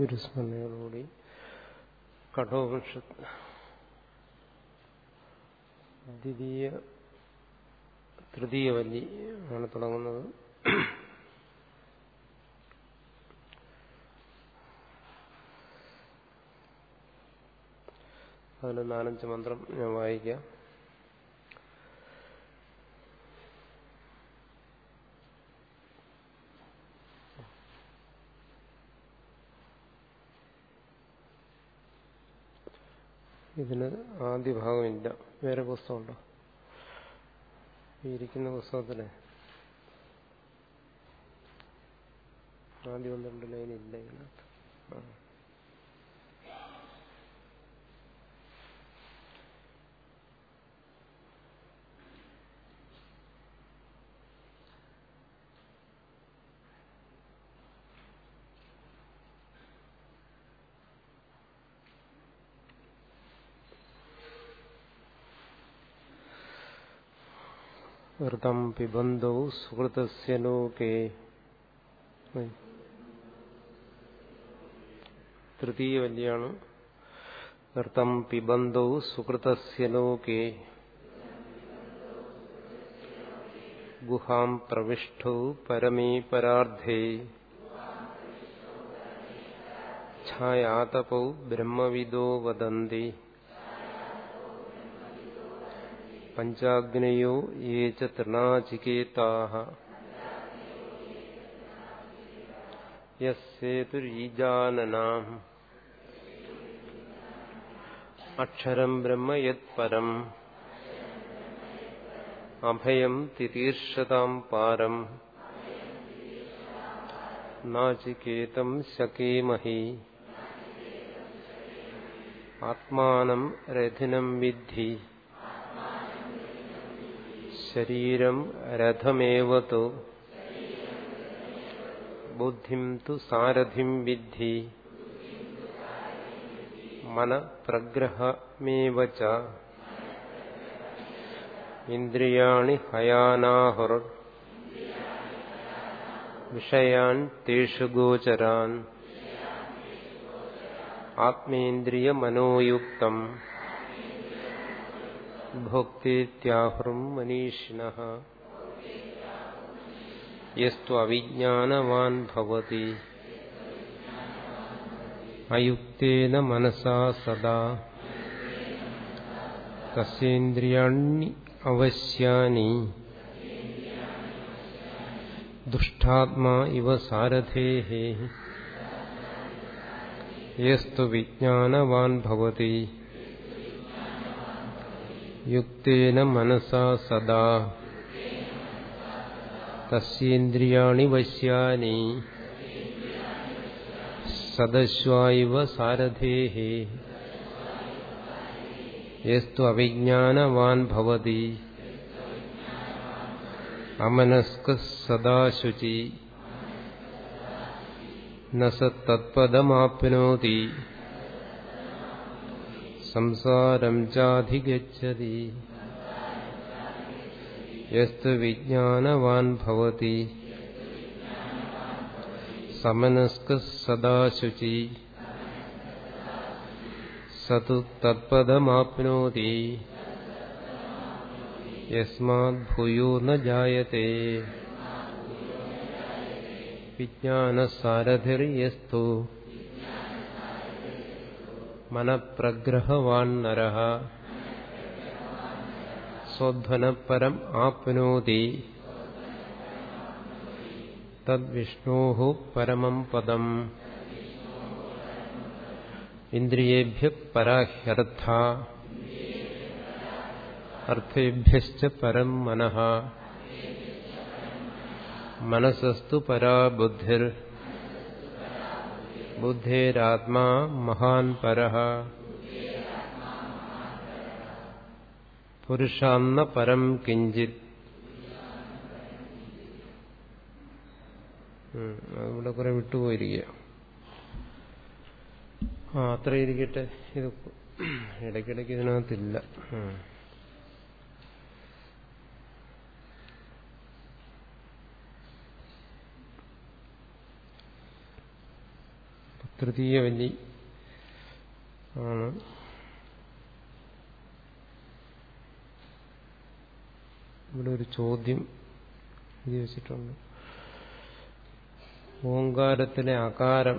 ഗുരുസ്മരണയോടുകൂടി കഠോപക്ഷ ദ്വിതീയ തൃതീയ വല്ലി ആണ് തുടങ്ങുന്നത്. അതിൽ നാലഞ്ച് മന്ത്രം ഞാൻ വായിക്കാം. ഇതിന് ആദ്യ ഭാഗമില്ല. വേറെ പുസ്തകമുണ്ടോ? ഈ ഇരിക്കുന്ന പുസ്തകത്തിന് ആദ്യം ഒന്ന് രണ്ട് ലൈൻ ഇല്ല ഇതിനകത്ത് ആ. ഋതം പിബന്ധൗ സുഹൃതസ്യ ലോകേ തൃതീയ വല്യാണ് ഋതം പിബന്ധൗ സുഹൃതസ്യ ലോകേ ഗുഹാം പ്രവിഷ്ടൗ പരമേ പരാർദ്ധേ ഛായാതപൗ ബ്രഹ്മവിദോ വദന്തി പഞ്ചാഗ്നയോ യേ ച തൃണാചികേതാഃ യസ്സേതുരീജാനനാം അക്ഷരം ബ്രഹ്മ യത്പരം അഭയം തിതീർഷതാം പാരം നാചികേതം ശകേമഹി ആത്മാനം രഥിനം വിദ്ധി ശരീരം രഥമേവതു ബുദ്ധിം തു സാരഥിം വിദ്ധി. മനഃപ്രഗ്രഹമേവ ച. ഇന്ദ്രിയാണി ഹയാനാഹുർ. വിഷയാൻ തേഷു ഗോചരാൻ. ആത്മേന്ദ്രിയമനോയുക്തം. ഭോക്തേത്യാഹും മനീഷിണ യസ്തു അവിജ്ഞാനവാൻ ഭവതി അയുക്തേന മനസാ സദാ തസ്യേന്ദ്രിയാണി അവശ്യാനി ദുഷ്ടാത്മാ ഇവ സാരഥേഃ യസ്തു വിജ്ഞാനവാൻ ഭവതി യുക്തേന മനസാ സദാ. തസ്യേന്ദ്രിയാണി വശ്യാനി. സദശ്വായിവ സാരഥേഃ യസ്തു അവിജ്ഞാനവാൻ ഭവതി. അമനസ്ക സദാശുചി. ന സ തത്പദമാപ്നോതി. സംസാരം ചാധിഗച്ഛതി യസ്തു വിജ്ഞാനവാൻ ഭവതി. സമനസ്ക സദാശുചി. സതു തത്പദമാപ്നോതി. യസ്മാത് ഭൂയോ ന ജായത്തെ വിജ്ഞാനസാരഥിർയസ്തു മനഃപ്രഗ്രഹവാൻ നര സ്വധ്വനപരം ആപ്നോതി. തദ്വിഷ്ണോ പരമം പദം. ഇന്ദ്രിയേഭ്യ പരാഹ്യർത്ഥ. അർത്ഥേഭ്യ പരം മനഃ. മനസസ്തു പരാ ബുദ്ധിർ ബുദ്ധേരാത്മാ മഹാൻ പരഹ. പുരുഷാന്ന പരം കിഞ്ചിത്. ഇവിടെ കുറെ വിട്ടുപോയിരിക്കുക ആ അത്ര ഇരിക്കട്ടെ. ഇത് ഇടയ്ക്കിടയ്ക്ക് ഇതിനകത്തില്ല. തൃതീയ വല്ലി ആണ്. ഇവിടെ ഒരു ചോദ്യം എഴുതി വെച്ചിട്ടുണ്ട്. ഓങ്കാരത്തിലെ അകാരം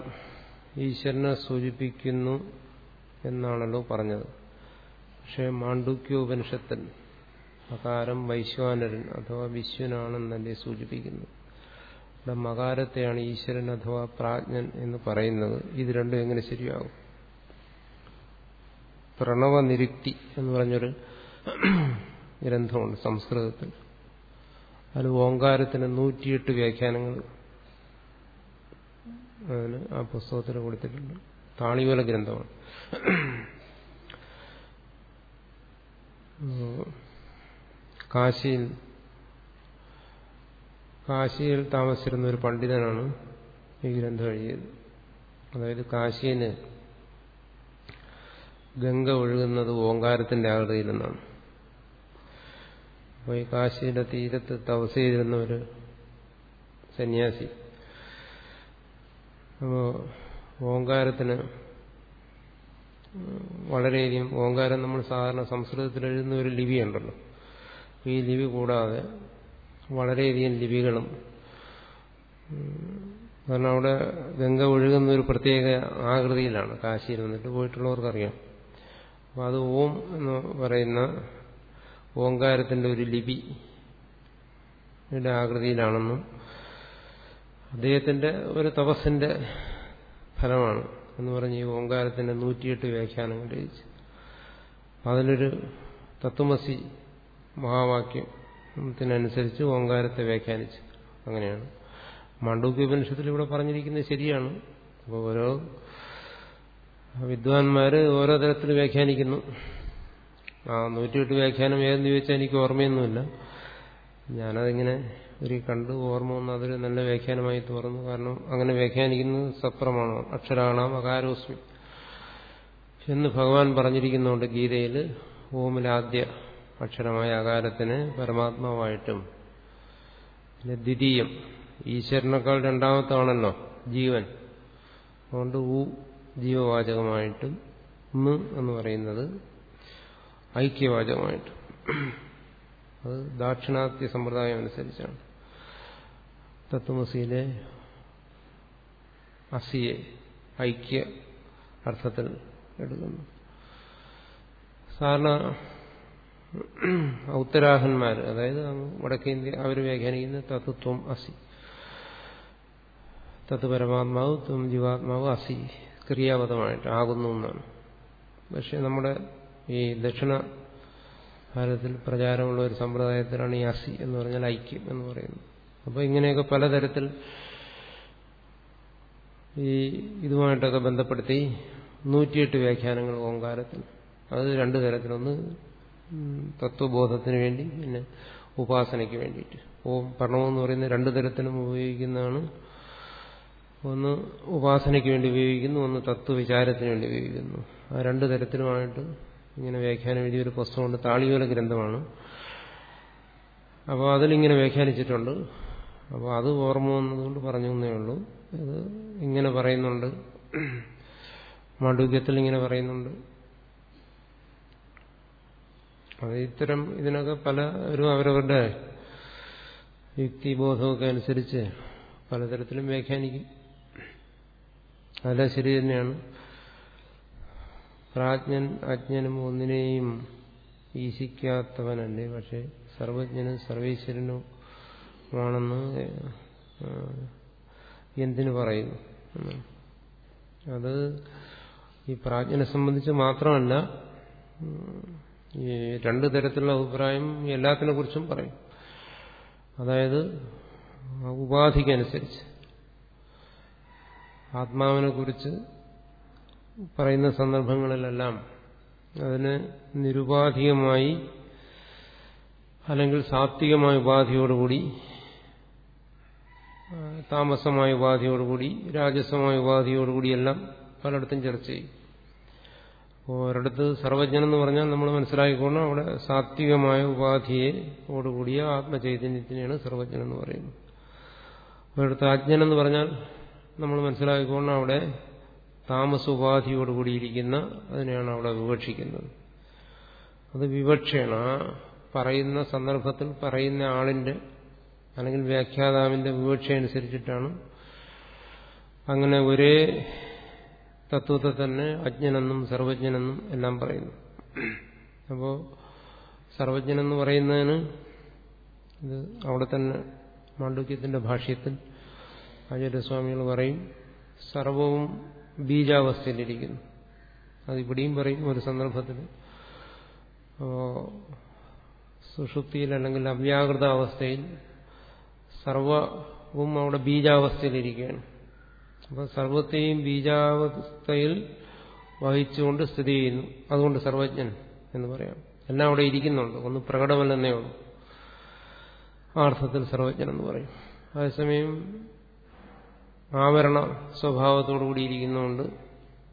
ഈശ്വരനെ സൂചിപ്പിക്കുന്നു എന്നാണല്ലോ പറഞ്ഞത്. പക്ഷേ മാണ്ഡുക്യോപനിഷത്തിൽ അകാരം വൈശ്വാനരൻ അഥവാ വിശ്വനാണെന്നല്ലേ സൂചിപ്പിക്കുന്നു ഇവിടെ മകാരത്തെയാണ് ഈശ്വരൻ അഥവാ പ്രാജ്ഞൻ എന്ന് പറയുന്നത്. ഇത് രണ്ടും എങ്ങനെ ശരിയാകും പ്രണവനിരുക്തി എന്ന് പറഞ്ഞൊരു ഗ്രന്ഥമുണ്ട് സംസ്കൃതത്തിൽ. അതിൽ ഓങ്കാരത്തിന് നൂറ്റിയെട്ട് വ്യാഖ്യാനങ്ങൾ അതിന് ആ പുസ്തകത്തിൽ കൊടുത്തിട്ടുണ്ട്. താളിവല ഗ്രന്ഥമാണ്. കാശിയിൽ കാശിയിൽ താമസിച്ചിരുന്ന ഒരു പണ്ഡിതനാണ് ഈ ഗ്രന്ഥം എഴുതിയത്. അതായത് കാശിന് ഗംഗ ഒഴുകുന്നത് ഓങ്കാരത്തിന്റെ ആകൃതിയിൽ നിന്നാണ്. അപ്പോൾ ഈ കാശിയുടെ തീരത്ത് തപസ് ചെയ്തിരുന്ന ഒരു സന്യാസി. അപ്പോൾ ഓങ്കാരത്തിന് വളരെയധികം ഓങ്കാരം നമ്മൾ സാധാരണ സംസ്കൃതത്തിൽ എഴുതുന്ന ഒരു ലിപിയുണ്ടല്ലോ. ഈ ലിപി കൂടാതെ വളരെയധികം ലിപികളും. കാരണം അവിടെ ഗംഗ ഒഴുകുന്ന ഒരു പ്രത്യേക ആകൃതിയിലാണ്. കാശിയിൽ വന്നിട്ട് പോയിട്ടുള്ളവർക്കറിയാം. അപ്പം അത് ഓം എന്ന് പറയുന്ന ഓങ്കാരത്തിന്റെ ഒരു ലിപി ആകൃതിയിലാണെന്നും അദ്ദേഹത്തിന്റെ ഒരു തപസ്സിന്റെ ഫലമാണ് എന്ന് പറഞ്ഞ് ഈ ഓങ്കാരത്തിന്റെ നൂറ്റിയെട്ട് വ്യാഖ്യാനങ്ങൾ രചിച്ചു. അതിലൊരു തത്വമസി മഹാവാക്യത്തിനനുസരിച്ച് ഓങ്കാരത്തെ വ്യാഖ്യാനിച്ചു. അങ്ങനെയാണ്. മാണ്ഡൂക്യോപനിഷത്തിൽ ഇവിടെ പറഞ്ഞിരിക്കുന്നത് ശരിയാണ്. അപ്പോൾ ഓരോ വിദ്വാൻമാര് ഓരോ തരത്തിൽ വ്യാഖ്യാനിക്കുന്നു. ആ നൂറ്റിയെട്ട് വ്യാഖ്യാനം ഏതെന്ന് ചോദിച്ചാൽ എനിക്ക് ഓർമ്മയൊന്നുമില്ല. ഞാനതിങ്ങനെ ഒരു കണ്ട് ഓർമ്മ വന്ന് അതൊരു നല്ല വ്യാഖ്യാനമായി തോന്നുന്നു കാരണം അങ്ങനെ വ്യാഖ്യാനിക്കുന്നത് സപ്രമാണമാണ് അക്ഷരാണാം അകാരോസ്മി. എന്ന് ഭഗവാൻ പറഞ്ഞിരിക്കുന്നുണ്ട് ഗീതയിൽ ഓമിലാദ്യ അക്ഷരമായ അകാരത്തിന് പരമാത്മാവായിട്ടും പിന്നെ ദ്വിതീയം. ഈശ്വരനേക്കാൾ രണ്ടാമത്താണല്ലോ ജീവൻ. അതുകൊണ്ട് ഉ ജീവവാചകമായിട്ടും മ് എന്ന് പറയുന്നത് ഐക്യവാചകമായിട്ടും. അത് ദാക്ഷിണാത്യ സമ്പ്രദായം അനുസരിച്ചാണ്. തത്വമസിയിലെ അസിയെ ഐക്യ അർത്ഥത്തിൽ എടുക്കുന്നു. സാധാരണ ഉത്തരാഹന്മാർ അതായത് വടക്കേന്ത്യ അവർ വ്യാഖ്യാനിക്കുന്ന തത്വം അസി. തത്വ പരമാത്മാവ് ത്വം ജീവാത്മാവ് അസി. ക്രിയാപദമായിട്ട് ആകുന്നു എന്നാണ്. പക്ഷെ നമ്മുടെ ഈ ദക്ഷിണ ഭാരതത്തിൽ പ്രചാരമുള്ള ഒരു സമ്പ്രദായത്തിലാണ് ഈ അസി എന്ന് പറഞ്ഞാൽ ഐക്യം എന്ന് പറയുന്നത്. അപ്പോൾ ഇങ്ങനെയൊക്കെ പലതരത്തിൽ ഈ ഇതുമായിട്ടൊക്കെ ബന്ധപ്പെടുത്തി നൂറ്റിയെട്ട് വ്യാഖ്യാനങ്ങൾ ഓങ്കാരത്തിൽ. അത് രണ്ടു തരത്തിലൊന്ന് തത്വബോധത്തിന് വേണ്ടി പിന്നെ ഉപാസനയ്ക്ക് വേണ്ടിയിട്ട്. ഓം പ്രണവെന്ന് പറയുന്ന രണ്ടു തരത്തിലും ഉപയോഗിക്കുന്നതാണ്. ഒന്ന് ഉപാസനയ്ക്ക് വേണ്ടി ഉപയോഗിക്കുന്നു ഒന്ന് തത്വവിചാരത്തിന് വേണ്ടി ഉപയോഗിക്കുന്നു. ആ രണ്ടു തരത്തിലുമായിട്ട് ഇങ്ങനെ വ്യാഖ്യാനം എഴുതിയൊരു പുസ്തകമുണ്ട് താളിയോല ഗ്രന്ഥമാണ്. അപ്പോൾ അതിലിങ്ങനെ വ്യാഖ്യാനിച്ചിട്ടുണ്ട്. അപ്പോൾ അത് ഓർമ്മ വന്നതുകൊണ്ട് പറഞ്ഞു എന്നേ ഉള്ളൂ. ഇത് ഇങ്ങനെ പറയുന്നുണ്ട്. മാണ്ഡൂക്യത്തിൽ ഇങ്ങനെ പറയുന്നുണ്ട്. അത് ഇത്തരം ഇതിനൊക്കെ പലരും അവരവരുടെ യുക്തിബോധമൊക്കെ അനുസരിച്ച് പലതരത്തിലും വ്യാഖ്യാനിക്കും. അതെല്ലാം ശരി തന്നെയാണ്. പ്രാജ്ഞൻ അജ്ഞനും ഒന്നിനെയും ഈശിക്കാത്തവനല്ലേ? പക്ഷെ സർവജ്ഞനും സർവീശ്വരനുമാണെന്ന് എന്തിനു പറയുന്നു? അത് ഈ പ്രാജ്ഞനെ സംബന്ധിച്ച് മാത്രമല്ല ഈ രണ്ടു തരത്തിലുള്ള അഭിപ്രായം എല്ലാത്തിനെ കുറിച്ചും പറയും. അതായത് ഉപാധിക്കനുസരിച്ച്. ആത്മാവിനെ കുറിച്ച് പറയുന്ന സന്ദർഭങ്ങളിലെല്ലാം അതിന് നിരുപാധികമായി അല്ലെങ്കിൽ സാത്വികമായ ഉപാധിയോടുകൂടി താമസമായ ഉപാധിയോടുകൂടി രാജസമായ ഉപാധിയോടുകൂടിയെല്ലാം പലയിടത്തും ചർച്ച ചെയ്യും. ഒരിടത്ത് സർവജ്ഞനെന്ന് പറഞ്ഞാൽ നമ്മൾ മനസ്സിലാക്കിക്കൊണ്ട് അവിടെ സാത്വികമായ ഉപാധിയെ ഓടുകൂടിയ ആത്മചൈതന്യത്തിനെയാണ് സർവജ്ഞനെന്ന് പറയുന്നത്. ഒരിടത്ത് അജ്ഞനെന്ന് പറഞ്ഞാൽ നമ്മൾ മനസ്സിലാക്കിക്കൊണ്ട് അവിടെ താമസ ഉപാധിയോടുകൂടിയിരിക്കുന്ന അതിനെയാണ് അവിടെ വിവക്ഷിക്കുന്നത്. അത് വിവക്ഷയാണ് ആ പറയുന്ന സന്ദർഭത്തിൽ പറയുന്ന ആളിന്റെ അല്ലെങ്കിൽ വ്യാഖ്യാതാവിന്റെ വിവക്ഷ അനുസരിച്ചിട്ടാണ് അങ്ങനെ ഒരേ തത്വത്തെ തന്നെ അജ്ഞനെന്നും സർവജ്ഞനെന്നും എല്ലാം പറയുന്നു. അപ്പോൾ സർവജ്ഞനെന്ന് പറയുന്നതിന് ഇത് അവിടെ തന്നെ മാണ്ഡുക്യത്തിന്റെ ഭാഷ്യത്തിൽ ആചാര്യസ്വാമികൾ പറയും സർവവും ബീജാവസ്ഥയിലിരിക്കുന്നു. അതിവിടെയും പറയും ഒരു സന്ദർഭത്തിൽ. സുഷുപ്തിയിൽ അല്ലെങ്കിൽ അവ്യാകൃത അവസ്ഥയിൽ സർവവും അവിടെ ബീജാവസ്ഥയിലിരിക്കുകയാണ്. അപ്പോൾ സർവത്തെയും ബീജാവസ്ഥയിൽ വഹിച്ചുകൊണ്ട് സ്ഥിതി ചെയ്യുന്നു. അതുകൊണ്ട് സർവജ്ഞൻ എന്ന് പറയാം. എല്ലാം അവിടെ ഇരിക്കുന്നുണ്ട്. ഒന്ന് പ്രകടമല്ലെന്നേ ഉള്ളൂ. ആ അർത്ഥത്തിൽ സർവജ്ഞൻ എന്ന് പറയും. അതേസമയം ആവരണ സ്വഭാവത്തോടുകൂടി ഇരിക്കുന്നുണ്ട്.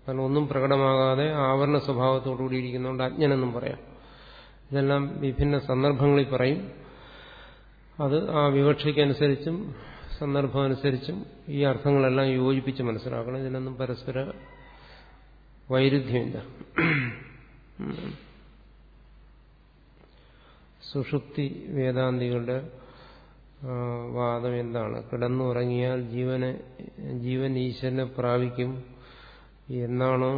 കാരണം ഒന്നും പ്രകടമാകാതെ ആവരണ സ്വഭാവത്തോടുകൂടി ഇരിക്കുന്നുണ്ട് അജ്ഞനെന്നും പറയാം. ഇതെല്ലാം വിഭിന്ന സന്ദർഭങ്ങളിൽ പറയും. അത് ആ വിവക്ഷയ്ക്കനുസരിച്ചും സന്ദർഭമനുസരിച്ചും ഈ അർത്ഥങ്ങളെല്ലാം യോജിപ്പിച്ച് മനസ്സിലാക്കണം. ഇതിനൊന്നും പരസ്പര വൈരുദ്ധ്യമില്ല. സുഷുപ്തി വേദാന്തികളുടെ വാദം എന്താണ്? കിടന്നുറങ്ങിയാൽ ജീവനെ ജീവൻ ഈശ്വരനെ പ്രാപിക്കും എന്നാണോ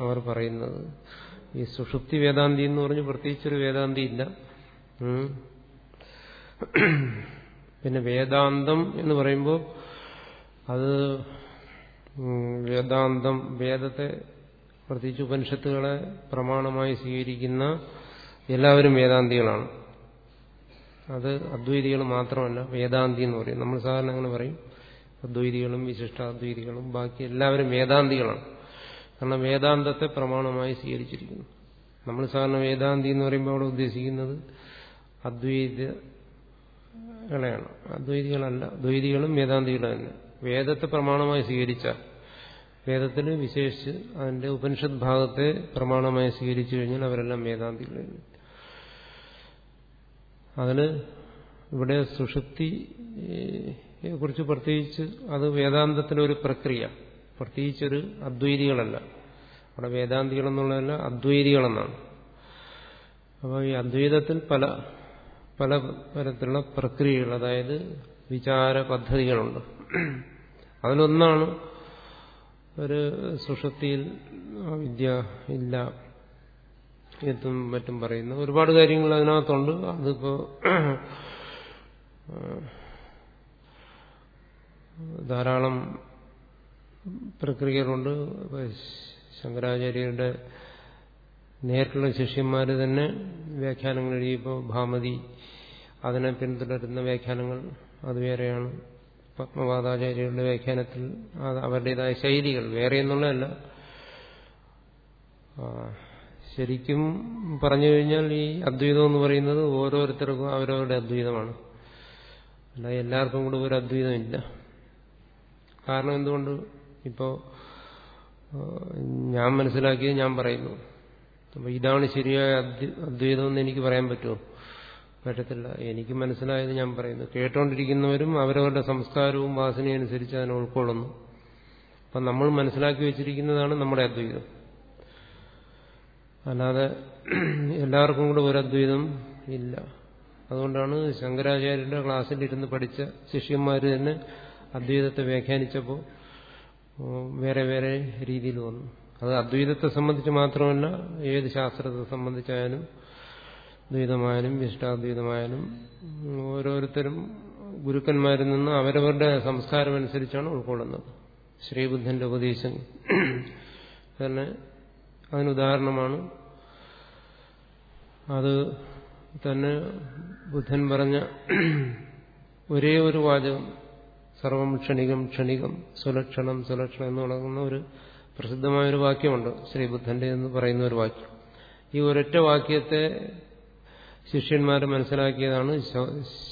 അവർ പറയുന്നത്. ഈ സുഷുപ്തി വേദാന്തി എന്ന് പറഞ്ഞ് പ്രത്യേകിച്ചൊരു വേദാന്തി ഇല്ല. പിന്നെ വേദാന്തം എന്ന് പറയുമ്പോൾ അത് വേദാന്തം വേദത്തെ പ്രത്യേകിച്ച് ഉപനിഷത്തുകളെ പ്രമാണമായി സ്വീകരിക്കുന്ന എല്ലാവരും വേദാന്തികളാണ്. അത് അദ്വൈതികൾ മാത്രമല്ല വേദാന്തി എന്ന് പറയും. നമ്മൾ സാധാരണ അങ്ങനെ പറയും. അദ്വൈതികളും വിശിഷ്ടാദ്വൈതികളും ബാക്കി എല്ലാവരും വേദാന്തികളാണ്. കാരണം വേദാന്തത്തെ പ്രമാണമായി സ്വീകരിച്ചിരിക്കുന്നു. നമ്മൾ സാധാരണ വേദാന്തി എന്ന് പറയുമ്പോൾ അവിടെ ഉദ്ദേശിക്കുന്നത് അദ്വൈതികളെയാണ് അദ്വൈതികളല്ല. ദ്വൈതികളും വേദാന്തികളും തന്നെ. വേദത്തെ പ്രമാണമായി സ്വീകരിച്ച വേദത്തിൽ വിശേഷിച്ച് അതിന്റെ ഉപനിഷത് ഭാഗത്തെ പ്രമാണമായി സ്വീകരിച്ചു കഴിഞ്ഞാൽ അവരെല്ലാം വേദാന്തികൾ അതിന് ഇവിടെ സുഷുപ്തിയെ കുറിച്ച് പ്രത്യേകിച്ച് അത് വേദാന്തത്തിലൊരു പ്രക്രിയ. പ്രത്യേകിച്ചൊരു അദ്വൈതികളല്ല. അവിടെ വേദാന്തികളെന്നുള്ളതല്ല അദ്വൈതികളെന്നാണ്. അപ്പോൾ ഈ അദ്വൈതത്തിൽ പല പല തരത്തിലുള്ള പ്രക്രിയകൾ അതായത് വിചാര പദ്ധതികളുണ്ട്. അതിലൊന്നാണ് ഒരു സുഷുപ്തിയിൽ വിദ്യ ഇല്ല എത്തും മറ്റും പറയുന്ന ഒരുപാട് കാര്യങ്ങൾ അതിനകത്തുണ്ട്. അതിപ്പോ ധാരാളം പ്രക്രിയകളുണ്ട്. ശങ്കരാചാര്യരുടെ നേരിട്ടുള്ള ശിഷ്യന്മാർ തന്നെ വ്യാഖ്യാനങ്ങൾ എഴുതിയപ്പോൾ ഭാമതി അതിനെ പിന്തുടരുന്ന വ്യാഖ്യാനങ്ങൾ അത് വേറെയാണ് പത്മപാദാചാര്യരുടെ വ്യാഖ്യാനത്തിൽ അവരുടേതായ ശൈലികൾ വേറെ എന്നുള്ളതല്ല. ശരിക്കും പറഞ്ഞു കഴിഞ്ഞാൽ ഈ അദ്വൈതം എന്ന് പറയുന്നത് ഓരോരുത്തർക്കും അവരവരുടെ അദ്വൈതമാണ്. അല്ല എല്ലാവർക്കും കൂടെ ഒരു അദ്വൈതമില്ല. കാരണം എന്തുകൊണ്ട്? ഇപ്പോ ഞാൻ മനസ്സിലാക്കിയത് ഞാൻ പറയുന്നു. അപ്പൊ ഇതാണ് ശരിയായ അദ്വൈതം എന്ന് എനിക്ക് പറയാൻ പറ്റുമോ? പറ്റത്തില്ല. എനിക്ക് മനസ്സിലായത് ഞാൻ പറയുന്നു. കേട്ടോണ്ടിരിക്കുന്നവരും അവരവരുടെ സംസ്കാരവും വാസനയും അനുസരിച്ച് അതിനെ ഉൾക്കൊള്ളുന്നു. അപ്പൊ നമ്മൾ മനസ്സിലാക്കി വെച്ചിരിക്കുന്നതാണ് നമ്മുടെ അദ്വൈതം. അല്ലാതെ എല്ലാവർക്കും കൂടെ ഒരു അദ്വൈതം ഇല്ല. അതുകൊണ്ടാണ് ശങ്കരാചാര്യരുടെ ക്ലാസ്സിലിരുന്ന് പഠിച്ച ശിഷ്യന്മാർ തന്നെ അദ്വൈതത്തെ വ്യാഖ്യാനിച്ചപ്പോൾ വേറെ വേറെ രീതിയിൽ വന്നു. അത് അദ്വൈതത്തെ സംബന്ധിച്ച് മാത്രമല്ല ഏത് ശാസ്ത്രത്തെ സംബന്ധിച്ചായാലും ദ്വൈതമായാലും വിശിഷ്ടാദ്വൈതമായാലും ഓരോരുത്തരും ഗുരുക്കന്മാരിൽ നിന്ന് അവരവരുടെ സംസ്കാരം അനുസരിച്ചാണ് ഉൾക്കൊള്ളുന്നത്. ശ്രീബുദ്ധന്റെ ഉപദേശം. തന്നെ അതിനുദാഹരണമാണ് അത് തന്നെ ബുദ്ധൻ പറഞ്ഞ ഒരേ ഒരു വാചകം സർവം ക്ഷണികം ക്ഷണികം സുലക്ഷണം സുലക്ഷണം എന്ന് തുടങ്ങുന്ന ഒരു പ്രസിദ്ധമായൊരു വാക്യമുണ്ട് ശ്രീബുദ്ധന്റെ എന്ന് പറയുന്ന ഒരു വാക്യം. ഈ ഒരൊറ്റ വാക്യത്തെ ശിഷ്യന്മാർ മനസ്സിലാക്കിയതാണ്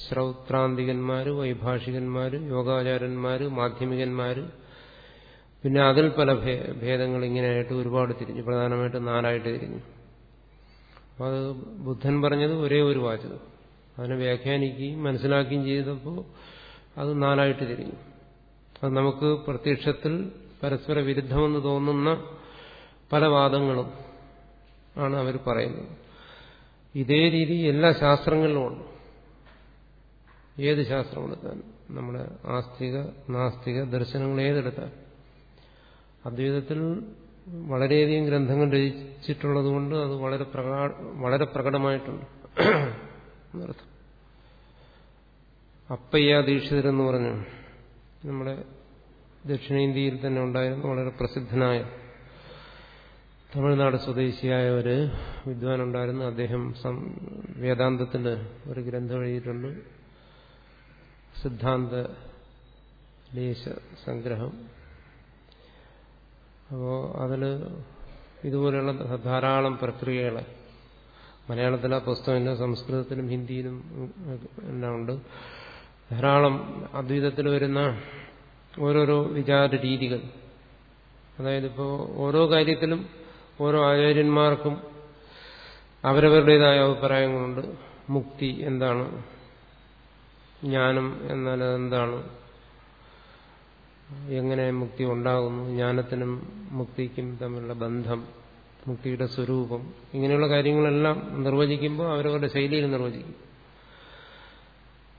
ശ്രൗത്രാന്തികന്മാര് വൈഭാഷികന്മാര് യോഗാചാരന്മാര് മാധ്യമികന്മാര്. പിന്നെ അതിൽ പല ഭേദങ്ങൾ ഇങ്ങനെയായിട്ട് ഒരുപാട് തിരിഞ്ഞു പ്രധാനമായിട്ട് നാലായിട്ട് തിരിഞ്ഞു. അത് ബുദ്ധൻ പറഞ്ഞത് ഒരേ ഒരു വാചകം. അതിനെ വ്യാഖ്യാനിക്കുകയും മനസ്സിലാക്കുകയും ചെയ്തപ്പോൾ അത് നാലായിട്ട് തിരിഞ്ഞു. അത് നമുക്ക് പ്രത്യക്ഷത്തിൽ പരസ്പര വിരുദ്ധമെന്ന് തോന്നുന്ന പല വാദങ്ങളും ആണ് അവർ പറയുന്നത്. ഇതേ രീതി എല്ലാ ശാസ്ത്രങ്ങളിലും ഉണ്ട്. ഏത് ശാസ്ത്രം എടുത്താലും നമ്മുടെ ആസ്തിക നാസ്തിക ദർശനങ്ങൾ ഏതെടുത്താൽ അദ്വൈതത്തിൽ വളരെയധികം ഗ്രന്ഥങ്ങൾ രചിച്ചിട്ടുള്ളതുകൊണ്ട് അത് വളരെ വളരെ പ്രകടമായിട്ടുണ്ട്. എന്നർത്ഥം. അപ്പയ്യ ദീക്ഷിതരെന്ന് പറഞ്ഞു നമ്മുടെ ദക്ഷിണേന്ത്യയിൽ തന്നെ ഉണ്ടായിരുന്ന വളരെ പ്രസിദ്ധനായ തമിഴ്നാട് സ്വദേശിയായ ഒരു വിദ്വാൻ ഉണ്ടായിരുന്നു അദ്ദേഹം വേദാന്തത്തിന്റെ ഒരു ഗ്രന്ഥം എഴുതിയിട്ടുണ്ട്. സിദ്ധാന്ത ലേശ സംഗ്രഹം. അപ്പോൾ അതിൽ ഇതുപോലെയുള്ള ധാരാളം പ്രക്രിയകളെ മലയാളത്തിലെ പുസ്തകമില്ല സംസ്കൃതത്തിലും ഹിന്ദിയിലും എല്ലാം ഉണ്ട്. ധാരാളം അദ്വൈതത്തിൽ വരുന്ന ഓരോരോ വിചാര രീതികൾ. അതായത് ഇപ്പോൾ ഓരോ കാര്യത്തിലും ഓരോ ആചാര്യന്മാർക്കും അവരവരുടേതായ അഭിപ്രായങ്ങളുണ്ട്. മുക്തി എന്താണ്? ജ്ഞാനം എന്നാൽ എന്താണ് എങ്ങനെ മുക്തി ഉണ്ടാകുന്നു? ജ്ഞാനത്തിനും മുക്തിക്കും തമ്മിലുള്ള ബന്ധം മുക്തിയുടെ സ്വരൂപം ഇങ്ങനെയുള്ള കാര്യങ്ങളെല്ലാം നിർവചിക്കുമ്പോൾ അവരവരുടെ ശൈലിയിൽ നിർവചിക്കും.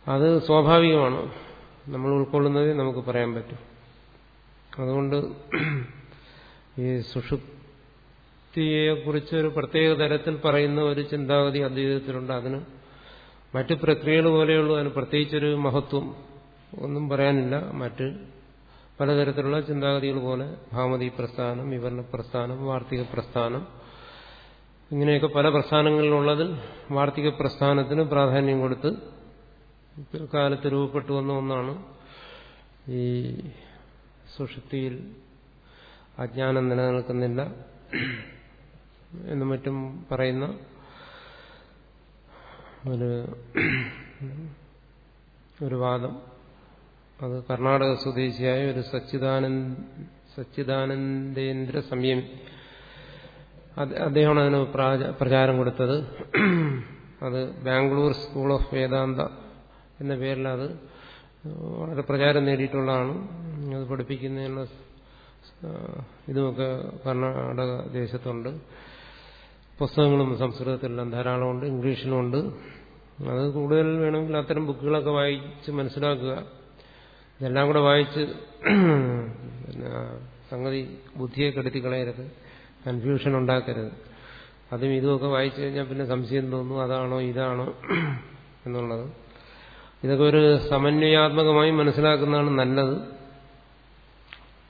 അത് സ്വാഭാവികമാണ്. നമ്മൾ ഉൾക്കൊള്ളുന്നതേ നമുക്ക് പറയാൻ പറ്റും. അതുകൊണ്ട് ഈ സുഷുപ്തിയെക്കുറിച്ച് ഒരു പ്രത്യേക തരത്തിൽ പറയുന്ന ഒരു ചിന്താഗതി അദ്വൈതത്തിലുണ്ട് അതിന് മറ്റ് പ്രക്രിയകൾ പോലെയുള്ള. അതിന് പ്രത്യേകിച്ചൊരു മഹത്വം ഒന്നും പറയാനില്ല. മറ്റ് പലതരത്തിലുള്ള ചിന്താഗതികൾ പോലെ ഭാമതി പ്രസ്ഥാനം വിവരണ പ്രസ്ഥാനം വാർത്തിക പ്രസ്ഥാനം. ഇങ്ങനെയൊക്കെ പല പ്രസ്ഥാനങ്ങളിലുള്ളതിൽ വാർത്തിക പ്രസ്ഥാനത്തിന് പ്രാധാന്യം കൊടുത്ത് കാലത്ത് രൂപപ്പെട്ടു വന്ന ഒന്നാണ് ഈ സുഷുപ്തിയിൽ അജ്ഞാനം നിലനിൽക്കുന്നില്ല. എന്നും മറ്റും പറയുന്ന ഒരു ഒരു വാദം. അത് കർണാടക സ്വദേശിയായ ഒരു സച്ചിദാനന്ദ സച്ചിദാനന്ദേന്ദ്ര സംയമി അദ്ദേഹമാണ് അതിന് പ്രചാരം കൊടുത്തത്. അത് ബാംഗ്ലൂർ സ്കൂൾ ഓഫ് വേദാന്ത എന്ന പേരിൽ അത് വളരെ പ്രചാരം നേടിയിട്ടുള്ളതാണ്. അത് പഠിപ്പിക്കുന്നതിനുള്ള ഇതുമൊക്കെ കർണാടക ദേശത്തുണ്ട്. പുസ്തകങ്ങളും സംസ്കൃതത്തിലെല്ലാം ധാരാളമുണ്ട് ഇംഗ്ലീഷിലുമുണ്ട്. അത് കൂടുതൽ വേണമെങ്കിൽ അത്തരം ബുക്കുകളൊക്കെ വായിച്ച് മനസ്സിലാക്കുക. ഇതെല്ലാം കൂടെ വായിച്ച് പിന്നെ സംഗതി ബുദ്ധിയെ കെടുത്തി കളയരുത്. കൺഫ്യൂഷൻ ഉണ്ടാക്കരുത്. അതും ഇതുമൊക്കെ വായിച്ചു കഴിഞ്ഞാൽ പിന്നെ സംശയം തോന്നും അതാണോ ഇതാണോ എന്നുള്ളത്. ഇതൊക്കെ ഒരു സമന്വയാത്മകമായി മനസ്സിലാക്കുന്നതാണ് നല്ലത്.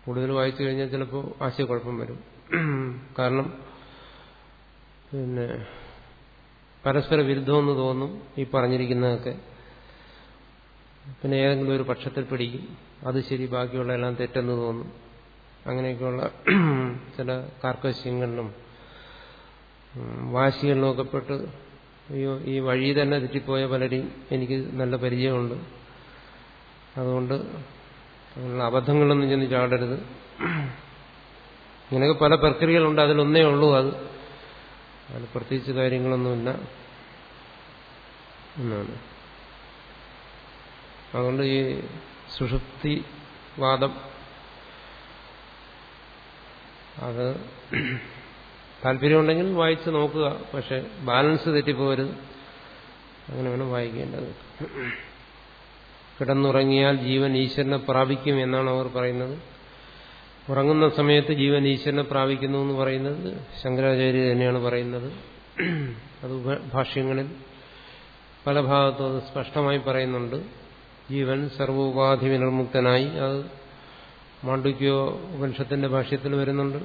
കൂടുതൽ വായിച്ചു കഴിഞ്ഞാൽ ചിലപ്പോൾ ആശയക്കുഴപ്പം വരും. കാരണം പിന്നെ പരസ്പര വിരുദ്ധമെന്ന് തോന്നും ഈ പറഞ്ഞിരിക്കുന്നതൊക്കെ. പിന്നെ ഏതെങ്കിലും ഒരു പക്ഷത്തിൽ പിടിക്കും. അത് ശരി ബാക്കിയുള്ള എല്ലാം തെറ്റെന്ന് തോന്നും. അങ്ങനെയൊക്കെയുള്ള ചില കാർക്കശ്യങ്ങളിലും വാശികളിലും ഒക്കെ പെട്ട് അയ്യോ ഈ വഴി തന്നെ തെറ്റിപ്പോയ പലരെയും എനിക്ക് നല്ല പരിചയമുണ്ട്. അതുകൊണ്ട് അങ്ങനെയുള്ള അബദ്ധങ്ങളൊന്നും ചെന്ന് ചാടരുത്. ഇങ്ങനെയൊക്കെ പല പ്രക്രിയകളുണ്ട്. അതിലൊന്നേ ഉള്ളൂ അത്. അതിൽ പ്രത്യേകിച്ച് കാര്യങ്ങളൊന്നുമില്ല എന്നാണ്. അതുകൊണ്ട് ഈ സുഷുപ്തിവാദം അത് താല്പര്യമുണ്ടെങ്കിൽ വായിച്ച് നോക്കുക പക്ഷെ ബാലൻസ് തെറ്റിപ്പോരുത് അങ്ങനെ വേണം വായിക്കേണ്ടത്. കിടന്നുറങ്ങിയാൽ ജീവൻ ഈശ്വരനെ പ്രാപിക്കും എന്നാണ് അവർ പറയുന്നത്. ഉറങ്ങുന്ന സമയത്ത് ജീവൻ ഈശ്വരനെ പ്രാപിക്കുന്നു എന്ന് പറയുന്നത് ശങ്കരാചാര്യ തന്നെയാണ് പറയുന്നത്. അത് ഭാഷ്യങ്ങളിൽ പല ഭാഗത്തും അത് സ്പഷ്ടമായി പറയുന്നുണ്ട്. ജീവൻ സർവോപാധി വിനിർമുക്തനായി അത് മാണ്ഡുക്യോ വംശത്തിന്റെ ഭാഷ്യത്തിൽ വരുന്നുണ്ട്.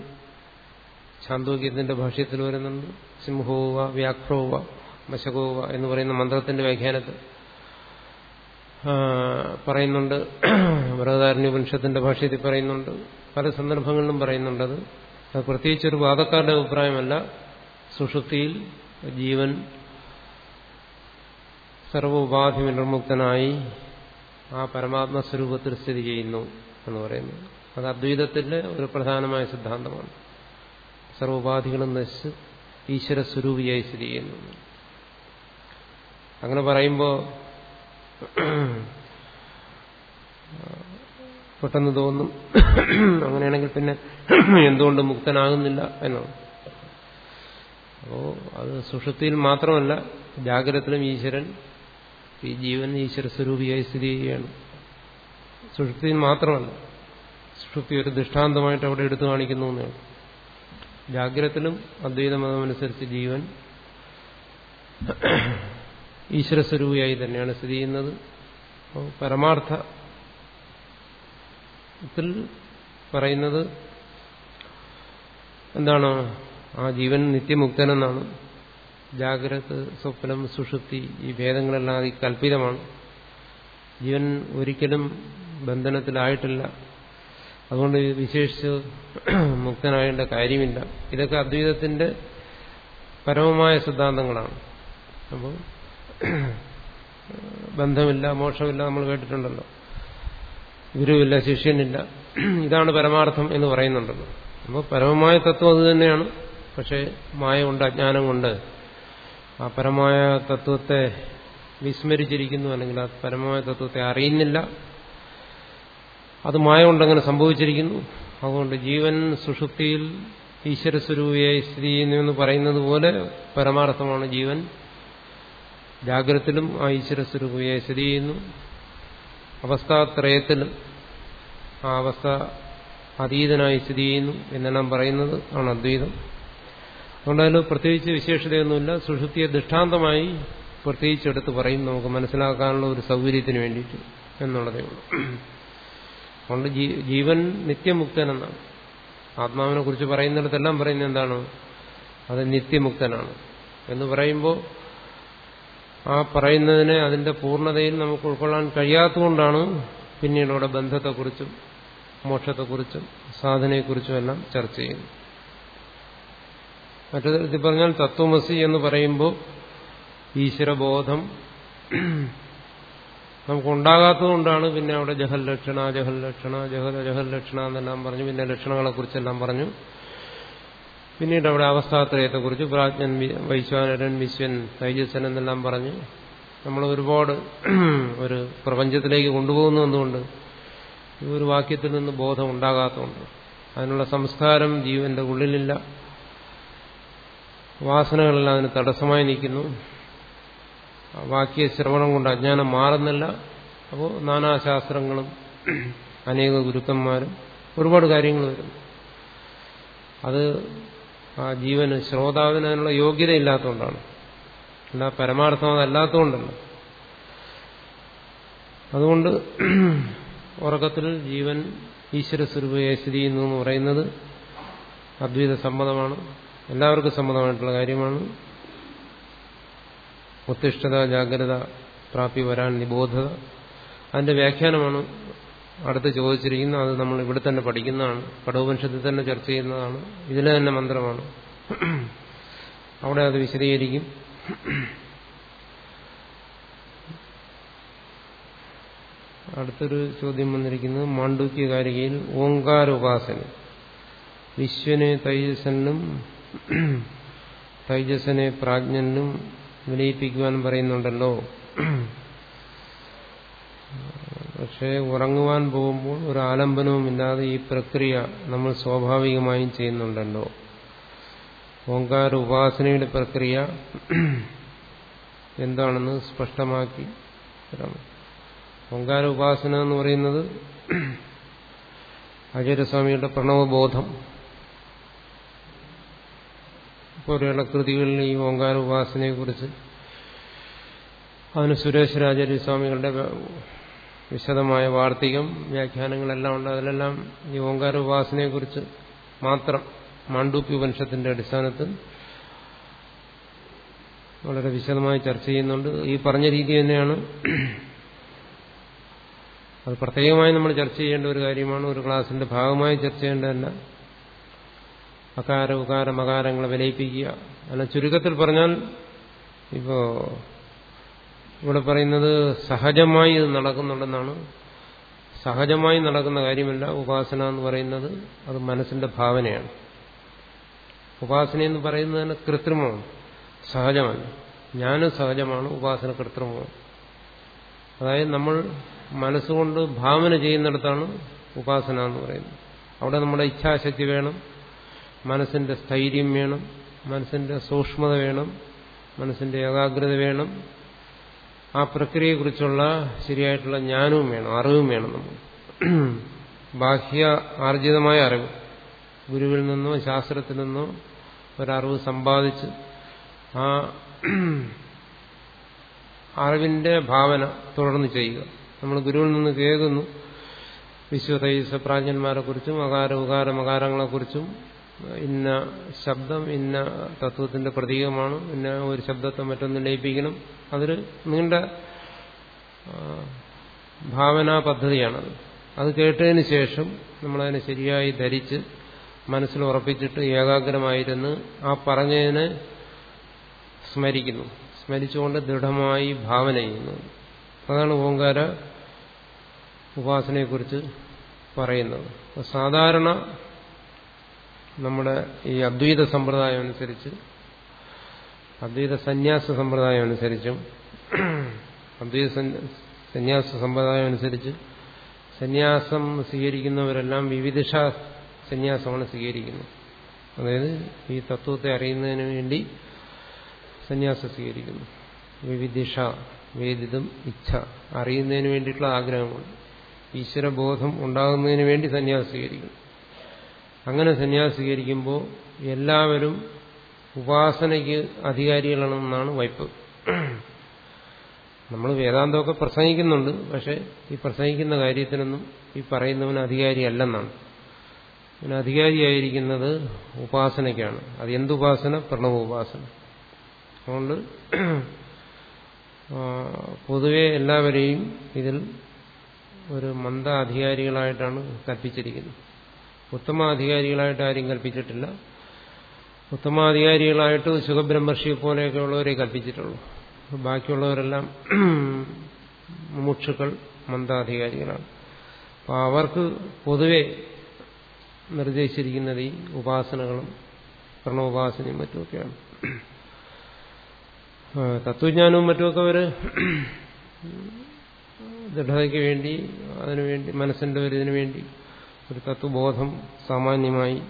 ചാന്തോക്യത്തിന്റെ ഭാഷ്യത്തിൽ വരുന്നുണ്ട്. സിംഹോവ വ്യാഘ്രോവ മശകോവ എന്ന് പറയുന്ന മന്ത്രത്തിന്റെ വ്യാഖ്യാനത്തിൽ പറയുന്നുണ്ട്. വ്രതാരണ്യ വംശത്തിന്റെ ഭാഷ്യത്തിൽ പറയുന്നുണ്ട്. പല സന്ദർഭങ്ങളിലും പറയുന്നുണ്ടത് അത്. പ്രത്യേകിച്ച് ഒരു വാദക്കാരുടെ അഭിപ്രായമല്ല. സുഷുപ്തിയിൽ ജീവൻ സർവോപാധി വിനിർമുക്തനായി ആ പരമാത്മ സ്വരൂപത്തിൽ സ്ഥിതി ചെയ്യുന്നു എന്ന് പറയുന്നു. അത് അദ്വൈതത്തിന്റെ ഒരു പ്രധാനമായ സിദ്ധാന്തമാണ്. സർവോപാധികളും നശിച്ച് ഈശ്വര സ്വരൂപിയായി സ്ഥിതി ചെയ്യുന്നു. അങ്ങനെ പറയുമ്പോൾ പെട്ടെന്ന് തോന്നും. അങ്ങനെയാണെങ്കിൽ പിന്നെ എന്തുകൊണ്ട് മുക്തനാകുന്നില്ല എന്നാണ്. അപ്പോ അത് സുഷുപ്തിയിൽ മാത്രമല്ല ജാഗ്രതത്തിലും ഈശ്വരൻ ഈ ജീവൻ ഈശ്വര സ്വരൂപിയായി സ്ഥിതി ചെയ്യുകയാണ്. സുഷുപ്തിയിൽ മാത്രമല്ല സുഷുപ്തി ഒരു ദൃഷ്ടാന്തമായിട്ട് അവിടെ എടുത്തു കാണിക്കുന്നു എന്നാണ്. ജാഗ്രതത്തിലും അദ്വൈത മതമനുസരിച്ച് ജീവൻ ഈശ്വര സ്വരൂപിയായി തന്നെയാണ് സ്ഥിതി ചെയ്യുന്നത്. പരമാർത്ഥത്തിൽ പറയുന്നത് എന്താണ്? ആ ജീവൻ നിത്യമുക്തനെന്നാണ്. ജാഗ്രത സ്വപ്നം സുഷുപ്തി ഈ ഭേദങ്ങളെല്ലാം അതി കല്പിതമാണ് ജീവൻ ഒരിക്കലും ബന്ധനത്തിലായിട്ടില്ല. അതുകൊണ്ട് വിശേഷിച്ച് മുക്തനായേണ്ട കാര്യമില്ല. ഇതൊക്കെ അദ്വൈതത്തിന്റെ പരമമായ സിദ്ധാന്തങ്ങളാണ്. അപ്പോൾ ബന്ധമില്ല മോക്ഷമില്ല നമ്മൾ കേട്ടിട്ടുണ്ടല്ലോ. ഗുരുവില്ല ശിഷ്യനില്ല. ഇതാണ് പരമാർത്ഥം എന്ന് പറയുന്നുണ്ടല്ലോ അപ്പോൾ പരമമായ തത്വം അത് തന്നെയാണ്. പക്ഷേ മായ കൊണ്ട് അജ്ഞാനം കൊണ്ട് ആ പരമായ തത്വത്തെ വിസ്മരിച്ചിരിക്കുന്നു. അല്ലെങ്കിൽ ആ പരമമായ തത്വത്തെ അറിയുന്നില്ല. അത് മായ കൊണ്ടങ്ങനെ സംഭവിച്ചിരിക്കുന്നു. അതുകൊണ്ട് ജീവൻ സുഷുപ്തിയിൽ ഈശ്വരസ്വരൂപിയായി സ്ഥിതി എന്ന് പറയുന്നത് പോലെ പരമാർത്ഥമാണ് ജീവൻ. ജാഗ്രതത്തിലും ആ ഈശ്വരസ്വരൂപിയായി സ്ഥിതി ചെയ്യുന്നു. അവസ്ഥാത്രയത്തിലും ആ അവസ്ഥ അതീതനായി സ്ഥിതി ചെയ്യുന്നു എന്നെല്ലാം പറയുന്നത് ആണ് അദ്വൈതം. അതുകൊണ്ട് പ്രത്യേകിച്ച് വിശേഷതയൊന്നുമില്ല. സുഷുപ്തിയെ ദൃഷ്ടാന്തമായി പ്രത്യേകിച്ച് എടുത്ത് പറയും. നമുക്ക് മനസ്സിലാക്കാനുള്ള ഒരു സൗകര്യത്തിന് വേണ്ടിയിട്ട് എന്നുള്ളതേ ഉള്ളൂ. അതുകൊണ്ട് ജീവൻ നിത്യമുക്തനെന്നാണ്. ആത്മാവിനെ കുറിച്ച് പറയുന്നിടത്തെല്ലാം പറയുന്നത് എന്താണ്? അത് നിത്യമുക്തനാണ്. എന്ന് പറയുമ്പോൾ ആ പറയുന്നതിനെ അതിന്റെ പൂർണതയിൽ നമുക്ക് ഉൾക്കൊള്ളാൻ കഴിയാത്തതുകൊണ്ടാണ് പിന്നീട് അവിടെ ബന്ധത്തെക്കുറിച്ചും മോക്ഷത്തെക്കുറിച്ചും സാധനയെക്കുറിച്ചും എല്ലാം ചർച്ച ചെയ്യുന്നു. മറ്റു തരത്തിൽ പറഞ്ഞാൽ തത്വമസി എന്ന് പറയുമ്പോൾ ഈശ്വരബോധം നമുക്കുണ്ടാകാത്തതുകൊണ്ടാണ് പിന്നെ അവിടെ ജഹൽ ലക്ഷണ ജഹൽ ലക്ഷണ ജഹൽ ജഹൽ ലക്ഷണ എന്നെല്ലാം പറഞ്ഞു പിന്നെ ലക്ഷണങ്ങളെ ലക്ഷണങ്ങളെക്കുറിച്ചെല്ലാം പറഞ്ഞു. പിന്നീട് അവിടെ അവസ്ഥാത്രയത്തെക്കുറിച്ച് പ്രാജ്ഞൻ വൈശ്വാനരൻ വിശ്വൻ തൈജസ്സൻ എന്നെല്ലാം പറഞ്ഞു നമ്മൾ ഒരുപാട് ഒരു പ്രപഞ്ചത്തിലേക്ക് കൊണ്ടുപോകുന്നു എന്തുകൊണ്ട്? ഈ ഒരു വാക്യത്തിൽ നിന്ന് ബോധം ഉണ്ടാകാത്തതുകൊണ്ട് അതിനുള്ള സംസ്കാരം ജീവന്റെ ഉള്ളിലില്ല. വാസനകളെല്ലാം അതിന് തടസ്സമായി നിൽക്കുന്നു. വാക്യ ശ്രവണം കൊണ്ട് അജ്ഞാനം മാറുന്നില്ല. അപ്പോൾ നാനാശാസ്ത്രങ്ങളും അനേക ഗുരുക്കന്മാരും ഒരുപാട് കാര്യങ്ങൾ വരുന്നു. അത് ആ ജീവന് ശ്രോതാവിന് അതിനുള്ള യോഗ്യതയില്ലാത്തതുകൊണ്ടാണ്. അല്ല പരമാർത്ഥം അതല്ലാത്തതുകൊണ്ടല്ല. അതുകൊണ്ട് ഉറക്കത്തിൽ ജീവൻ ഈശ്വര സ്വരൂപയെ സ്ഥിതി ചെയ്യുന്നു എന്ന് പറയുന്നത് അദ്വൈത സമ്മതമാണ്. എല്ലാവർക്കും സമ്മതമായിട്ടുള്ള കാര്യമാണ്. ഉത്തിഷ്ഠത ജാഗ്രത പ്രാപ്തി വരാൻ നിബോധത. അതിന്റെ വ്യാഖ്യാനമാണ് അടുത്ത് ചോദിച്ചിരിക്കുന്നത്. അത് നമ്മൾ ഇവിടെ തന്നെ പഠിക്കുന്നതാണ്. കടോപനിഷത്തിൽ തന്നെ ചർച്ച ചെയ്യുന്നതാണ്. ഇതിലെ തന്നെ മന്ത്രമാണ്. അവിടെ അത് വിശദീകരിക്കും. അടുത്തൊരു ചോദ്യം വന്നിരിക്കുന്നത് മാണ്ഡൂക്യ കാരികയിൽ ഉപാസന വിശ്വനെ തൈജസനും തൈജസനെ പ്രാജ്ഞനും വിലയിപ്പിക്കുവാൻ പറയുന്നുണ്ടല്ലോ. പക്ഷേ ഉറങ്ങുവാൻ പോകുമ്പോൾ ഒരു ആലംബനവുമില്ലാതെ ഈ പ്രക്രിയ നമ്മൾ സ്വാഭാവികമായും ചെയ്യുന്നുണ്ടല്ലോ. ഓങ്കാര ഉപാസനയുടെ പ്രക്രിയ എന്താണെന്ന് സ്പഷ്ടമാക്കി ഓങ്കാര ഉപാസന എന്ന് പറയുന്നത് ആചാര്യസ്വാമിയുടെ പ്രണവബോധം. പോലെയുള്ള കൃതികളിൽ ഈ ഓങ്കാര ഉപാസനയെക്കുറിച്ച് അതിന് സുരേശ്വരാചാര്യസ്വാമികളുടെ വിശദമായ വാർത്തികം വ്യാഖ്യാനങ്ങളെല്ലാം ഉണ്ട്. അതിലെല്ലാം ഈ ഓങ്കാര ഉപാസനയെക്കുറിച്ച് മാത്രം മാണ്ഡൂക്യ ഉപനിഷത്തിന്റെ അടിസ്ഥാനത്തിൽ വളരെ വിശദമായി ചർച്ച ചെയ്യുന്നുണ്ട്. ഈ പറഞ്ഞ രീതി തന്നെയാണ്. അത് പ്രത്യേകമായി നമ്മൾ ചർച്ച ചെയ്യേണ്ട ഒരു കാര്യമാണ്. ഒരു ക്ലാസിന്റെ ഭാഗമായി ചർച്ച ചെയ്യേണ്ടതല്ല. അകാര ഉകാര മകാരങ്ങളെ വിലയിപ്പിക്കുക. അല്ല ചുരുക്കത്തിൽ പറഞ്ഞാൽ ഇപ്പോ ഇവിടെ പറയുന്നത് സഹജമായി ഇത് നടക്കുന്നുണ്ടെന്നാണ്. സഹജമായി നടക്കുന്ന കാര്യമല്ല ഉപാസന എന്ന് പറയുന്നത്. അത് മനസ്സിന്റെ ഭാവനയാണ്. ഉപാസന എന്ന് പറയുന്നത് തന്നെ കൃത്രിമമാണ്. സഹജമാണ്. ജ്ഞാനം സഹജമാണ് ഉപാസന കൃത്രിമമാണ്. അതായത് നമ്മൾ മനസ്സുകൊണ്ട് ഭാവന ചെയ്യുന്നിടത്താണ് ഉപാസന എന്ന് പറയുന്നത്. അവിടെ നമ്മുടെ ഇച്ഛാശക്തി വേണം മനസ്സിന്റെ സ്ഥൈര്യം വേണം മനസ്സിന്റെ സൂക്ഷ്മത വേണം മനസ്സിന്റെ ഏകാഗ്രത വേണം. ആ പ്രക്രിയയെക്കുറിച്ചുള്ള ശരിയായിട്ടുള്ള ജ്ഞാനവും വേണം അറിവും വേണം നമ്മൾ ബാഹ്യ ആർജിതമായ അറിവ്. ഗുരുവിൽ നിന്നോ ശാസ്ത്രത്തിൽ നിന്നോ ഒരറിവ് സമ്പാദിച്ച് ആ അറിവിന്റെ ഭാവന തുടർന്ന് ചെയ്യുക. നമ്മൾ ഗുരുവിൽ നിന്ന് കേൾക്കുന്നു. വിശ്വതൈസ പ്രാജ്ഞന്മാരെ കുറിച്ചും അകാര ഉകാര മകാരങ്ങളെക്കുറിച്ചും ഇന്ന ശബ്ദം ഇന്ന തത്വത്തിന്റെ പ്രതീകമാണ് ഇന്ന ഒരു ശബ്ദത്തെ മറ്റൊന്ന് ലയിപ്പിക്കണം. അതൊരു നീണ്ട ഭാവനാ പദ്ധതിയാണത്. അത് കേട്ടതിന് ശേഷം നമ്മളതിനെ ശരിയായി ധരിച്ച് മനസ്സിൽ ഉറപ്പിച്ചിട്ട് ഏകാഗ്രമായിരുന്ന് ആ പറഞ്ഞതിനെ സ്മരിക്കുന്നു. സ്മരിച്ചുകൊണ്ട് ദൃഢമായി ഭാവന ചെയ്യുന്നു. അതാണ് ഓങ്കാര ഉപാസനയെക്കുറിച്ച് പറയുന്നത്. സാധാരണ നമ്മുടെ ഈ അദ്വൈത സമ്പ്രദായം അനുസരിച്ച് അദ്വൈത സന്യാസ സമ്പ്രദായം അനുസരിച്ചും അദ്വൈത സന്യാസ സമ്പ്രദായം അനുസരിച്ച് സന്യാസം സ്വീകരിക്കുന്നവരെല്ലാം വിവിധിഷ സന്യാസമാണ് സ്വീകരിക്കുന്നത്. അതായത് ഈ തത്വത്തെ അറിയുന്നതിന് വേണ്ടി സന്യാസം സ്വീകരിക്കുന്നു. വിവിധിഷ വേദിതം ഇച്ഛ അറിയുന്നതിന് വേണ്ടിയിട്ടുള്ള ആഗ്രഹമുണ്ട് ഈശ്വരബോധം ഉണ്ടാകുന്നതിന് വേണ്ടി സന്യാസം സ്വീകരിക്കുന്നു. അങ്ങനെ സന്യാസം സ്വീകരിക്കുമ്പോൾ എല്ലാവരും ഉപാസനയ്ക്ക് അധികാരികളാണെന്നാണ് വൈപ്പ്. നമ്മൾ വേദാന്തമൊക്കെ പ്രസംഗിക്കുന്നുണ്ട് പക്ഷെ ഈ പ്രസംഗിക്കുന്ന കാര്യത്തിനൊന്നും ഈ പറയുന്നവന് അധികാരിയല്ലെന്നാണ്. പിന്നെ അധികാരിയായിരിക്കുന്നത് ഉപാസനയ്ക്കാണ്. അത് എന്തുപാസന? പ്രണവോപാസന. അതുകൊണ്ട് പൊതുവെ എല്ലാവരെയും ഇതിൽ ഒരു മന്ദ അധികാരികളായിട്ടാണ് കൽപ്പിച്ചിരിക്കുന്നത്. ഉത്തമാധികാരികളായിട്ട് ആരും കൽപ്പിച്ചിട്ടില്ല. ഉത്തമാധികാരികളായിട്ട് സുഖബ്രഹ്മർഷിയെ പോലെയൊക്കെ ഉള്ളവരെ കൽപ്പിച്ചിട്ടുള്ളൂ. ബാക്കിയുള്ളവരെല്ലാം മുമുക്ഷുക്കൾ മന്ദാധികാരികളാണ്. അപ്പോൾ അവർക്ക് പൊതുവെ നിർദ്ദേശിച്ചിരിക്കുന്നത് ഈ ഉപാസനകളും പ്രണോപാസനയും മറ്റുമൊക്കെയാണ്. തത്വജ്ഞാനവും മറ്റുമൊക്കെ അവർ ദൃഢതയ്ക്ക് വേണ്ടി അതിനുവേണ്ടി മനസ്സിന്റെ ഒരു ഇതിനു വേണ്ടി ഒരു തത്വബോധം സാമാന്യമായി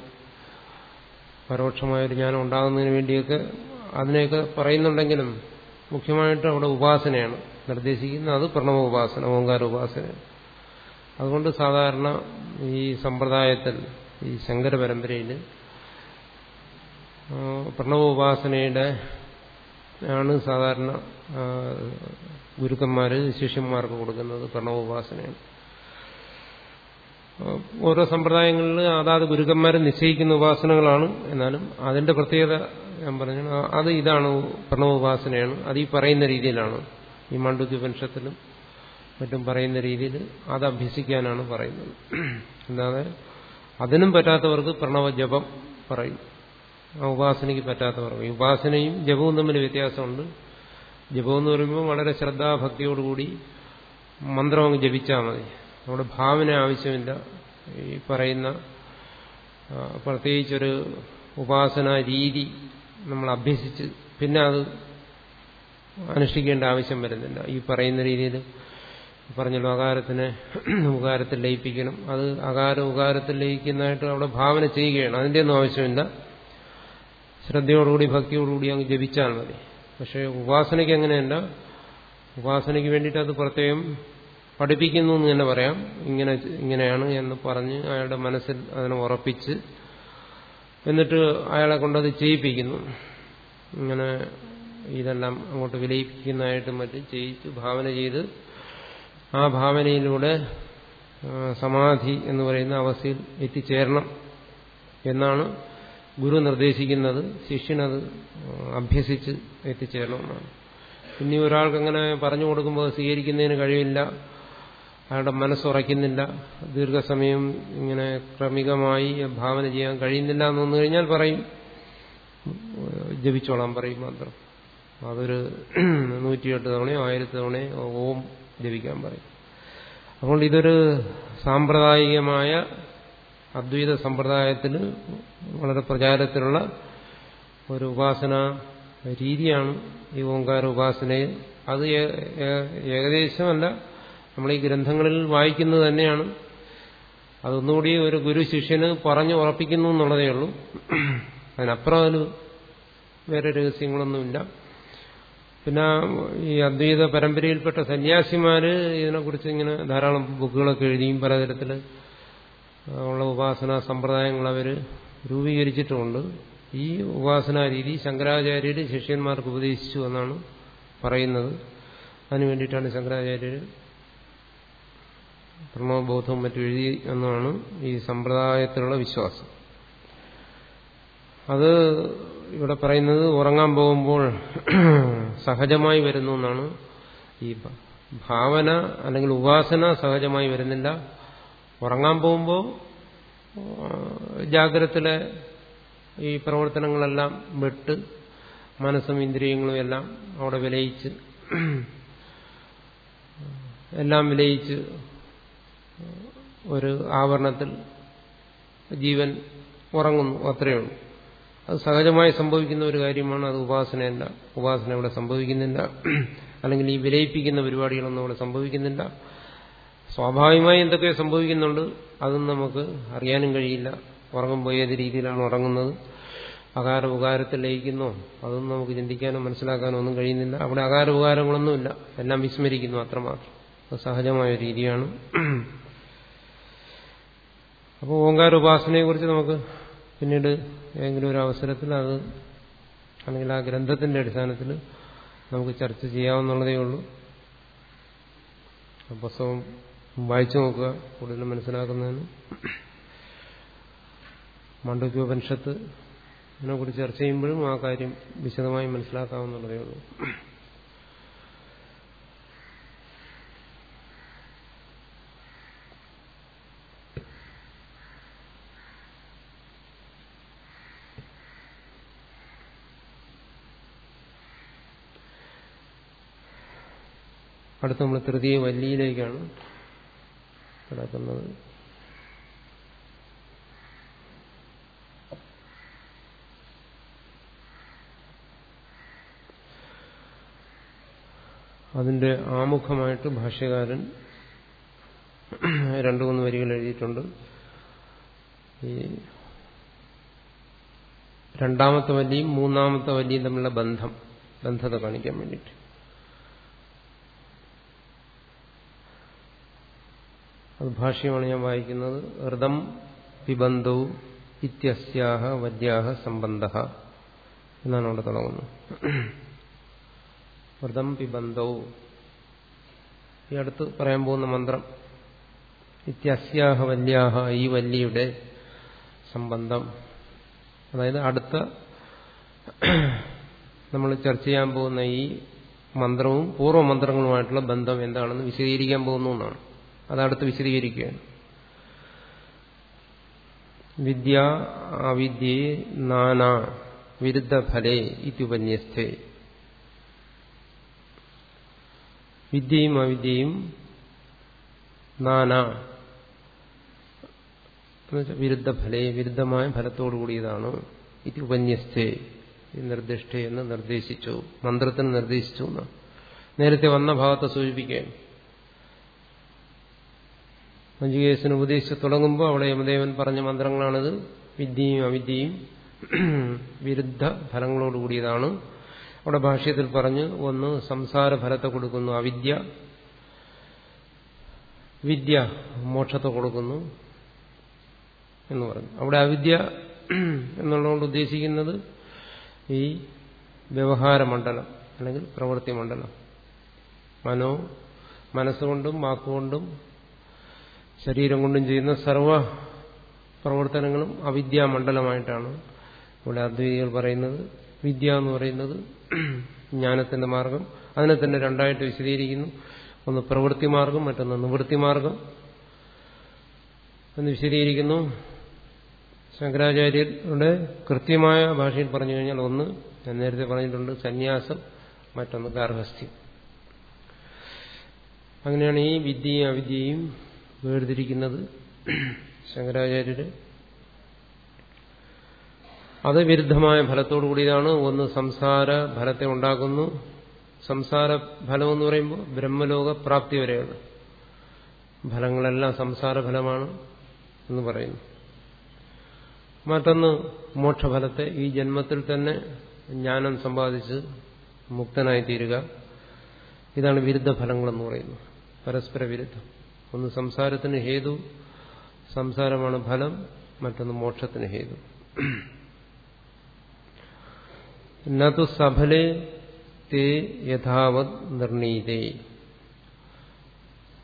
പരോക്ഷമായ ഒരു ജ്ഞാനം ഉണ്ടാകുന്നതിന് വേണ്ടിയൊക്കെ അതിനെയൊക്കെ പറയുന്നുണ്ടെങ്കിലും മുഖ്യമായിട്ട് അവിടെ ഉപാസനയാണ് നിർദ്ദേശിക്കുന്നത്. അത് പ്രണവ ഉപാസന ഓങ്കാര ഉപാസനയാണ് അതുകൊണ്ട് സാധാരണ ഈ സമ്പ്രദായത്തിൽ ഈ ശങ്കര പരമ്പരയിൽ പ്രണവോപാസനയുടെ ആണ് സാധാരണ ഗുരുക്കന്മാര് ശിഷ്യന്മാർക്ക് കൊടുക്കുന്നത് പ്രണവോപാസനയാണ്. ഓരോ സമ്പ്രദായങ്ങളിൽ അതാത് ഗുരുക്കന്മാർ നിശ്ചയിക്കുന്ന ഉപാസനകളാണ്. എന്നാലും അതിന്റെ പ്രത്യേകത ഞാൻ പറഞ്ഞു അത് ഇതാണ് പ്രണവോപാസനയാണ്. അത് ഈ പറയുന്ന രീതിയിലാണ്. ഈ മണ്ഡുദ്യോപനിഷത്തിലും മറ്റും പറയുന്ന രീതിയിൽ അത് അഭ്യസിക്കാനാണ് പറയുന്നത്. അല്ലാതെ അതിനും പറ്റാത്തവർക്ക് പ്രണവജപം പറയും. ആ ഉപാസനയ്ക്ക് പറ്റാത്തവർക്ക് ഈ ഉപാസനയും ജപവും തമ്മിൽ വ്യത്യാസമുണ്ട്. ജപം എന്ന് പറയുമ്പോൾ വളരെ ശ്രദ്ധാഭക്തിയോടുകൂടി മന്ത്രം അങ്ങ് ജപിച്ചാൽ മതി. നമ്മുടെ ഭാവന ആവശ്യമില്ല. ഈ പറയുന്ന പ്രത്യേകിച്ചൊരു ഉപാസന രീതി നമ്മൾ അഭ്യസിച്ച് പിന്നെ അത് അനുഷ്ഠിക്കേണ്ട ആവശ്യം വരുന്നില്ല. ഈ പറയുന്ന രീതിയിൽ പറഞ്ഞല്ലോ അകാരത്തിനെ ഉകാരത്തിൽ ലയിപ്പിക്കണം. അത് അകാരം ഉകാരത്തിൽ ലയിക്കുന്നതായിട്ട് അവിടെ ഭാവന ചെയ്യുകയാണ്. അതിന്റെ ഒന്നും ആവശ്യമില്ല. ശ്രദ്ധയോടുകൂടി ഭക്തിയോടുകൂടി അങ്ങ് ജപിച്ചാൽ മതി. പക്ഷേ ഉപാസനയ്ക്ക് അങ്ങനെയല്ല. ഉപാസനയ്ക്ക് വേണ്ടിയിട്ട് അത് പ്രത്യേകം പഠിപ്പിക്കുന്നു എന്ന് തന്നെ പറയാം. ഇങ്ങനെ ഇങ്ങനെയാണ് എന്ന് പറഞ്ഞ് അയാളുടെ മനസ്സിൽ അതിനെ ഉറപ്പിച്ച് എന്നിട്ട് അയാളെ കൊണ്ടത് ചെയ്യിപ്പിക്കുന്നു. ഇങ്ങനെ ഇതെല്ലാം അങ്ങോട്ട് വിലയിപ്പിക്കുന്നതായിട്ട് മറ്റും ചെയ്യിച്ച് ഭാവന ചെയ്ത് ആ ഭാവനയിലൂടെ സമാധി എന്ന് പറയുന്ന അവസ്ഥയിൽ എത്തിച്ചേരണം എന്നാണ് ഗുരു നിർദ്ദേശിക്കുന്നത് ശിഷ്യനത് അഭ്യസിച്ച് എത്തിച്ചേരണം എന്നാണ് ഇനി ഒരാൾക്ക് അങ്ങനെ പറഞ്ഞു കൊടുക്കുമ്പോൾ സ്വീകരിക്കുന്നതിന് കഴിയില്ല അയാളുടെ മനസ്സുറയ്ക്കുന്നില്ല ദീർഘസമയം ഇങ്ങനെ ക്രമികമായി ഭാവന ചെയ്യാൻ കഴിയുന്നില്ല എന്ന് വന്നു കഴിഞ്ഞാൽ പറയും. ജപിച്ചോളാം പറയും മാത്രം അതൊരു നൂറ്റിയെട്ട് തവണയോ ആയിരത്തി തവണയോ ഓം ജപിക്കാൻ പറയും. അപ്പോൾ ഇതൊരു സാമ്പ്രദായികമായ അദ്വൈത സമ്പ്രദായത്തിന് വളരെ പ്രചാരത്തിലുള്ള ഒരു ഉപാസന രീതിയാണ് ഈ ഓങ്കാര ഉപാസനയിൽ അത് ഏകദേശമല്ല നമ്മൾ ഈ ഗ്രന്ഥങ്ങളിൽ വായിക്കുന്നത് തന്നെയാണ്. അതൊന്നുകൂടി ഒരു ഗുരു ശിഷ്യന് പറഞ്ഞു ഉറപ്പിക്കുന്നു എന്നുള്ളതേ ഉള്ളൂ. അതിനപ്പുറം അതിന് വേറെ രഹസ്യങ്ങളൊന്നുമില്ല. പിന്നെ ഈ അദ്വൈത പരമ്പരയിൽപ്പെട്ട സന്യാസിമാര് ഇതിനെക്കുറിച്ച് ഇങ്ങനെ ധാരാളം ബുക്കുകളൊക്കെ എഴുതിയും പലതരത്തിൽ ഉള്ള ഉപാസനാ സമ്പ്രദായങ്ങൾ അവർ രൂപീകരിച്ചിട്ടുമുണ്ട്. ഈ ഉപാസനാ രീതി ശങ്കരാചാര്യർ ശിഷ്യന്മാർക്ക് ഉപദേശിച്ചു എന്നാണ് പറയുന്നത്. അതിനു വേണ്ടിയിട്ടാണ് ശങ്കരാചാര്യർ പ്രണവബോധവും മറ്റും എഴുതി എന്നാണ് ഈ സമ്പ്രദായത്തിലുള്ള വിശ്വാസം. അത് ഇവിടെ പറയുന്നത് ഉറങ്ങാൻ പോകുമ്പോൾ സഹജമായി വരുന്നു എന്നാണ് ഈ ഭാവന അല്ലെങ്കിൽ ഉപാസന സഹജമായി വരുന്നില്ല. ഉറങ്ങാൻ പോകുമ്പോൾ ജാഗ്രതത്തിലെ ഈ പ്രവർത്തനങ്ങളെല്ലാം വിട്ട് മനസ്സും ഇന്ദ്രിയങ്ങളും എല്ലാം അവിടെ വിലയിച്ച് എല്ലാം വിലയിച്ച് ഒരു ആവരണത്തിൽ ജീവൻ ഉറങ്ങുന്നു. അത്രയേ ഉള്ളൂ. അത് സഹജമായി സംഭവിക്കുന്ന ഒരു കാര്യമാണ് അത് ഉപാസനയല്ല. ഉപാസന ഇവിടെ സംഭവിക്കുന്നില്ല. അല്ലെങ്കിൽ ഈ വിലയിപ്പിക്കുന്ന പരിപാടികളൊന്നും ഇവിടെ സംഭവിക്കുന്നില്ല. സ്വാഭാവികമായി എന്തൊക്കെ സംഭവിക്കുന്നുണ്ട് അതൊന്നും നമുക്ക് അറിയാനും കഴിയില്ല. ഉറങ്ങുമ്പോൾ ഏത് രീതിയിലാണ് ഉറങ്ങുന്നത്. അകാര ഉപകാരത്തിൽ ലയിക്കുന്നോ. അതൊന്നും നമുക്ക് ചിന്തിക്കാനോ മനസ്സിലാക്കാനോ ഒന്നും കഴിയുന്നില്ല. അവിടെ അകാര ഉപകാരങ്ങളൊന്നുമില്ല എല്ലാം വിസ്മരിക്കുന്നു അത്രമാത്രം. അത് സഹജമായ രീതിയാണ്. അപ്പോൾ ഓങ്കാര ഉപാസനയെക്കുറിച്ച് നമുക്ക് പിന്നീട് ഏതെങ്കിലും ഒരു അവസരത്തിൽ അത് അല്ലെങ്കിൽ ആ ഗ്രന്ഥത്തിന്റെ അടിസ്ഥാനത്തിൽ നമുക്ക് ചർച്ച ചെയ്യാവുന്നുള്ളതേ ഉള്ളൂ. പുസ്തകം വായിച്ചു നോക്കുക കൂടുതൽ മനസ്സിലാക്കുന്നതിന്. മണ്ഡുക്യോപനിഷത്ത് ഇതിനെക്കുറിച്ച് ചർച്ച ചെയ്യുമ്പോഴും ആ കാര്യം വിശദമായി മനസ്സിലാക്കാവുന്നുള്ളതേ ഉള്ളൂ. അടുത്ത് നമ്മൾ തൃതീയ വല്ലിയിലേക്കാണ് കിടക്കുന്നത്. അതിന്റെ ആമുഖമായിട്ട് ഭാഷ്യകാരൻ രണ്ടു മൂന്ന് വരികൾ എഴുതിയിട്ടുണ്ട്. ഈ രണ്ടാമത്തെ വല്ലിയും മൂന്നാമത്തെ വല്ലിയും തമ്മിലുള്ള ബന്ധം ബന്ധത കാണിക്കാൻ വേണ്ടിയിട്ട്. അത് ഭാഷ്യമാണ് ഞാൻ വായിക്കുന്നത്. ഹൃദം പിബന്ധു ഇത്യസ്യാഹ വദ്യാഹ സംബന്ധ എന്നാണ് അവിടെ തുടങ്ങുന്നത്. വ്രതം പിബന്ധവും ഈ അടുത്ത് പറയാൻ പോകുന്ന മന്ത്രം. ഇത്യസ്യാഹ വല്യാഹ ഈ വല്യയുടെ സംബന്ധം. അതായത് അടുത്ത നമ്മൾ ചർച്ച ചെയ്യാൻ പോകുന്ന ഈ മന്ത്രവും പൂർവമന്ത്രങ്ങളുമായിട്ടുള്ള ബന്ധം എന്താണെന്ന് വിശദീകരിക്കാൻ പോകുന്നു എന്നാണ്. അതടുത്ത് വിശദീകരിക്കുകയാണ്. വിദ്യ അവിദ്യയെ നാനാ വിരുദ്ധ ഫലേ ഇത്യുപന്യസ്ഥേ വിദ്യയും അവിദ്യയും നാനാ വിരുദ്ധ ഫലേ വിരുദ്ധമായ ഫലത്തോടു കൂടിയതാണ് ഇത് ഉപന്യസ്ഥേ നിർദ്ദിഷ്ടേ എന്ന് നിർദ്ദേശിച്ചു മന്ത്രത്തിന് നിർദ്ദേശിച്ചു എന്ന് നേരത്തെ വന്ന ഭാഗത്തെ സൂചിപ്പിക്കുകയാണ്. മഞ്ജുകേശന് ഉപദേശിച്ച് തുടങ്ങുമ്പോൾ അവിടെ യമദേവൻ പറഞ്ഞ മന്ത്രങ്ങളാണിത്. വിദ്യയും അവിദ്യയും വിരുദ്ധ ഫലങ്ങളോട് കൂടിയതാണ്. അവിടെ ഭാഷ്യത്തിൽ പറഞ്ഞ് ഒന്ന് സംസാര ഫലത്തെ കൊടുക്കുന്നു അവിദ്യ. വിദ്യ മോക്ഷത്തെ കൊടുക്കുന്നു എന്ന് പറഞ്ഞു. അവിടെ അവിദ്യ എന്നുള്ളതുകൊണ്ട് ഉദ്ദേശിക്കുന്നത് ഈ വ്യവഹാര മണ്ഡലം അല്ലെങ്കിൽ പ്രവൃത്തി മണ്ഡലം മനോ മനസ്സുകൊണ്ടും വാക്കുകൊണ്ടും ശരീരം കൊണ്ടും ചെയ്യുന്ന സർവ പ്രവർത്തനങ്ങളും അവിദ്യാമണ്ഡലമായിട്ടാണ് ഇവിടെ അദ്വൈതികൾ പറയുന്നത്. വിദ്യ എന്ന് പറയുന്നത് ജ്ഞാനത്തിന്റെ മാർഗം. അതിനെ തന്നെ രണ്ടായിട്ട് വിശദീകരിക്കുന്നു. ഒന്ന് പ്രവൃത്തി മാർഗം മറ്റൊന്ന് നിവൃത്തി മാർഗം. എന്ന് വിശദീകരിക്കുന്നു. ശങ്കരാചാര്യരുടെ കൃത്യമായ ഭാഷയിൽ പറഞ്ഞു കഴിഞ്ഞാൽ ഒന്ന് ഞാൻ നേരത്തെ പറഞ്ഞിട്ടുണ്ട് സന്യാസം മറ്റൊന്ന് ഗാർഹസ്ഥ്യം. അങ്ങനെയാണ് ഈ വിദ്യയും അവിദ്യയും വേർതിരിക്കുന്നത് ശങ്കരാചാര്യര്. അത് വിരുദ്ധമായ ഫലത്തോടു കൂടിയതാണ്. ഒന്ന് സംസാര ഫലത്തെ ഉണ്ടാക്കുന്നു. സംസാര ഫലം എന്ന് പറയുമ്പോൾ ബ്രഹ്മലോക പ്രാപ്തി വരെയാണ്. ഫലങ്ങളെല്ലാം സംസാര ഫലമാണ് എന്ന് പറയുന്നു. മറ്റൊന്ന് മോക്ഷഫലത്തെ ഈ ജന്മത്തിൽ തന്നെ ജ്ഞാനം സമ്പാദിച്ച് മുക്തനായി തീരുക ഇതാണ് വിരുദ്ധ ഫലങ്ങളെന്ന് പറയുന്നത് പരസ്പര വിരുദ്ധം ഒന്ന് സംസാരത്തിന് ഹേതു സംസാരമാണ് ഫലം മറ്റൊന്ന് മോക്ഷത്തിന് ഹേതു. നതു സഫലേ തേ യഥാവത് നിർണീതേ.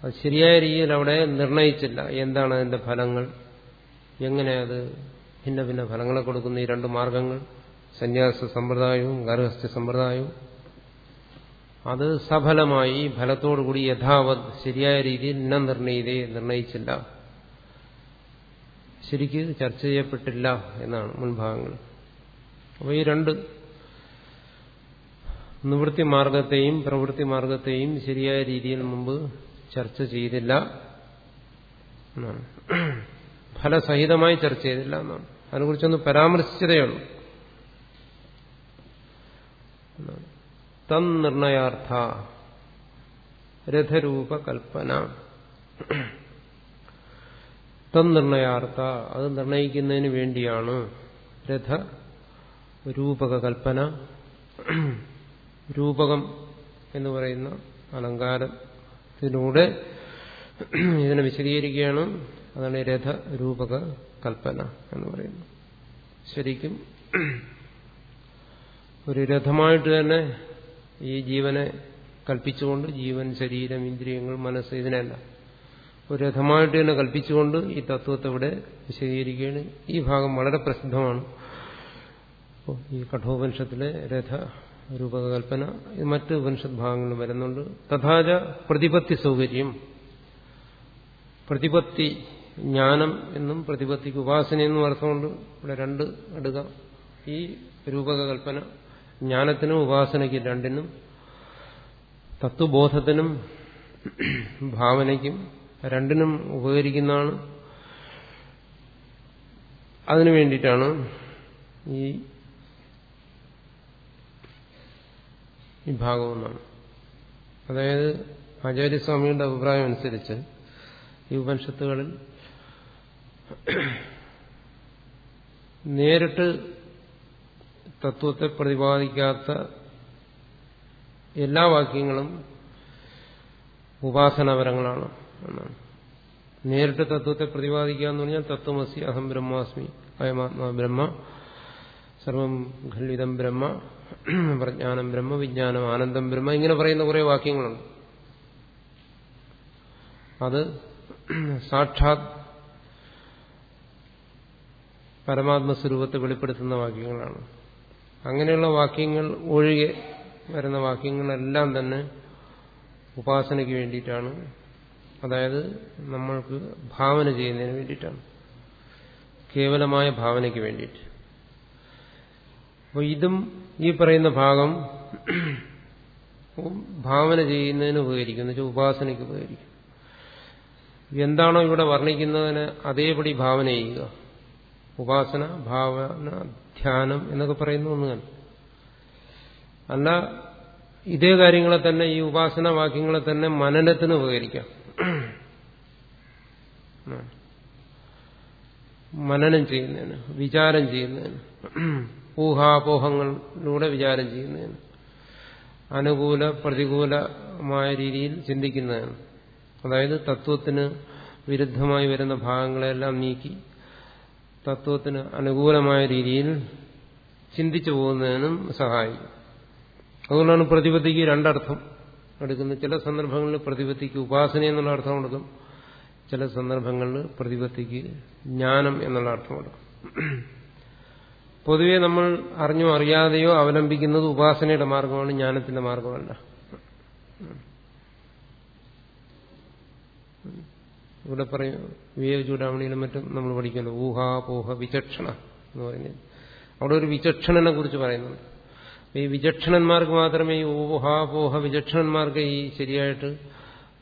അത് ശരിയായ രീതിയിൽ അവിടെ നിർണയിച്ചില്ല. എന്താണ് അതിന്റെ ഫലങ്ങൾ? എങ്ങനെ അത് ഭിന്ന ഭിന്ന ഫലങ്ങളെ കൊടുക്കുന്ന ഈ രണ്ട് മാർഗങ്ങൾ? സന്യാസ സമ്പ്രദായവും ഗർഹസ്ഥ സമ്പ്രദായവും. അത് സഫലമായി ഫലത്തോടുകൂടി യഥാവത് ശരിയായ രീതിയിൽ ഇന്ന നിർണയിതേ നിർണയിച്ചില്ല. ശരിക്ക് ചർച്ച ചെയ്യപ്പെട്ടില്ല എന്നാണ് മുൻഭാഗങ്ങൾ. അപ്പോൾ ഈ രണ്ട് നിവൃത്തി മാർഗത്തെയും പ്രവൃത്തി മാർഗത്തെയും ശരിയായ രീതിയിൽ മുമ്പ് ചർച്ച ചെയ്തില്ല എന്നാണ്. ഫലസഹിതമായി ചർച്ച ചെയ്തില്ല എന്നാണ്. അതിനെക്കുറിച്ചൊന്ന് പരാമർശിച്ചതേ ഉള്ളൂ തന്നിർണയാർത്ഥ രഥരൂപകൽപ്പന. തന്നിർണയാർത്ഥ അത് നിർണയിക്കുന്നതിന് വേണ്ടിയാണ് രഥ രൂപക കൽപ്പന രൂപകം എന്ന് പറയുന്ന അലങ്കാരത്തിലൂടെ ഇതിനെ വിശദീകരിക്കുകയാണ്. അതാണ് രഥ രൂപക കൽപ്പന എന്ന് പറയുന്നത്. ശരിക്കും ഒരു രഥമായിട്ട് തന്നെ ഈ ജീവനെ കൽപ്പിച്ചുകൊണ്ട് ജീവൻ ശരീരം ഇന്ദ്രിയങ്ങൾ മനസ്സ് ഇതിനല്ല ഒരു രഥമായിട്ട് തന്നെ കൽപ്പിച്ചുകൊണ്ട് ഈ തത്വത്തെ ഇവിടെ വിശദീകരിക്കുകയാണ്. ഈ ഭാഗം വളരെ പ്രസിദ്ധമാണ്. ഈ കഠോപനിഷത്തിലെ രഥ രൂപകൽപ്പന മറ്റ് ഉപനിഷത്ത് ഭാഗങ്ങളും വരുന്നുണ്ട്. തഥാച പ്രതിപത്തി സൗകര്യം. പ്രതിപത്തി ജ്ഞാനം എന്നും പ്രതിപത്തിക്ക് ഉപാസന എന്നും അർത്ഥമുണ്ട്. ഇവിടെ രണ്ട് എടുക്കാം ഈ രൂപകൽപ്പന ജ്ഞാനത്തിനും ഉപാസനയ്ക്കും രണ്ടിനും തത്വബോധത്തിനും ഭാവനയ്ക്കും രണ്ടിനും ഉപകരിക്കുന്നതാണ്. അതിനു വേണ്ടിയിട്ടാണ് ഈ ഈ അതായത് ആചാര്യസ്വാമിയുടെ അഭിപ്രായം അനുസരിച്ച് ഈ ഉപനിഷത്തുകളിൽ നേരിട്ട് തത്വത്തെ പ്രതിപാദിക്കാത്ത എല്ലാ വാക്യങ്ങളും ഉപാസനാപരങ്ങളാണ് എന്നാണ്. നേരിട്ട് തത്വത്തെ പ്രതിപാദിക്കുക എന്ന് പറഞ്ഞാൽ തത്വമസി അഹം ബ്രഹ്മാസ്മി അയമാത്മാ ബ്രഹ്മ സർവം ഖല്ലിതം ബ്രഹ്മ പ്രജ്ഞാനം ബ്രഹ്മ വിജ്ഞാനം ആനന്ദം ബ്രഹ്മ ഇങ്ങനെ പറയുന്ന കുറേ വാക്യങ്ങളുണ്ട്. അത് സാക്ഷാത് പരമാത്മസ്വരൂപത്തെ വെളിപ്പെടുത്തുന്ന വാക്യങ്ങളാണ്. അങ്ങനെയുള്ള വാക്യങ്ങൾ ഒഴികെ വരുന്ന വാക്യങ്ങളെല്ലാം തന്നെ ഉപാസനയ്ക്ക് വേണ്ടിയിട്ടാണ്. അതായത് നമ്മൾക്ക് ഭാവന ചെയ്യുന്നതിന് വേണ്ടിയിട്ടാണ്. കേവലമായ ഭാവനയ്ക്ക് വേണ്ടിയിട്ട്. അപ്പോൾ ഇതും ഈ പറയുന്ന ഭാഗം ഭാവന ചെയ്യുന്നതിന് ഉപകരിക്കും. എന്നുവെച്ചാൽ ഉപാസനയ്ക്ക് ഉപകരിക്കും. എന്താണോ ഇവിടെ വർണിക്കുന്നതിന് അതേപടി ഭാവന ചെയ്യുക? ഉപാസന ഭാവന ധ്യാനം എന്നൊക്കെ പറയുന്ന ഒന്ന് തന്നെ അല്ല ഇതേ കാര്യങ്ങളെ തന്നെ ഈ ഉപാസന വാക്യങ്ങളെ തന്നെ മനനത്തിന് ഉപകരിക്കാം. മനനം ചെയ്യുന്നതിന് വിചാരം ചെയ്യുന്നതിന് ഊഹാപോഹങ്ങളിലൂടെ വിചാരം ചെയ്യുന്നതിന് അനുകൂല പ്രതികൂലമായ രീതിയിൽ ചിന്തിക്കുന്നതിന്. അതായത് തത്വത്തിന് വിരുദ്ധമായി വരുന്ന ഭാഗങ്ങളെല്ലാം നീക്കി തത്വത്തിന് അനുകൂലമായ രീതിയിൽ ചിന്തിച്ചു പോകുന്നതിനും സഹായിക്കും. അതുകൊണ്ടാണ് പ്രതിപത്തിക്ക് രണ്ടർത്ഥം എടുക്കുന്നത്. ചില സന്ദർഭങ്ങളിൽ പ്രതിപത്തിക്ക് ഉപാസന എന്നുള്ള അർത്ഥം കൊടുക്കും. ചില സന്ദർഭങ്ങളിൽ പ്രതിപത്തിക്ക് ജ്ഞാനം എന്നുള്ള അർത്ഥം കൊടുക്കും. പൊതുവെ നമ്മൾ അറിഞ്ഞോ അറിയാതെയോ അവലംബിക്കുന്നത് ഉപാസനയുടെ മാർഗമാണ് ജ്ഞാനത്തിന്റെ മാർഗമല്ല. ഇവിടെ പറയും വിവേക ചൂടാമണിയിലും മറ്റും നമ്മൾ പഠിക്കുന്നുണ്ട് ഊഹാപോഹ വിചക്ഷണ എന്ന് പറയുന്നത്. അവിടെ ഒരു വിചക്ഷണനെ കുറിച്ച് പറയുന്നുണ്ട്. ഈ വിചക്ഷണന്മാർക്ക് മാത്രമേ ഈ ഊഹാപോഹ വിചക്ഷണന്മാർക്ക് ഈ ശരിയായിട്ട്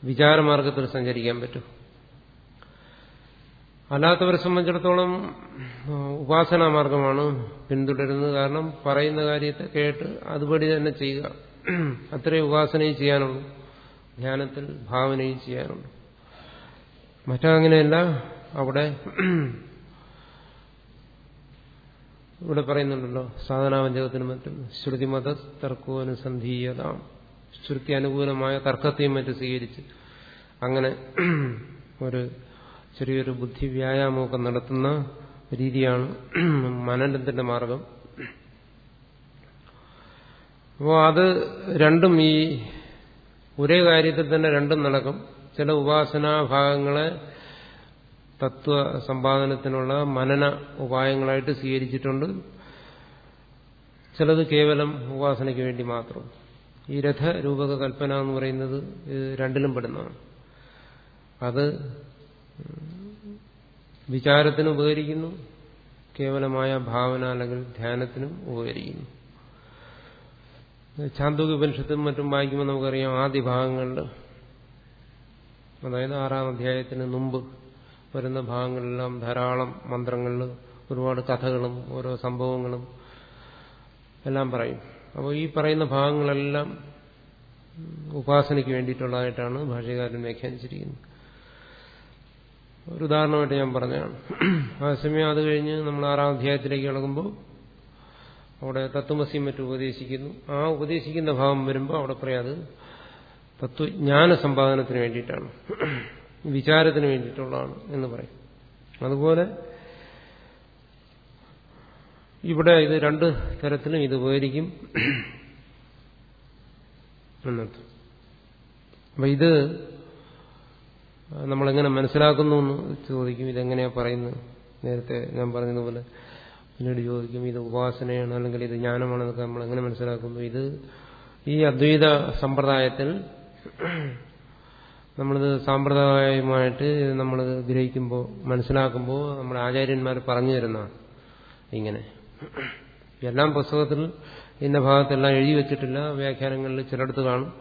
വിചാരമാർഗത്തിൽ സഞ്ചരിക്കാൻ പറ്റൂ. അല്ലാത്തവരെ സംബന്ധിച്ചിടത്തോളം ഉപാസനാ മാർഗമാണ് പിന്തുടരുന്നത്. കാരണം പറയുന്ന കാര്യത്തെ കേട്ട് അതുപടി തന്നെ ചെയ്യുക. അത്രേ ഉപാസനയും ചെയ്യാനുള്ളൂ. ധ്യാനത്തിൽ ഭാവനയും ചെയ്യാനുള്ളൂ. മറ്റങ്ങനെയല്ല അവിടെ ഇവിടെ പറയുന്നുണ്ടല്ലോ സാധനാവഞ്ചകത്തിനും മറ്റും ശ്രുതിമത തർക്കോനുസന്ധീയത. ശ്രുതി അനുകൂലമായ തർക്കത്തെയും മറ്റും സ്വീകരിച്ച് അങ്ങനെ ഒരു ചെറിയൊരു ബുദ്ധി വ്യായാമമൊക്കെ നടത്തുന്ന രീതിയാണ് മനനത്തിന്റെ മാർഗം. അപ്പോൾ അത് രണ്ടും ഈ ഒരേ കാര്യത്തിൽ തന്നെ രണ്ടും നടക്കും. ചില ഉപാസനാഭാഗങ്ങളെ തത്വ സമ്പാദനത്തിനുള്ള മനന ഉപായങ്ങളായിട്ട് സ്വീകരിച്ചിട്ടുണ്ട്. ചിലത് കേവലം ഉപാസനയ്ക്ക് വേണ്ടി മാത്രം. ഈ രഥരൂപക കൽപ്പന എന്ന് പറയുന്നത് രണ്ടിലും പെടുന്നതാണ്. അത് വിചാരത്തിന് ഉപകരിക്കുന്നു കേവലമായ ഭാവന അല്ലെങ്കിൽ ധ്യാനത്തിനും ഉപകരിക്കുന്നു. ചാന്തോക്യ ഉപനിഷത്തും മറ്റും വായിക്കുമ്പോൾ നമുക്കറിയാം ആദ്യ ഭാഗങ്ങളിൽ അതായത് ആറാം അധ്യായത്തിന് മുമ്പ് വരുന്ന ഭാഗങ്ങളിലെല്ലാം ധാരാളം മന്ത്രങ്ങളിൽ ഒരുപാട് കഥകളും ഓരോ സംഭവങ്ങളും എല്ലാം പറയും. അപ്പോൾ ഈ പറയുന്ന ഭാഗങ്ങളെല്ലാം ഉപാസനയ്ക്ക് വേണ്ടിയിട്ടുള്ളതായിട്ടാണ് ഭാഷകാരൻ വ്യാഖ്യാനിച്ചിരിക്കുന്നത്. ഒരു ഉദാഹരണമായിട്ട് ഞാൻ പറഞ്ഞതാണ്. ആ സമയം അത് കഴിഞ്ഞ് നമ്മൾ ആറാം അധ്യായത്തിലേക്ക് ഇളകുമ്പോൾ അവിടെ തത്വമസിയും മറ്റും ഉപദേശിക്കുന്നു. ആ ഉപദേശിക്കുന്ന ഭാഗം വരുമ്പോൾ അവിടെ പറയാത് തത്വജ്ഞാന സമ്പാദനത്തിന് വേണ്ടിയിട്ടാണ്. വിചാരത്തിന് വേണ്ടിയിട്ടുള്ളതാണ് എന്ന് പറയും. അതുപോലെ ഇവിടെ ഇത് രണ്ട് തരത്തിലും ഇത് ഉപകരിക്കും. എന്നത്. അപ്പൊ ഇത് നമ്മളെങ്ങനെ മനസ്സിലാക്കുന്നു എന്ന് ചോദിക്കും. ഇതെങ്ങനെയാ പറയുന്നത്? നേരത്തെ ഞാൻ പറഞ്ഞതുപോലെ പിന്നീട് ചോദിക്കും ഇത് ഉപാസനയാണ് അല്ലെങ്കിൽ ഇത് ജ്ഞാനമാണെന്നൊക്കെ നമ്മൾ എങ്ങനെ മനസ്സിലാക്കുന്നു? ഇത് ഈ അദ്വൈത സമ്പ്രദായത്തിൽ നമ്മളിത് സാമ്പ്രദായമായിട്ട് നമ്മളിത് ഗ്രഹിക്കുമ്പോൾ മനസ്സിലാക്കുമ്പോൾ നമ്മുടെ ആചാര്യന്മാർ പറഞ്ഞു തരുന്നതാണ്. ഇങ്ങനെ. എല്ലാം പുസ്തകത്തിൽ ഇന്ന ഭാഗത്തെല്ലാം എഴുതി വെച്ചിട്ടില്ല. വ്യാഖ്യാനങ്ങളിൽ ചിലടത്ത് കാണും.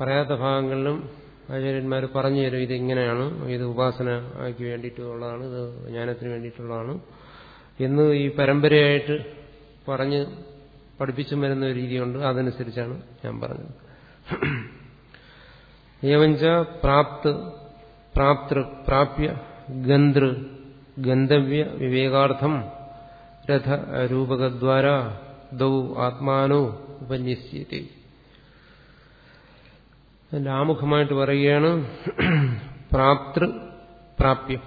പറയാത്ത ഭാഗങ്ങളിലും ആചാര്യന്മാർ പറഞ്ഞു തരും ഇത് ഇങ്ങനെയാണ് ഇത് ഉപാസനയ്ക്ക് വേണ്ടിയിട്ടുള്ളതാണ്. ഇത് ജ്ഞാനത്തിന് വേണ്ടിയിട്ടുള്ളതാണ്. എന്ന് ഈ പരമ്പരയായിട്ട് പറഞ്ഞ് പഠിപ്പിച്ചും വരുന്ന ഒരു രീതിയുണ്ട്. അതനുസരിച്ചാണ് ഞാൻ പറഞ്ഞത്. ഏവഞ്ച പ്രാപ്ത് പ്രാപ്തൃ പ്രാപ്യ ഗന്ധൃ ഗന്ധവ്യ വിവേകാർത്ഥം രഥ രൂപകദ്വാര ദൗ ആത്മാനോ ഉപന്യസ്യത്തെ അതിന്റെ ആമുഖമായിട്ട് പറയുകയാണ് പ്രാപ്തൃ പ്രാപ്യം.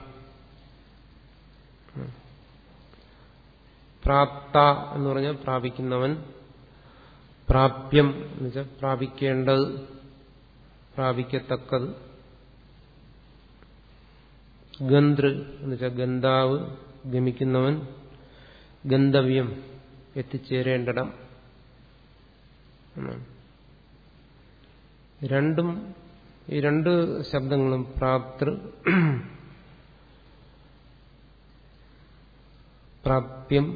പ്രാപ്ത എന്ന് പറഞ്ഞാൽ പ്രാപിക്കുന്നവൻ പ്രാപ്യം എന്ന് വെച്ചാൽ പ്രാപിക്കേണ്ടത്. പ്രാപിക്കത്തക്കത്. ഗന്ധൃ എന്ന് വെച്ചാൽ ഗന്ധാവ് ഗമിക്കുന്നവൻ ഗന്ധവ്യം എത്തിച്ചേരേണ്ടിടം. രണ്ടും ഈ രണ്ട് ശബ്ദങ്ങളും പ്രാപ്തൃ പ്രാപ്യം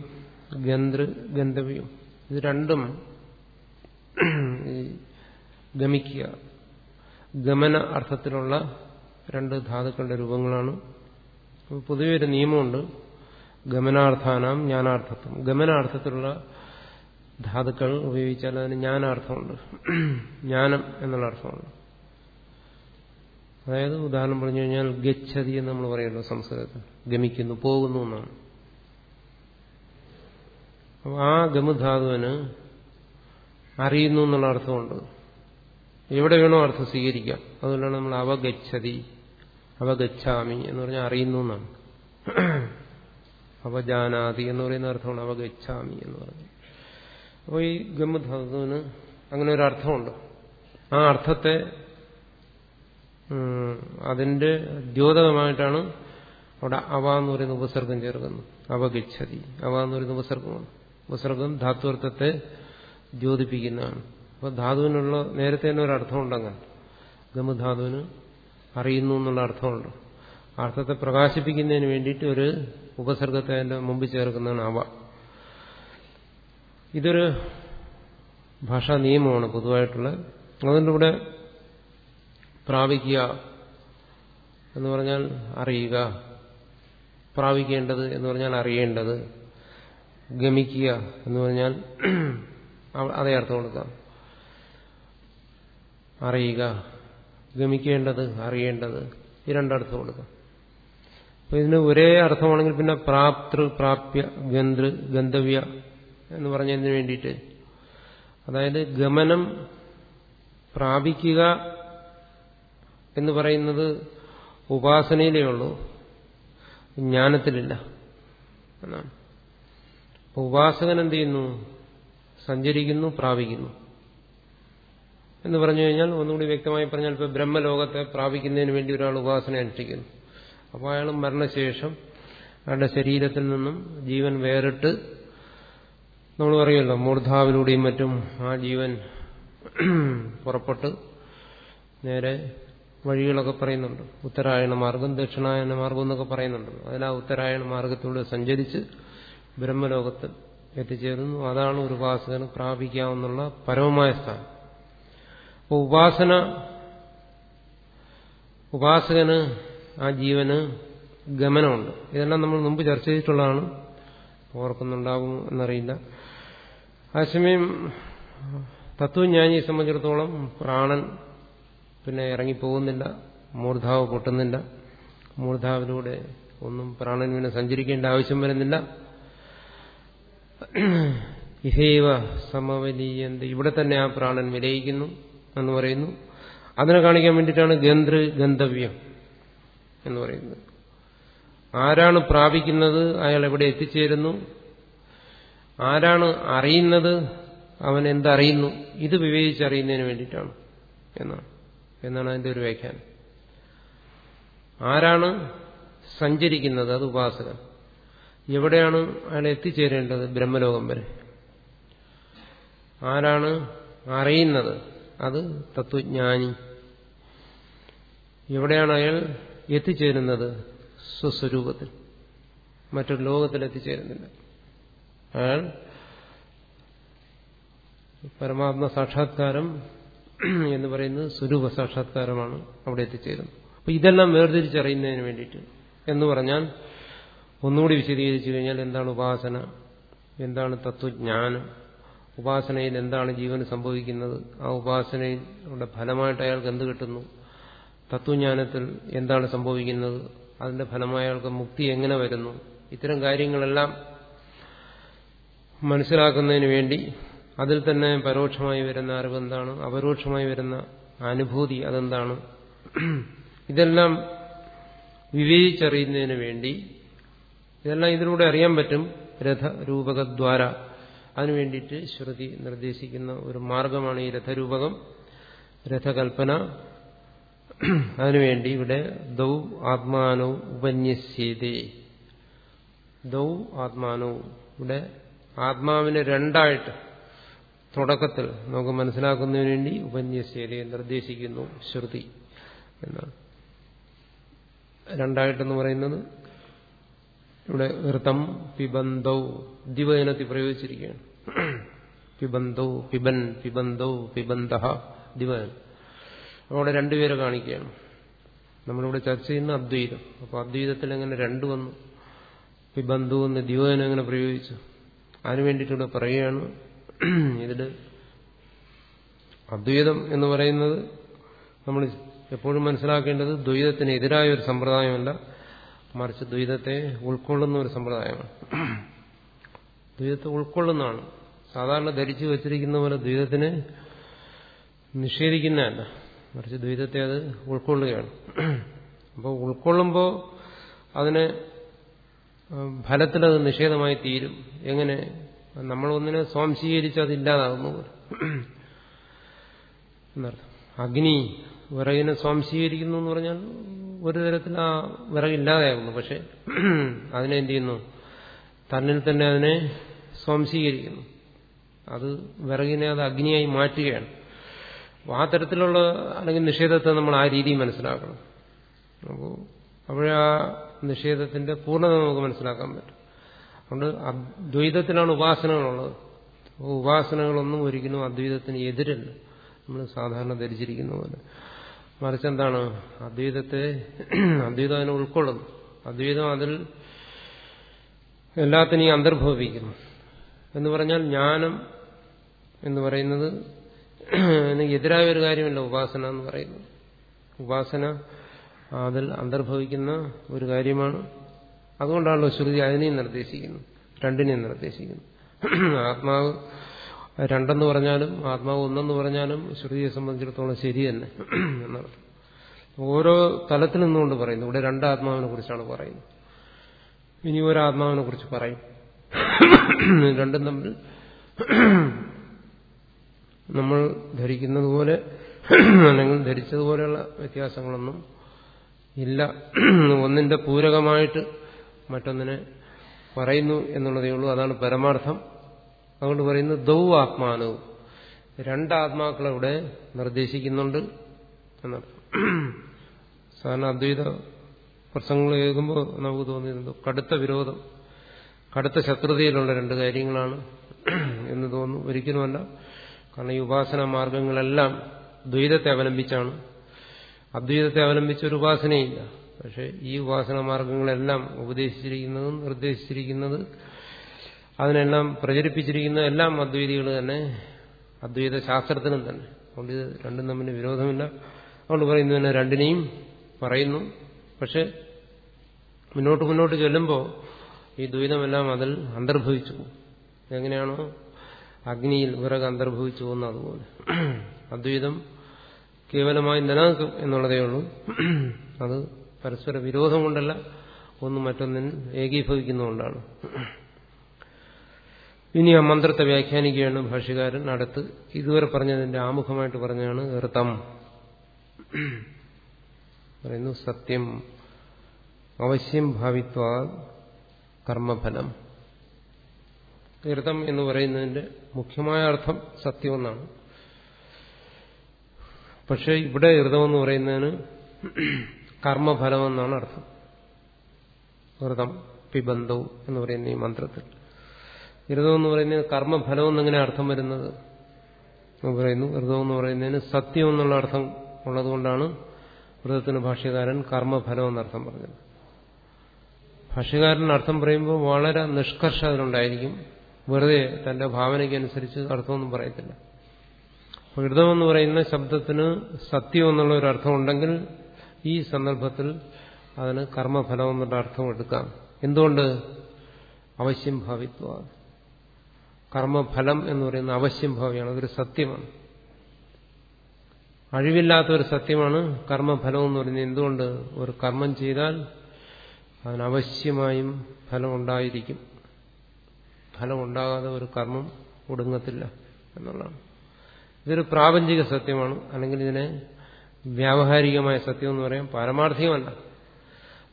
ഗന്ധൃ ഗന്ധവ്യം. ഇത് രണ്ടും ഗമിക്കുക. ഗമന അർത്ഥത്തിലുള്ള രണ്ട് ധാതുക്കളുടെ രൂപങ്ങളാണ്. പൊതുവെ ഒരു നിയമമുണ്ട്. ഗമനാർത്ഥാനാം ജ്ഞാനാർത്ഥത്വം. ഗമനാർത്ഥത്തിലുള്ള ധാതുക്കൾ ഉപയോഗിച്ചാൽ അതിന് ജ്ഞാനാർത്ഥമുണ്ട്. ജ്ഞാനം എന്നുള്ള അർത്ഥമുണ്ട് അതായത് ഉദാഹരണം പറഞ്ഞു കഴിഞ്ഞാൽ ഗച്ഛതി എന്ന് നമ്മൾ പറയുമല്ലോ സംസ്കൃതത്തിൽ. ഗമിക്കുന്നു പോകുന്നു എന്നാണ്. ആ ഗമധാതുവിന് അറിയുന്നു എന്നുള്ള അർത്ഥമുണ്ട്. എവിടെ വേണോ അർത്ഥം സ്വീകരിക്കാം. അതുകൊണ്ടാണ് നമ്മൾ അവഗച്ഛതി അവഗച്ഛാമി എന്ന് പറഞ്ഞാൽ അറിയുന്നു എന്നാണ്. അവജാനാതി എന്ന് പറയുന്ന അർത്ഥമാണ് അവഗച്ഛാമി എന്ന് പറഞ്ഞു അപ്പോൾ ഈ ഗമുധാതുവിന് അങ്ങനെ ഒരു അർത്ഥമുണ്ട്. ആ അർത്ഥത്തെ അതിന്റെ ദ്യോതകമായിട്ടാണ് അവിടെ അവ എന്ന് പറയുന്ന ഉപസർഗം ചേർക്കുന്നത്. അവഗച്ഛതി അവ എന്ന് പറയുന്ന ഉപസർഗമാണ്. ഉപസർഗം ധാത്വർത്ഥത്തെ ദ്യോതിപ്പിക്കുന്നതാണ്. അപ്പോൾ ധാതുവിനുള്ള നേരത്തെ തന്നെ ഒരു അർത്ഥമുണ്ടങ്ങനെ ഗമധാതുവിന് അറിയുന്നു എന്നുള്ള അർത്ഥമുണ്ട്. അർത്ഥത്തെ പ്രകാശിപ്പിക്കുന്നതിന് വേണ്ടിയിട്ട് ഒരു ഉപസർഗത്തെ അതിന്റെ മുമ്പ് ചേർക്കുന്നതാണ് അവ. ഇതൊരു ഭാഷാ നിയമമാണ് പൊതുവായിട്ടുള്ള. അതുകൊണ്ട് ഇവിടെ പ്രാപിക്കുക എന്ന് പറഞ്ഞാൽ അറിയുക. പ്രാപിക്കേണ്ടത് എന്ന് പറഞ്ഞാൽ അറിയേണ്ടത്. ഗമിക്കുക എന്ന് പറഞ്ഞാൽ അതേ അർത്ഥം കൊടുക്കാം. അറിയുക. ഗമിക്കേണ്ടത് അറിയേണ്ടത്. ഈ രണ്ടർത്ഥം കൊടുക്കാം. അപ്പൊ ഇതിന് ഒരേ അർത്ഥമാണെങ്കിൽ പിന്നെ പ്രാപ്തൃ പ്രാപ്യ ഗന്ധൃ ഗന്ധവ്യ എന്ന് പറഞ്ഞതിന് വേണ്ടിയിട്ട്. അതായത് ഗമനം പ്രാപിക്കുക എന്ന് പറയുന്നത് ഉപാസനയിലേ ഉള്ളൂ. ജ്ഞാനത്തിലില്ല. എന്നാണ്. ഉപാസകൻ എന്ത് ചെയ്യുന്നു? സഞ്ചരിക്കുന്നു പ്രാപിക്കുന്നു. എന്ന് പറഞ്ഞു കഴിഞ്ഞാൽ ഒന്നുകൂടി വ്യക്തമായി പറഞ്ഞാൽ ഇപ്പോൾ ബ്രഹ്മലോകത്തെ പ്രാപിക്കുന്നതിന് വേണ്ടി ഒരാൾ ഉപാസന അനുഷ്ഠിക്കുന്നു. അപ്പോൾ അയാൾ മരണശേഷം അയാളുടെ ശരീരത്തിൽ നിന്നും ജീവൻ വേറിട്ട് നമ്മൾ പറയുമല്ലോ മൂർധാവിലൂടെയും മറ്റും ആ ജീവൻ പുറപ്പെട്ട് നേരെ വഴികളൊക്കെ പറയുന്നുണ്ട്. ഉത്തരായണ മാർഗം ദക്ഷിണായന മാർഗം എന്നൊക്കെ പറയുന്നുണ്ട്. അതിൽ ആ ഉത്തരായണ മാർഗത്തിലൂടെ സഞ്ചരിച്ച് ബ്രഹ്മലോകത്ത് എത്തിച്ചേരുന്നു. അതാണ് ഒരു ഉപാസകന് പ്രാപിക്കാവുന്ന പരമമായ സ്ഥാനം. അപ്പോൾ ഉപാസന ഉപാസകന് ആ ജീവന് ഗമനമുണ്ട്. ഇതെല്ലാം നമ്മൾ മുമ്പ് ചർച്ച ചെയ്തിട്ടുള്ളതാണ്. ഓർക്കുന്നുണ്ടാകും എന്നറിയില്ല. അതേസമയം തത്വജ്ഞാനിയെ സംബന്ധിച്ചിടത്തോളം പ്രാണൻ പിന്നെ ഇറങ്ങിപ്പോകുന്നില്ല മൂർധാവ് പൊട്ടുന്നില്ല മൂർധാവിലൂടെ ഒന്നും പ്രാണൻ പിന്നെ സഞ്ചരിക്കേണ്ട ആവശ്യം വരുന്നില്ല. ഇഹൈവ സമവലീയന്ത്. ഇവിടെ തന്നെ ആ പ്രാണൻ വിലയിക്കുന്നു. എന്ന് പറയുന്നു. അതിനെ കാണിക്കാൻ വേണ്ടിയിട്ടാണ് ഗന്ധൃ ഗന്ധവ്യം എന്ന് പറയുന്നത്. ആരാണ് പ്രാപിക്കുന്നത്? അയാൾ എവിടെ എത്തിച്ചേരുന്നു? ആരാണ് അറിയുന്നത്? അവൻ എന്തറിയുന്നു? ഇത് വിവേചിച്ചറിയുന്നതിന് വേണ്ടിയിട്ടാണ് എന്നാണ്. എന്നാണ് അതിന്റെ ഒരു വ്യാഖ്യാനം. ആരാണ് സഞ്ചരിക്കുന്നത്? അത് ഉപാസകൻ. എവിടെയാണ് അയാൾ എത്തിച്ചേരേണ്ടത്? ബ്രഹ്മലോകം വരെ. ആരാണ് അറിയുന്നത്? അത് തത്വജ്ഞാനി. എവിടെയാണ് അയാൾ എത്തിച്ചേരുന്നത്? സ്വസ്വരൂപത്തിൽ. മറ്റൊരു ലോകത്തിൽ എത്തിച്ചേരുന്നില്ല. അയാൾ പരമാത്മ സാക്ഷാത്കാരം എന്ന് പറയുന്നത് സ്വരൂപ സാക്ഷാത്കാരമാണ് അവിടെ എത്തിച്ചേരുന്നത്. അപ്പൊ ഇതെല്ലാം വേർതിരിച്ചറിയുന്നതിന് വേണ്ടിയിട്ട് എന്ന് പറഞ്ഞാൽ ഒന്നുകൂടി വിശദീകരിച്ചു കഴിഞ്ഞാൽ എന്താണ് ഉപാസന? എന്താണ് തത്വജ്ഞാനം? ഉപാസനയിൽ എന്താണ് ജീവന് സംഭവിക്കുന്നത്? ആ ഉപാസനയുടെ ഫലമായിട്ട് അയാൾക്ക് എന്ത് കിട്ടുന്നു? തത്വജ്ഞാനത്തിൽ എന്താണ് സംഭവിക്കുന്നത്? അതിന്റെ ഫലമായി അയാൾക്ക് മുക്തി എങ്ങനെ വരുന്നു? ഇത്തരം കാര്യങ്ങളെല്ലാം മനസ്സിലാക്കുന്നതിന് വേണ്ടി അതിൽ തന്നെ പരോക്ഷമായി വരുന്ന അറിവ് എന്താണ്? അപരോക്ഷമായി വരുന്ന അനുഭൂതി അതെന്താണ്? ഇതെല്ലാം വിവേചിച്ചറിയുന്നതിന് വേണ്ടി ഇതെല്ലാം ഇതിലൂടെ അറിയാൻ പറ്റും രഥരൂപകദ്വാര. വേണ്ടിയിട്ട് ശ്രുതി നിർദ്ദേശിക്കുന്ന ഒരു മാർഗമാണ് ഈ രഥരൂപകം രഥകൽപ്പന. അതിനുവേണ്ടി ഇവിടെ ദൗ ആത്മാനോ ഉപന്യസ്യതേ. ദൗ ആത്മാനോ. ഇവിടെ ആത്മാവിനെ രണ്ടായിട്ട് തുടക്കത്തിൽ നമുക്ക് മനസ്സിലാക്കുന്നതിന് വേണ്ടി ഉപന്യസ്യതയെ നിർദ്ദേശിക്കുന്നു ശ്രുതി എന്നാണ്. രണ്ടായിട്ടെന്ന് പറയുന്നത് ഇവിടെ ഋതം പിബന്ധൗ ദിവനത്തിൽ പ്രയോഗിച്ചിരിക്കുകയാണ്. പിബന്ധൗ പിബൻ പിബന്ധൗ പിബന്ധ ദിവൻ അവിടെ രണ്ടുപേരെ കാണിക്കുകയാണ്. നമ്മളിവിടെ ചർച്ച ചെയ്യുന്ന അദ്വൈതം. അപ്പോൾ അദ്വൈതത്തിൽ എങ്ങനെ രണ്ടു വന്നു? പിബന്ധു എന്ന് ദിവനം എങ്ങനെ പ്രയോഗിച്ചു? അതിനു വേണ്ടിയിട്ടിവിടെ പറയുകയാണ്. ഇതിൽ അദ്വൈതം എന്ന് പറയുന്നത് നമ്മൾ എപ്പോഴും മനസ്സിലാക്കേണ്ടത് ദ്വൈതത്തിന് എതിരായ ഒരു സമ്പ്രദായമല്ല. മറിച്ച് ദ്വൈതത്തെ ഉൾക്കൊള്ളുന്ന ഒരു സമ്പ്രദായമാണ്. ദ്വൈതത്തെ ഉൾക്കൊള്ളുന്നതാണ്. സാധാരണ ധരിച്ചു വച്ചിരിക്കുന്ന പോലെ ദ്വൈതത്തിന് നിഷേധിക്കുന്നതല്ല മറിച്ച് ദ്വൈതത്തെ അത് ഉൾക്കൊള്ളുകയാണ്. അപ്പോൾ ഉൾക്കൊള്ളുമ്പോൾ അതിന് ഫലത്തിലത് നിഷേധമായി തീരും. എങ്ങനെ? നമ്മൾ ഒന്നിനെ സ്വാംശീകരിച്ച് അതില്ലാതാകുന്നു എന്നർത്ഥം. അഗ്നി വിറകിനെ സ്വാംശീകരിക്കുന്നു എന്ന് പറഞ്ഞാൽ ഒരു തരത്തിൽ ആ വിറകില്ലാതെയാകുന്നു പക്ഷെ അതിനെ എന്ത് ചെയ്യുന്നു? തന്നിൽ തന്നെ അതിനെ സ്വാംശീകരിക്കുന്നു. അത് വിറകിനെ അത് അഗ്നിയായി മാറ്റുകയാണ്. അപ്പോൾ ആ തരത്തിലുള്ള അല്ലെങ്കിൽ നിഷേധത്തെ നമ്മൾ ആ രീതിയിൽ മനസ്സിലാക്കണം. അപ്പോൾ അപ്പോഴേ ആ നിഷേധത്തിന്റെ പൂർണത നമുക്ക് മനസ്സിലാക്കാൻ പറ്റും. അതുകൊണ്ട് അദ്വൈതത്തിലാണ് ഉപാസനകളുള്ളത്. ഉപാസനകളൊന്നും ഒരിക്കലും അദ്വൈതത്തിന് എതിരല്ല. നമ്മൾ സാധാരണ ധരിച്ചിരിക്കുന്ന പോലെ. മറിച്ച് എന്താണ് അദ്വൈതത്തെ അദ്വൈതം അതിനെ ഉൾക്കൊള്ളുന്നു. അദ്വൈതം അതിൽ എല്ലാത്തിനെയും അന്തർഭവിക്കുന്നു എന്ന് പറഞ്ഞാൽ ജ്ഞാനം എന്ന് പറയുന്നത് എതിരായ ഒരു കാര്യമല്ല ഉപാസന എന്ന് പറയുന്നത്. ഉപാസന അതിൽ അന്തർഭവിക്കുന്ന ഒരു കാര്യമാണ്. അതുകൊണ്ടാണല്ലോ ശ്രുതി അതിനെയും നിർദ്ദേശിക്കുന്നു രണ്ടിനെയും നിർദ്ദേശിക്കുന്നു. ആത്മാവ് രണ്ടെന്ന് പറഞ്ഞാലും ആത്മാവ് ഒന്നെന്ന് പറഞ്ഞാലും ശ്രുതിയെ സംബന്ധിച്ചിടത്തോളം ശരി തന്നെ. എന്നർത്ഥം ഓരോ തലത്തിൽ നിന്നുകൊണ്ട് പറയുന്നു. ഇവിടെ രണ്ട് ആത്മാവിനെ കുറിച്ചാണ് പറയുന്നത്. ഇനി ഒരാത്മാവിനെ കുറിച്ച് പറയും. രണ്ടും തമ്മിൽ നമ്മൾ ധരിക്കുന്നത് പോലെ അല്ലെങ്കിൽ ധരിച്ചതുപോലെയുള്ള വ്യത്യാസങ്ങളൊന്നും ഇല്ല. ഒന്നിന്റെ പൂരകമായിട്ട് മറ്റൊന്നിനെ പറയുന്നു എന്നുള്ളതേ ഉള്ളൂ. അതാണ് പരമാർത്ഥം. അതുകൊണ്ട് പറയുന്നു ദൗ ആത്മാനു. രണ്ടാത്മാക്കളെ ഇവിടെ നിർദ്ദേശിക്കുന്നുണ്ട് എന്നർത്ഥം. സാധാരണ അദ്വൈത പ്രസംഗങ്ങൾ കേൾക്കുമ്പോൾ നമുക്ക് തോന്നിയിരുന്നു കടുത്ത വിരോധം കടുത്ത ശത്രുതയിലുള്ള രണ്ട് കാര്യങ്ങളാണ് എന്ന് തോന്നുന്നു. ഒരിക്കലുമല്ല കാരണം ഈ ഉപാസന മാർഗങ്ങളെല്ലാം ദ്വൈതത്തെ അവലംബിച്ചാണ്. അദ്വൈതത്തെ അവലംബിച്ച ഒരു ഉപാസനയില്ല. പക്ഷെ ഈ ഉപാസന മാർഗങ്ങളെല്ലാം ഉപദേശിച്ചിരിക്കുന്നതും നിർദ്ദേശിച്ചിരിക്കുന്നത് അതിനെല്ലാം പ്രചരിപ്പിച്ചിരിക്കുന്ന എല്ലാം അദ്വൈതികൾ തന്നെ അദ്വൈത ശാസ്ത്രത്തിനും തന്നെ. അതുകൊണ്ട് ഇത് രണ്ടും തമ്മിൽ വിരോധമില്ല. അതുകൊണ്ട് പറയുന്നു തന്നെ രണ്ടിനെയും പറയുന്നു. പക്ഷെ മുന്നോട്ട് മുന്നോട്ട് ചെല്ലുമ്പോൾ ഈ ദ്വൈതമെല്ലാം അതിൽ അന്തർഭവിച്ചു എങ്ങനെയാണോ അഗ്നിയിൽ വിറക് അന്തർഭവിച്ചു പോകുന്ന അതുപോലെ. അദ്വൈതം കേവലമായി നിലനിൽക്കും എന്നുള്ളതേ ഉള്ളൂ. അത് പരസ്പര വിരോധം കൊണ്ടല്ല ഒന്ന് മറ്റൊന്നിന് ഏകീഭവിക്കുന്നതുകൊണ്ടാണ്. ഇനി ആ മന്ത്രത്തെ വ്യാഖ്യാനിക്കുകയാണ് ഭാഷകാരൻ അടുത്ത് ഇതുവരെ പറഞ്ഞതിന്റെ ആമുഖമായിട്ട് പറഞ്ഞാണ് ഋതം. പറയുന്നു സത്യം അവശ്യം ഭാവിത്വ കർമ്മഫലം. ഋതം എന്ന് പറയുന്നതിന്റെ മുഖ്യമായ അർത്ഥം സത്യം എന്നാണ് പക്ഷെ ഇവിടെ എന്ന് പറയുന്നതിന് കർമ്മഫലം എന്നാണ് അർത്ഥം. ഋതം പിബന്ധവും എന്ന് പറയുന്ന ഈ മന്ത്രത്തിൽ. വ്രതം എന്ന് പറയുന്നത് കർമ്മഫലം എന്നിങ്ങനെ അർത്ഥം വരുന്നത്? പറയുന്നു. വ്രതം എന്ന് പറയുന്നതിന് സത്യം എന്നുള്ള അർത്ഥം ഉള്ളതുകൊണ്ടാണ് വ്രതത്തിന് ഭാഷ്യകാരൻ കർമ്മഫലം എന്നർത്ഥം പറഞ്ഞത്. ഭാഷ്യകാരൻ അർത്ഥം പറയുമ്പോൾ വളരെ നിഷ്കർഷ അതിലുണ്ടായിരിക്കും. വെറുതെ തന്റെ ഭാവനയ്ക്കനുസരിച്ച് അർത്ഥമൊന്നും പറയത്തില്ല. വ്രതം എന്ന് പറയുന്ന ശബ്ദത്തിന് സത്യം എന്നുള്ള ഒരു അർത്ഥം ഉണ്ടെങ്കിൽ ഈ സന്ദർഭത്തിൽ അതിന് കർമ്മഫലം എന്നുള്ള അർത്ഥം എടുക്കാം. എന്തുകൊണ്ട്? അവശ്യം ഭാവിത്വ. കർമ്മഫലം എന്ന് പറയുന്ന അവശ്യം ഭാവിയാണ്. അതൊരു സത്യമാണ്. അഴിവില്ലാത്ത ഒരു സത്യമാണ് കർമ്മഫലം എന്ന് പറയുന്നത്. എന്തുകൊണ്ട്? ഒരു കർമ്മം ചെയ്താൽ അതിനവശ്യമായും ഫലമുണ്ടായിരിക്കും. ഫലമുണ്ടാകാതെ ഒരു കർമ്മം ഒടുങ്ങത്തില്ല എന്നുള്ളതാണ്. ഇതൊരു പ്രാപഞ്ചിക സത്യമാണ്. അല്ലെങ്കിൽ ഇതിനെ വ്യാവഹാരികമായ സത്യം എന്ന് പറയാം. പാരമാർത്ഥികമല്ല.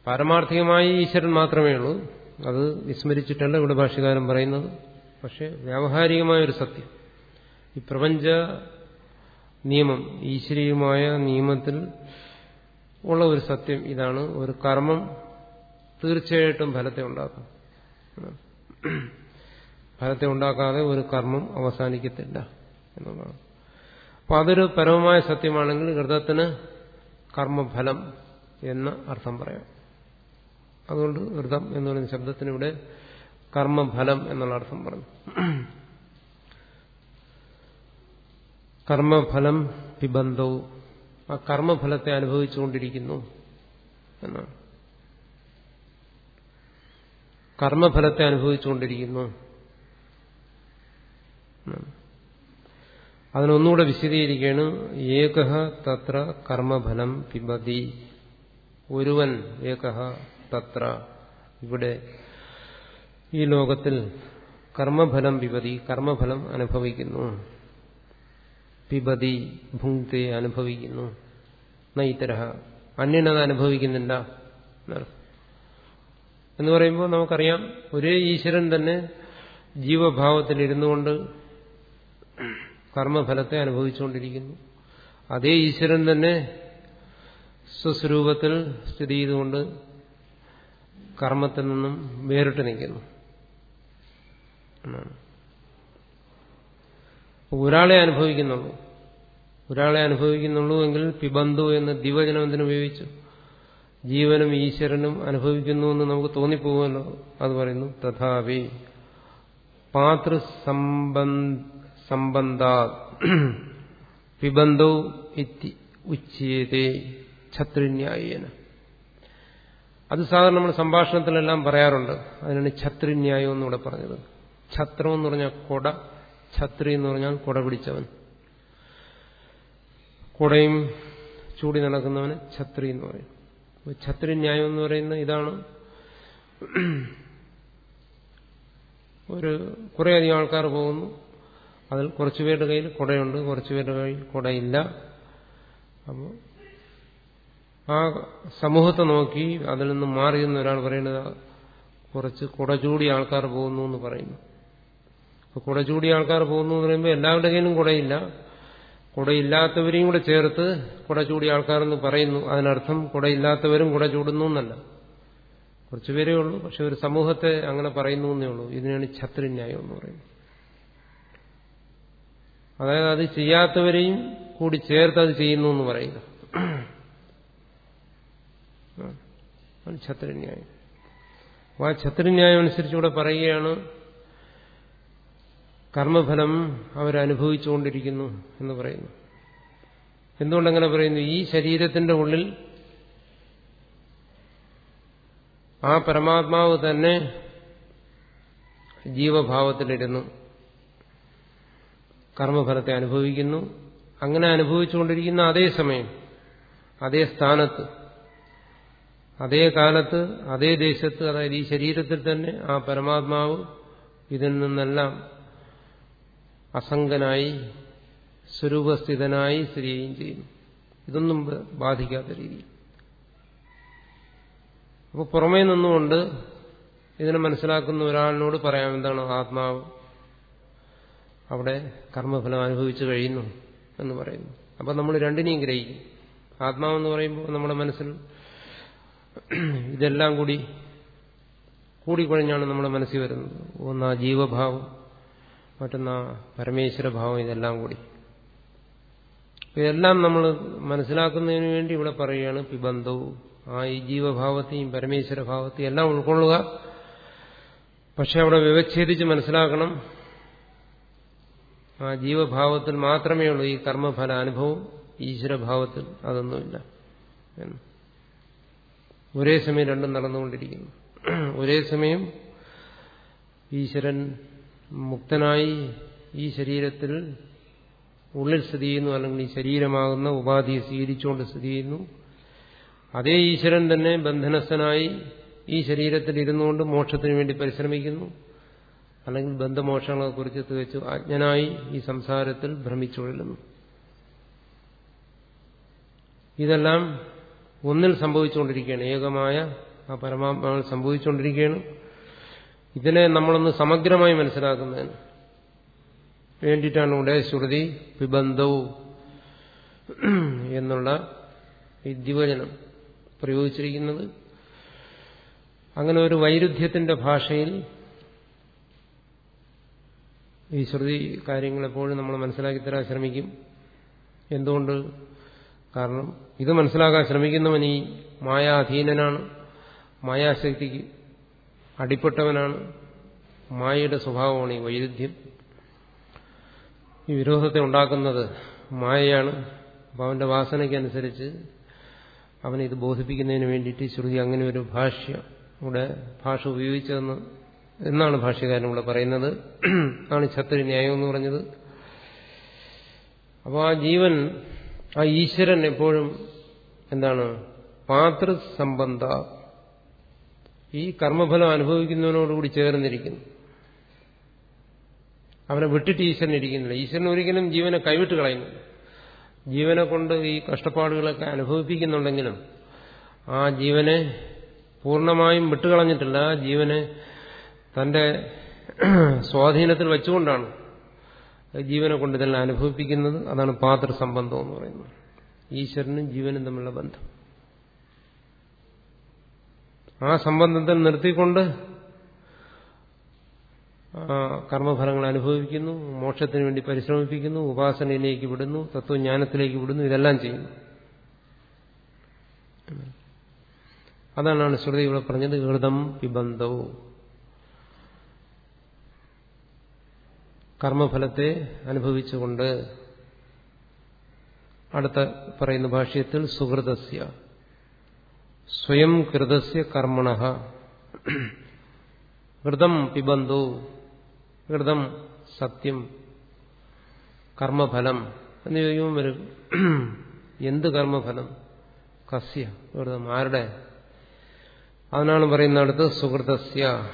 പാരമാർത്ഥികമായി ഈശ്വരൻ മാത്രമേ ഉള്ളൂ. അത് വിസ്മരിച്ചിട്ടല്ല ഇവിടെ ഭാഷകാരൻ പറയുന്നത്. പക്ഷെ വ്യാവഹാരികമായ ഒരു സത്യം. ഈ പ്രപഞ്ച നിയമം ഈശ്വരീയമായ നിയമത്തിൽ ഉള്ള ഒരു സത്യം ഇതാണ്. ഒരു കർമ്മം തീർച്ചയായിട്ടും ഫലത്തെ ഉണ്ടാക്കും. ഫലത്തെ ഉണ്ടാക്കാതെ ഒരു കർമ്മം അവസാനിക്കത്തില്ല എന്നുള്ളതാണ്. അപ്പൊ അതൊരു പരമമായ സത്യമാണെങ്കിൽ ഹൃദയത്തിന് കർമ്മഫലം എന്ന അർത്ഥം പറയാം. അതുകൊണ്ട് ഹൃദം എന്ന് പറയുന്ന ശബ്ദത്തിനിവിടെ കർമ്മഫലം എന്നുള്ള അർത്ഥം പറഞ്ഞു. കർമ്മഫലം പിബന്ധവും ആ കർമ്മഫലത്തെ അനുഭവിച്ചുകൊണ്ടിരിക്കുന്നു എന്നാണ്. കർമ്മഫലത്തെ അനുഭവിച്ചുകൊണ്ടിരിക്കുന്നു. അതിനൊന്നുകൂടെ വിശദീകരിക്കുകയാണ് ഏകഹ തത്ര കർമ്മഫലം പിബതി ഒരുവൻ ഏകഹ തത്ര ഇവിടെ ഈ ലോകത്തിൽ കർമ്മഫലം പിബതി കർമ്മഫലം അനുഭവിക്കുന്നു. പിബതി ഭുങ്ക്തെ അനുഭവിക്കുന്നു. നൈതരഹ അന്യനത് അനുഭവിക്കുന്നില്ല. എന്ന് പറയുമ്പോൾ നമുക്കറിയാം ഒരേ ഈശ്വരൻ തന്നെ ജീവഭാവത്തിൽ ഇരുന്നുകൊണ്ട് കർമ്മഫലത്തെ അനുഭവിച്ചുകൊണ്ടിരിക്കുന്നു. അതേ ഈശ്വരൻ തന്നെ സ്വസ്വരൂപത്തിൽ സ്ഥിതി ചെയ്തുകൊണ്ട് കർമ്മത്തിൽ നിന്നും വേറിട്ട് നിൽക്കുന്നു. എന്നാണ്. ഒരാളെ അനുഭവിക്കുന്നുള്ളൂ. ഒരാളെ അനുഭവിക്കുന്നുള്ളൂ എങ്കിൽ പിബന്ധു എന്ന് ദിവചനം എന്തിനു ഉപയോഗിച്ചു? ജീവനും ഈശ്വരനും അനുഭവിക്കുന്നു എന്ന് നമുക്ക് തോന്നിപ്പോകുമല്ലോ. അത് പറയുന്നു തഥാവി പാതൃസംബന്ധ പിബന്ധോ ഉച്ചയതേ ഛത്രിന്യായേന. അത് സാധാരണ നമ്മൾ സംഭാഷണത്തിലെല്ലാം പറയാറുണ്ട്. അതിനാണ് ഛത്രിന്യായം എന്നിവിടെ പറഞ്ഞത്. ഛത്രം എന്ന് പറഞ്ഞാൽ കൊട ഛത്രി എന്ന് പറഞ്ഞാൽ കൊട പിടിച്ചവൻ. കൊടയും ചൂടി നടക്കുന്നവന് ഛത്രി എന്ന് പറയും. ഛത്രി ന്യായം എന്ന് പറയുന്ന ഇതാണ്. ഒരു കുറേയധികം ആൾക്കാർ പോകുന്നു. അതിൽ കുറച്ചുപേരുടെ കയ്യിൽ കുടയുണ്ട് കുറച്ചുപേരുടെ കയ്യിൽ കുടയില്ല. അപ്പോൾ ആ സമൂഹത്തെ നോക്കി അതിൽ നിന്ന് മാറി നിന്ന് ഒരാൾ പറയുന്നത് കുറച്ച് കുട ചൂടിയ ആൾക്കാർ പോകുന്നു എന്ന് പറയുന്നു. അപ്പോൾ കുട ചൂടിയ ആൾക്കാർ പോകുന്നു എന്ന് പറയുമ്പോൾ എല്ലാവരുടെ കയ്യിലും കുടയില്ല. കുടയില്ലാത്തവരെയും കൂടെ ചേർത്ത് കുട ചൂടിയ ആൾക്കാരെന്ന് പറയുന്നു. അതിനർത്ഥം കുടയില്ലാത്തവരും കുട ചൂടുന്നു എന്നല്ല. കുറച്ചുപേരേ ഉള്ളൂ പക്ഷെ ഒരു സമൂഹത്തെ അങ്ങനെ പറയുന്നു എന്നേ ഉള്ളൂ. ഇതിനാണ് ഛത്രിന്യായം എന്ന് പറയുന്നത്. അതായത് അത് ചെയ്യാത്തവരെയും കൂടി ചേർത്ത് അത് ചെയ്യുന്നു എന്ന് പറയുക. ഛത്രിന്യായം. അപ്പോൾ ആ ഛത്രിന്യായം അനുസരിച്ചുകൂടെ പറയുകയാണ് കർമ്മഫലം അവരനുഭവിച്ചുകൊണ്ടിരിക്കുന്നു എന്ന് പറയുന്നു. എന്തുകൊണ്ടങ്ങനെ പറയുന്നു? ഈ ശരീരത്തിന്റെ ഉള്ളിൽ ആ പരമാത്മാവ് തന്നെ ജീവഭാവത്തിലിരുന്നു കർമ്മഫലത്തെ അനുഭവിക്കുന്നു. അങ്ങനെ അനുഭവിച്ചുകൊണ്ടിരിക്കുന്ന അതേ സമയം അതേ സ്ഥാനത്ത് അതേ കാലത്ത് അതേ ദേശത്ത് അതായത് ഈ ശരീരത്തിൽ തന്നെ ആ പരമാത്മാവ് ഇതിൽ നിന്നെല്ലാം അസംഗനായി സ്വരൂപസ്ഥിതനായി സ്ഥിതിയും ചെയ്യുന്നു. ഇതൊന്നും ബാധിക്കാത്ത രീതിയിൽ. അപ്പോൾ പുറമേ നിന്നുകൊണ്ട് ഇതിനെ മനസ്സിലാക്കുന്ന ഒരാളിനോട് പറയാം എന്താണ് ആത്മാവ്? അവിടെ കർമ്മഫലം അനുഭവിച്ചു കഴിയുന്നു എന്ന് പറയുന്നു. അപ്പം നമ്മൾ രണ്ടിനെയും ഗ്രഹിക്കും. ആത്മാവെന്ന് പറയുമ്പോൾ നമ്മുടെ മനസ്സിൽ ഇതെല്ലാം കൂടി കൂടിക്കുഴഞ്ഞാണ് നമ്മുടെ മനസ്സിൽ വരുന്നത്. ഒന്ന് ആ ജീവഭാവം മറ്റൊന്ന് ആ പരമേശ്വരഭാവം ഇതെല്ലാം കൂടി. ഇതെല്ലാം നമ്മൾ മനസ്സിലാക്കുന്നതിന് വേണ്ടി ഇവിടെ പറയുകയാണ് പിബന്ധവും ആ ഈ ജീവഭാവത്തെയും പരമേശ്വരഭാവത്തെയും എല്ലാം ഉൾക്കൊള്ളുക. പക്ഷെ അവിടെ വ്യവച്ഛേദിച്ച് മനസ്സിലാക്കണം ആ ജീവഭാവത്തിൽ മാത്രമേ ഉള്ളൂ ഈ കർമ്മഫല അനുഭവം ഈശ്വരഭാവത്തിൽ അതൊന്നുമില്ല. എന്ന് ഒരേ സമയം രണ്ടും നടന്നുകൊണ്ടിരിക്കുന്നു. ഒരേ സമയം ഈശ്വരൻ മുക്തനായി ഈ ശരീരത്തിൽ ഉള്ളിൽ സ്ഥിതി ചെയ്യുന്നു അല്ലെങ്കിൽ ഈ ശരീരമാകുന്ന ഉപാധിയെ സ്വീകരിച്ചുകൊണ്ട് സ്ഥിതി ചെയ്യുന്നു. അതേ ഈശ്വരൻ തന്നെ ബന്ധനസ്ഥനായി ഈ ശരീരത്തിൽ ഇരുന്നുകൊണ്ട് മോക്ഷത്തിന് വേണ്ടി പരിശ്രമിക്കുന്നു. അല്ലെങ്കിൽ ബന്ധമോക്ഷങ്ങളെ കുറിച്ച് തികച്ചു അജ്ഞനായി ഈ സംസാരത്തിൽ ഭ്രമിച്ചുകൊള്ളുന്നു ഇതെല്ലാം ഒന്നിൽ സംഭവിച്ചുകൊണ്ടിരിക്കുകയാണ്. ഏകമായ ആ പരമാത്മാവിൽ സംഭവിച്ചുകൊണ്ടിരിക്കുകയാണ്. ഇതിനെ നമ്മളൊന്ന് സമഗ്രമായി മനസ്സിലാക്കുന്നതിന് വേണ്ടിയിട്ടാണ് ഇവിടെ ശ്രുതി പിബന്ധവും എന്നുള്ള ഈ പ്രയോഗിച്ചിരിക്കുന്നത്. അങ്ങനെ ഒരു വൈരുദ്ധ്യത്തിന്റെ ഭാഷയിൽ ഈ ശ്രുതി കാര്യങ്ങളെപ്പോഴും നമ്മൾ മനസ്സിലാക്കി തരാൻ ശ്രമിക്കും. എന്തുകൊണ്ട്? കാരണം ഇത് മനസ്സിലാക്കാൻ ശ്രമിക്കുന്നവൻ ഈ മായാധീനനാണ്. മായാശക്തിക്ക് അടിപ്പെട്ടവനാണ് മായയുടെ സ്വഭാവമാണ് ഈ വൈരുദ്ധ്യം. ഈ വിരോധത്തെ ഉണ്ടാക്കുന്നത് മായയാണ്. അപ്പം അവന്റെ വാസനയ്ക്കനുസരിച്ച് അവനെ ഇത് ബോധിപ്പിക്കുന്നതിന് വേണ്ടിയിട്ട് ശ്രുതി അങ്ങനെ ഒരു ഭാഷ്യ ഇവിടെ ഭാഷ ഉപയോഗിച്ചതെന്ന് എന്നാണ് ഭാഷ്യകാരൻ ഇവിടെ പറയുന്നത്. ആണ് ഛത്രി ന്യായം എന്ന് പറഞ്ഞത്. അപ്പോൾ ആ ജീവൻ ആ ഈശ്വരൻ എപ്പോഴും എന്താണ്? പാതൃസംബന്ധ ഈ കർമ്മഫലം അനുഭവിക്കുന്നവനോടുകൂടി ചേർന്നിരിക്കുന്നു. അവനെ വിട്ടിട്ട് ഈശ്വരൻ ഇരിക്കുന്നില്ല. ഈശ്വരൻ ഒരിക്കലും ജീവനെ കൈവിട്ട് കളയുന്നില്ല. ജീവനെ കൊണ്ട് ഈ കഷ്ടപ്പാടുകളൊക്കെ അനുഭവിപ്പിക്കുന്നുണ്ടെങ്കിലും ആ ജീവനെ പൂർണമായും വിട്ടുകളഞ്ഞിട്ടില്ല. ജീവനെ തന്റെ സ്വാധീനത്തിൽ വെച്ചുകൊണ്ടാണ് ജീവനെ കൊണ്ട് ഇതെല്ലാം അനുഭവിപ്പിക്കുന്നത്. അതാണ് പാത്രസംബന്ധം എന്ന് പറയുന്നത്. ഈശ്വരനും ജീവനും തമ്മിലുള്ള ബന്ധം. ആ സംബന്ധത്തിൽ നിർത്തിക്കൊണ്ട് കർമ്മഫലങ്ങൾ അനുഭവിക്കുന്നു മോക്ഷത്തിന് വേണ്ടി പരിശ്രമിപ്പിക്കുന്നു ഉപാസനയിലേക്ക് വിടുന്നു തത്വജ്ഞാനത്തിലേക്ക് വിടുന്നു ഇതെല്ലാം ചെയ്യുന്നു. അതാണ് ശ്രുതി ഇവിടെ പറഞ്ഞത് ഹൃദം പിബന്ധവും കർമ്മഫലത്തെ അനുഭവിച്ചുകൊണ്ട് അടുത്ത പറയുന്ന ഭാഷ്യത്തിൽ സുഹൃതസ്യ. സ്വയം കൃതസ്യ കർമ്മണ. ഘൃതം പിബന്ധു. ഘൃതം സത്യം. കർമ്മഫലം. എന്ന് ചോദിക്കുമ്പോൾ വരും. എന്ത് കർമ്മഫലം? കസ്യ. ഘൃതം ആരുടെ? അതിനാണ് പറയുന്ന അടുത്ത് സുഹൃതസ്യ.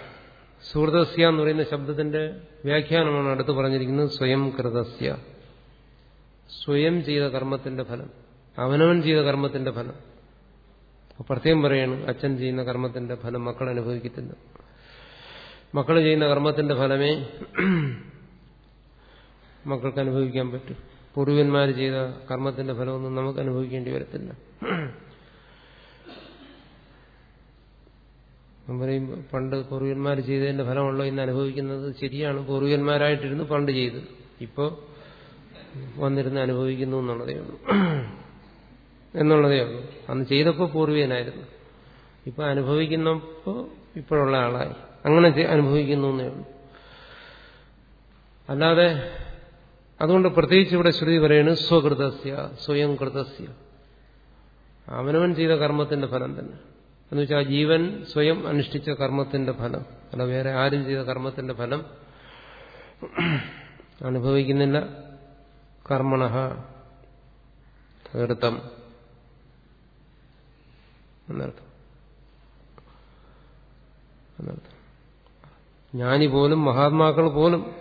സുഹൃതസ്യ എന്ന് പറയുന്ന ശബ്ദത്തിന്റെ വ്യാഖ്യാനമാണ് അടുത്ത് പറഞ്ഞിരിക്കുന്നത് സ്വയം കൃതസ്യ. സ്വയം ചെയ്ത കർമ്മത്തിന്റെ ഫലം. അവനവൻ ചെയ്ത കർമ്മത്തിന്റെ ഫലം. പ്രത്യേകം പറയാണ് അച്ഛൻ ചെയ്യുന്ന കർമ്മത്തിന്റെ ഫലം മക്കൾ അനുഭവിക്കത്തില്ല മക്കൾ ചെയ്യുന്ന കർമ്മത്തിന്റെ ഫലമേ മക്കൾക്ക് അനുഭവിക്കാൻ പറ്റൂ. പൂർവന്മാർ ചെയ്ത കർമ്മത്തിന്റെ ഫലമൊന്നും നമുക്ക് അനുഭവിക്കേണ്ടി വരത്തില്ല. പണ്ട് പൂർവികന്മാർ ചെയ്തതിന്റെ ഫലമുള്ള ഇന്ന് അനുഭവിക്കുന്നത്. ശരിയാണ് പൂർവികന്മാരായിട്ടിരുന്ന് പണ്ട് ചെയ്ത്. ഇപ്പോൾ വന്നിരുന്ന് അനുഭവിക്കുന്നു എന്നുള്ളതേ ഉള്ളൂ. എന്നുള്ളതേ ഉള്ളൂ. അന്ന് ചെയ്തപ്പോൾ പൂർവികനായിരുന്നു ഇപ്പൊ അനുഭവിക്കുന്നപ്പോൾ ഇപ്പോഴുള്ള ആളായി. അങ്ങനെ അനുഭവിക്കുന്നു എന്നേ ഉള്ളൂ. അല്ലാതെ അതുകൊണ്ട് പ്രത്യേകിച്ച് ഇവിടെ ശ്രുതി പറയുന്നത് സ്വകൃതസ്യ സ്വയം കൃതസ്യ. അവനവൻ ചെയ്ത കർമ്മത്തിന്റെ ഫലം തന്നെ. എന്ന് വെച്ചാൽ ജീവൻ സ്വയം അനുഷ്ഠിച്ച കർമ്മത്തിന്റെ ഫലം. അല്ല വേറെ ആരും ചെയ്ത കർമ്മത്തിന്റെ ഫലം അനുഭവിക്കുന്നില്ല. കർമ്മണ തീർത്ഥം എന്നർത്ഥം. എന്നർത്ഥം. ജ്ഞാനി പോലും മഹാത്മാക്കൾ പോലും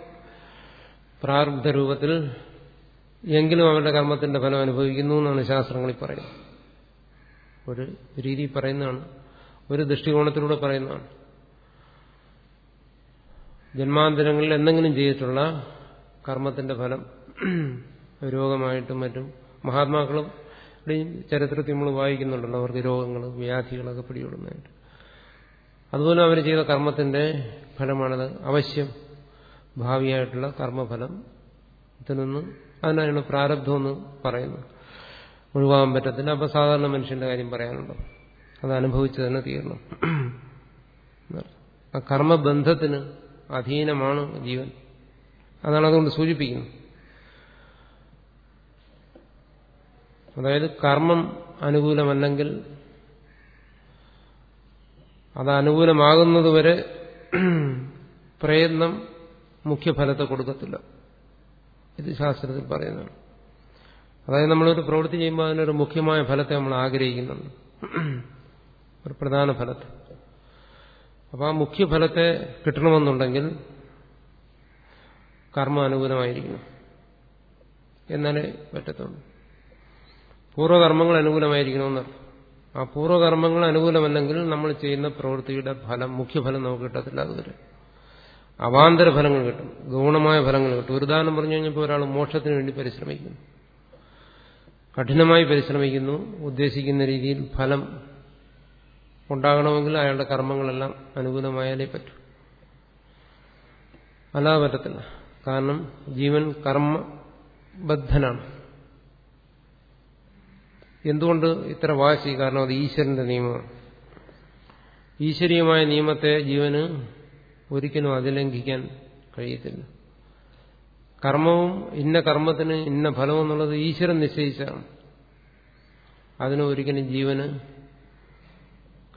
പ്രാരബ്ധ രൂപത്തിൽ എങ്കിലും അവരുടെ കർമ്മത്തിന്റെ ഫലം അനുഭവിക്കുന്നു എന്നാണ് ശാസ്ത്രങ്ങളിൽ പറയുന്നത്. ഒരു രീതി പറയുന്നതാണ് ഒരു ദൃഷ്ടികോണത്തിലൂടെ പറയുന്നതാണ്. ജന്മാന്തരങ്ങളിൽ എന്തെങ്കിലും ചെയ്തിട്ടുള്ള കർമ്മത്തിന്റെ ഫലം രോഗമായിട്ടും മറ്റും മഹാത്മാക്കളും ചരിത്രത്തിൽ നമ്മൾ വായിക്കുന്നുണ്ടല്ലോ അവർക്ക് രോഗങ്ങൾ വ്യാധികളൊക്കെ പിടികൊള്ളുന്നതായിട്ട് അതുപോലെ അവർ ചെയ്ത കർമ്മത്തിന്റെ ഫലമാണത് അവശ്യം ഭാവിയായിട്ടുള്ള കർമ്മഫലം. ഇതിനൊന്ന് അതിനാണ് പ്രാരബ്ധം എന്ന് പറയുന്നത് ഒഴിവാകാൻ പറ്റത്തില്ല. അപ്പൊ സാധാരണ മനുഷ്യന്റെ കാര്യം പറയാനുണ്ടോ? അത് അനുഭവിച്ചു തന്നെ തീരണം. ആ കർമ്മബന്ധത്തിന് അധീനമാണ് ജീവൻ. അതാണ് അതുകൊണ്ട് സൂചിപ്പിക്കുന്നത് അതായത് കർമ്മം അനുകൂലമല്ലെങ്കിൽ അത് അനുകൂലമാകുന്നതുവരെ പ്രയത്നം മുഖ്യഫലത്തെ കൊടുക്കത്തില്ല. ഇത് ശാസ്ത്രത്തിൽ പറയുന്നതാണ് അതായത് നമ്മളൊരു പ്രവൃത്തി ചെയ്യുമ്പോൾ അതിനൊരു മുഖ്യമായ ഫലത്തെ നമ്മൾ ആഗ്രഹിക്കുന്നുണ്ട്. ഒരു പ്രധാന ഫലത്തെ. അപ്പോൾ ആ മുഖ്യഫലത്തെ കിട്ടണമെന്നുണ്ടെങ്കിൽ കർമ്മ അനുകൂലമായിരിക്കണം. എന്നാലേ പറ്റത്തുള്ളൂ. പൂർവകർമ്മങ്ങൾ അനുകൂലമായിരിക്കണമെന്നർത്ഥം ആ പൂർവകർമ്മങ്ങൾ അനുകൂലമല്ലെങ്കിൽ നമ്മൾ ചെയ്യുന്ന പ്രവൃത്തിയുടെ ഫലം മുഖ്യഫലം നമുക്ക് കിട്ടത്തില്ല അതുവരെ. അവാന്തര ഫലങ്ങൾ കിട്ടും. ഗൗണമായ ഫലങ്ങൾ കിട്ടും. ഒരു ഉദാഹരണം പറഞ്ഞു കഴിഞ്ഞപ്പോൾ ഒരാൾ മോക്ഷത്തിന് വേണ്ടി പരിശ്രമിക്കുന്നു. കഠിനമായി പരിശ്രമിക്കുന്നു. ഉദ്ദേശിക്കുന്ന രീതിയിൽ ഫലം ഉണ്ടാകണമെങ്കിൽ അയാളുടെ കർമ്മങ്ങളെല്ലാം അനുകൂലമായാലേ പറ്റൂ. അല്ലാതെ പറ്റത്തില്ല. കാരണം ജീവൻ കർമ്മബദ്ധനാണ്. എന്തുകൊണ്ട് ഇത്ര വാശി കാരണം അത് ഈശ്വരന്റെ നിയമമാണ്. ഈശ്വരീയമായ നിയമത്തെ ജീവന് ഒരിക്കലും അതിലംഘിക്കാൻ കഴിയത്തില്ല. കർമ്മവും ഇന്ന കർമ്മത്തിന് ഇന്ന ഫലം എന്നുള്ളത് ഈശ്വരൻ നിശ്ചയിച്ചാണ്. അതിന് ഒരിക്കലും ജീവന്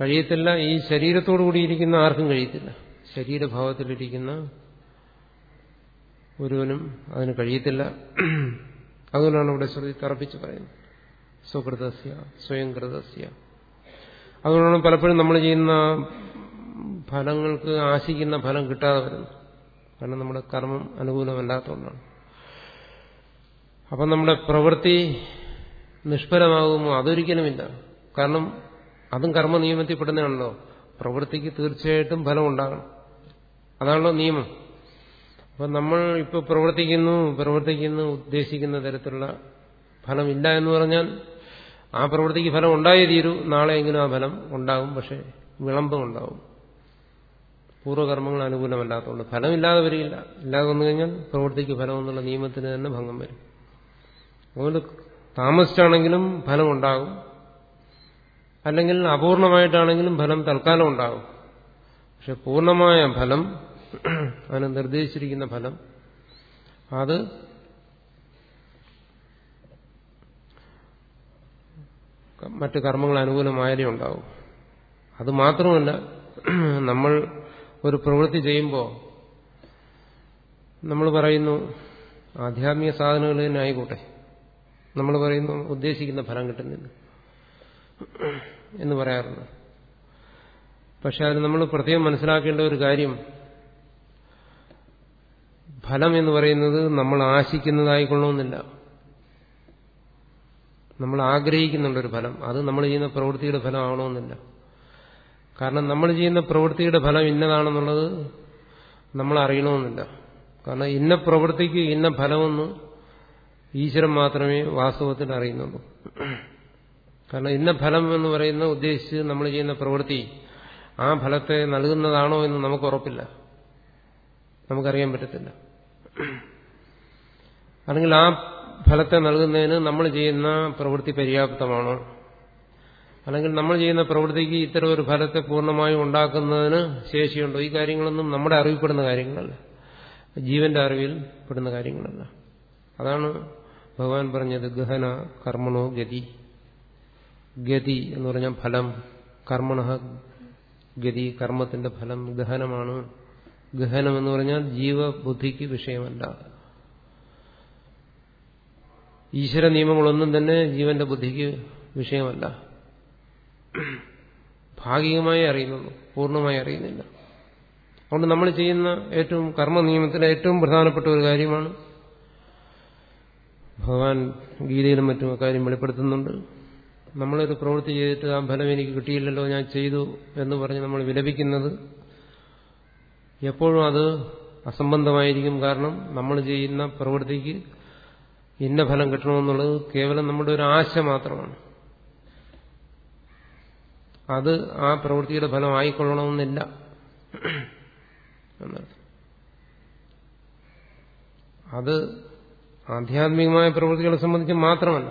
കഴിയത്തില്ല. ഈ ശരീരത്തോടു കൂടിയിരിക്കുന്ന ആർക്കും കഴിയത്തില്ല. ശരീരഭാവത്തിലിരിക്കുന്ന ഒരുവനും അതിന് കഴിയത്തില്ല. അതുകൊണ്ടാണ് ഇവിടെ ശ്രുതി തറപ്പിച്ച് പറയുന്നത്. സ്വകൃതസ്യ സ്വയം കൃതസ്യ അതുകൊണ്ടാണ് പലപ്പോഴും നമ്മൾ ചെയ്യുന്ന ഫലങ്ങൾക്ക് ആശിക്കുന്ന ഫലം കിട്ടാതെ വരുന്നു കാരണം നമ്മുടെ കർമ്മം അനുകൂലമല്ലാത്തതുകൊണ്ടാണ്. അപ്പം നമ്മുടെ പ്രവൃത്തി നിഷ്ഫലമാകുമോ? അതൊരിക്കലുമില്ല. കാരണം അതും കർമ്മ നിയമത്തിൽപ്പെടുന്നതാണല്ലോ. പ്രവൃത്തിക്ക് തീർച്ചയായിട്ടും ഫലം ഉണ്ടാകണം അതാണല്ലോ നിയമം. അപ്പം നമ്മൾ ഇപ്പോൾ പ്രവർത്തിക്കുന്നു പ്രവർത്തിക്കുന്നു ഉദ്ദേശിക്കുന്ന തരത്തിലുള്ള ഫലമില്ല എന്ന് പറഞ്ഞാൽ ആ പ്രവൃത്തിക്ക് ഫലം ഉണ്ടായേ തീരൂ നാളെയെങ്കിലും ആ ഫലം ഉണ്ടാകും പക്ഷെ വിളംബം ഉണ്ടാവും. പൂർവകർമ്മങ്ങൾ അനുകൂലമല്ലാത്തതുകൊണ്ട് ഫലമില്ലാതെ വരികയില്ല. ഇല്ലാതെ വന്നു കഴിഞ്ഞാൽ പ്രവൃത്തിക്ക് ഫലം എന്നുള്ള നിയമത്തിന് തന്നെ ഭംഗം വരും. അതുകൊണ്ട് താമസിച്ചാണെങ്കിലും ഫലം ഉണ്ടാകും. അല്ലെങ്കിൽ അപൂർണമായിട്ടാണെങ്കിലും ഫലം തൽക്കാലം ഉണ്ടാകും. പക്ഷെ പൂർണമായ ഫലം അതിന് നിർദ്ദേശിച്ചിരിക്കുന്ന ഫലം അത് മറ്റു കർമ്മങ്ങൾ അനുകൂലമായാലേ ഉണ്ടാവും. അത് മാത്രമല്ല നമ്മൾ ഒരു പ്രവൃത്തി ചെയ്യുമ്പോൾ നമ്മൾ പറയുന്നു ആധ്യാത്മിക സാധനങ്ങൾ തന്നെ ആയിക്കോട്ടെ. നമ്മൾ പറയുന്നു ഉദ്ദേശിക്കുന്ന ഫലം കിട്ടുന്നില്ല എന്ന് പറയാറുണ്ട്. പക്ഷെ അതിന് നമ്മൾ പ്രത്യേകം മനസ്സിലാക്കേണ്ട ഒരു കാര്യം ഫലം എന്ന് പറയുന്നത് നമ്മൾ ആശിക്കുന്നതായിക്കൊള്ളണമെന്നില്ല. നമ്മൾ ആഗ്രഹിക്കുന്നുണ്ടൊരു ഫലം. അത് നമ്മൾ ചെയ്യുന്ന പ്രവൃത്തിയുടെ ഫലമാണോന്നില്ല കാരണം നമ്മൾ ചെയ്യുന്ന പ്രവൃത്തിയുടെ ഫലം ഇന്നതാണെന്നുള്ളത് നമ്മൾ അറിയണമെന്നില്ല. കാരണം ഇന്ന പ്രവൃത്തിക്ക് ഇന്ന ഫലമെന്ന് ഈശ്വരൻ മാത്രമേ വാസ്തവത്തിൽ അറിയുന്നുള്ളൂ. കാരണം ഇന്ന ഫലം എന്ന് പറയുന്ന ഉദ്ദേശിച്ച് നമ്മൾ ചെയ്യുന്ന പ്രവൃത്തി ആ ഫലത്തെ നൽകുന്നതാണോ എന്ന് നമുക്ക് ഉറപ്പില്ല. നമുക്കറിയാൻ പറ്റത്തില്ല. അല്ലെങ്കിൽ ആ ഫലത്തെ നൽകുന്നതിന് നമ്മൾ ചെയ്യുന്ന പ്രവൃത്തി പര്യാപ്തമാണോ? അല്ലെങ്കിൽ നമ്മൾ ചെയ്യുന്ന പ്രവൃത്തിക്ക് ഇത്തരം ഒരു ഫലത്തെ പൂർണമായും ഉണ്ടാക്കുന്നതിന് ശേഷിയുണ്ടോ? ഈ കാര്യങ്ങളൊന്നും നമ്മുടെ അറിവിൽപ്പെടുന്ന കാര്യങ്ങളല്ല. ജീവന്റെ അറിവിൽ പെടുന്ന കാര്യങ്ങളല്ല. അതാണ് ഭഗവാൻ പറഞ്ഞത് ഗഹന കർമ്മണോ ഗതി. ഗതി എന്ന് പറഞ്ഞാൽ ഫലം. കർമ്മണ ഗതി കർമ്മത്തിന്റെ ഫലം ഗഹനമാണ്. ഗഹനം എന്ന് പറഞ്ഞാൽ ജീവബുദ്ധിക്ക് വിഷയമല്ല. ഈശ്വര നിയമങ്ങളൊന്നും തന്നെ ജീവന്റെ ബുദ്ധിക്ക് വിഷയമല്ല. ഭാഗികമായി അറിയുന്നു പൂർണമായി അറിയുന്നില്ല. അതുകൊണ്ട് നമ്മൾ ചെയ്യുന്ന ഏറ്റവും കർമ്മ നിയമത്തിലെ ഏറ്റവും പ്രധാനപ്പെട്ട ഒരു കാര്യമാണ് ഭഗവാൻ ഗീതയിലും മറ്റും കാര്യം വെളിപ്പെടുത്തുന്നുണ്ട്. നമ്മളൊരു പ്രവൃത്തി ചെയ്തിട്ട് ആ ഫലം എനിക്ക് കിട്ടിയില്ലല്ലോ ഞാൻ ചെയ്തു എന്ന് പറഞ്ഞ് നമ്മൾ വിലപിക്കുന്നത് എപ്പോഴും അത് അസംബന്ധമായിരിക്കും കാരണം നമ്മൾ ചെയ്യുന്ന പ്രവൃത്തിക്ക് ഇന്ന ഫലം കിട്ടണമെന്നുള്ളത് കേവലം നമ്മുടെ ഒരു ആശ മാത്രമാണ്. അത് ആ പ്രവൃത്തിയുടെ ഫലം ആയിക്കൊള്ളണമെന്നില്ല. അത് ആധ്യാത്മികമായ പ്രവൃത്തികളെ സംബന്ധിച്ച് മാത്രമല്ല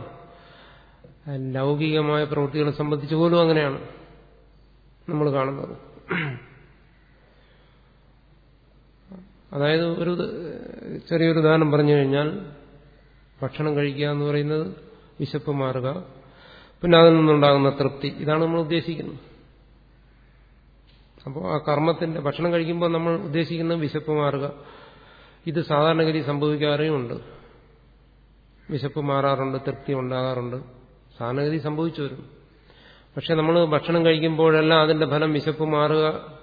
ലൗകികമായ പ്രവൃത്തികളെ സംബന്ധിച്ച് പോലും അങ്ങനെയാണ് നമ്മൾ കാണുന്നത്. അതായത് ഒരു ചെറിയൊരു ഉദാഹരണം പറഞ്ഞു കഴിഞ്ഞാൽ ഭക്ഷണം കഴിക്കുക എന്ന് പറയുന്നത് വിശപ്പ് മാറുക. പിന്നെ അതിൽ നിന്നുണ്ടാകുന്ന തൃപ്തി. ഇതാണ് നമ്മൾ ഉദ്ദേശിക്കുന്നത്. അപ്പോൾ ആ കർമ്മത്തിന്റെ ഭക്ഷണം കഴിക്കുമ്പോൾ നമ്മൾ ഉദ്ദേശിക്കുന്ന വിശപ്പ് മാറുക. ഇത് സാധാരണഗതി സംഭവിക്കാറേയുണ്ട് വിശപ്പ് മാറാറുണ്ട് തൃപ്തി ഉണ്ടാകാറുണ്ട്. സാധാരണഗതി സംഭവിച്ചു വരും. പക്ഷെ നമ്മൾ ഭക്ഷണം കഴിക്കുമ്പോഴെല്ലാം അതിന്റെ ഫലം വിശപ്പ് മാറുക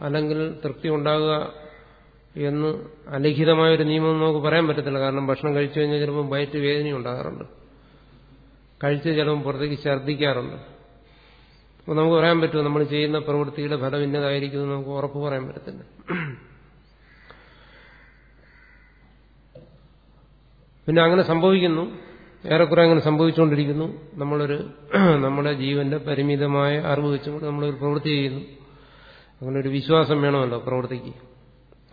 അല്ലെങ്കിൽ തൃപ്തി ഉണ്ടാകുക എന്ന് അലിഖിതമായ ഒരു നിയമം നമുക്ക് പറയാൻ പറ്റത്തില്ല. കാരണം ഭക്ഷണം കഴിച്ചു കഴിഞ്ഞാൽ ചിലപ്പോൾ വയറ്റ് വേദന ഉണ്ടാകാറുണ്ട്. കഴിച്ച് ചിലപ്പോൾ പുറത്തേക്ക് ഛർദ്ദിക്കാറുണ്ട്. അപ്പോൾ നമുക്ക് പറയാൻ പറ്റുമോ? നമ്മൾ ചെയ്യുന്ന പ്രവൃത്തിയുടെ ഫലം ഇന്നതായിരിക്കും എന്ന് നമുക്ക് ഉറപ്പ് പറയാൻ പറ്റത്തില്ല. പിന്നെ അങ്ങനെ സംഭവിക്കുന്നു. ഏറെക്കുറെ അങ്ങനെ സംഭവിച്ചുകൊണ്ടിരിക്കുന്നു. നമ്മളൊരു നമ്മുടെ ജീവന്റെ പരിമിതമായ അറിവ് വെച്ചുകൊണ്ട് നമ്മളൊരു പ്രവൃത്തി ചെയ്യുന്നു. അങ്ങനെ ഒരു വിശ്വാസം വേണമല്ലോ പ്രവൃത്തിക്ക്.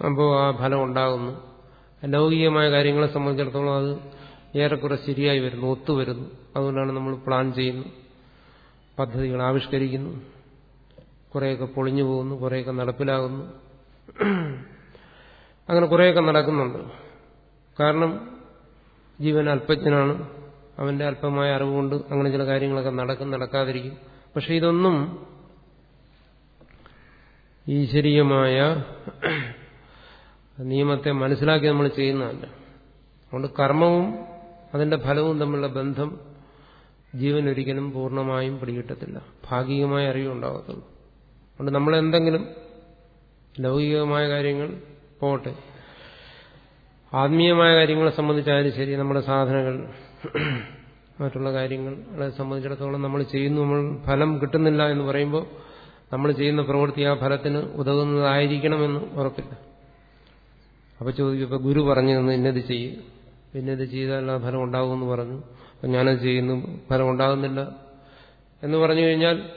അപ്പോൾ ആ ഫലം ഉണ്ടാകുന്നു. ലൗകികമായ കാര്യങ്ങളെ സംബന്ധിച്ചിടത്തോളം അത് ഏറെക്കുറെ ശരിയായി വരുന്നു ഒത്തുവരുന്നു. അതുകൊണ്ടാണ് നമ്മൾ പ്ലാൻ ചെയ്യുന്നു. പദ്ധതികൾ ആവിഷ്കരിക്കുന്നു. കുറേയൊക്കെ പൊളിഞ്ഞു പോകുന്നു കുറേയൊക്കെ നടപ്പിലാകുന്നു. അങ്ങനെ കുറേയൊക്കെ നടക്കുന്നുണ്ട്. കാരണം ജീവൻ അല്പജ്ഞനാണ്. അവന്റെ അല്പമായ അറിവുകൊണ്ട് അങ്ങനെ ചില കാര്യങ്ങളൊക്കെ നടക്കും നടക്കാതിരിക്കും. പക്ഷെ ഇതൊന്നും ഈശ്വരീയമായ നിയമത്തെ മനസ്സിലാക്കി നമ്മൾ ചെയ്യുന്നതല്ല. അതുകൊണ്ട് കർമ്മവും അതിന്റെ ഫലവും തമ്മിലുള്ള ബന്ധം ജീവൻ ഒരിക്കലും പൂർണമായും പിടികിട്ടത്തില്ല. ഭാഗികമായ അറിവുണ്ടാകത്തുള്ളൂ അതുകൊണ്ട് നമ്മളെന്തെങ്കിലും ലൗകികമായ കാര്യങ്ങൾ പോട്ടെ. ആത്മീയമായ കാര്യങ്ങളെ സംബന്ധിച്ചായാലും ശരി നമ്മുടെ സാധനങ്ങൾ മറ്റുള്ള കാര്യങ്ങളെ സംബന്ധിച്ചിടത്തോളം നമ്മൾ ചെയ്യുന്നു നമ്മൾ ഫലം കിട്ടുന്നില്ല എന്ന് പറയുമ്പോൾ നമ്മൾ ചെയ്യുന്ന പ്രവൃത്തി ആ ഫലത്തിന് ഉതകുന്നതായിരിക്കണമെന്ന് ഉറപ്പില്ല. അപ്പൊ ചോദിക്കും ഗുരു പറഞ്ഞു തന്നു ഇന്നത് ചെയ്യും. ഇത് ചെയ്താൽ ആ ഫലം ഉണ്ടാകുമെന്ന് പറഞ്ഞു. അപ്പൊ ഞാനത് ചെയ്യുന്നു. ഫലം ഉണ്ടാകുന്നില്ല. എന്ന് പറഞ്ഞു കഴിഞ്ഞാൽ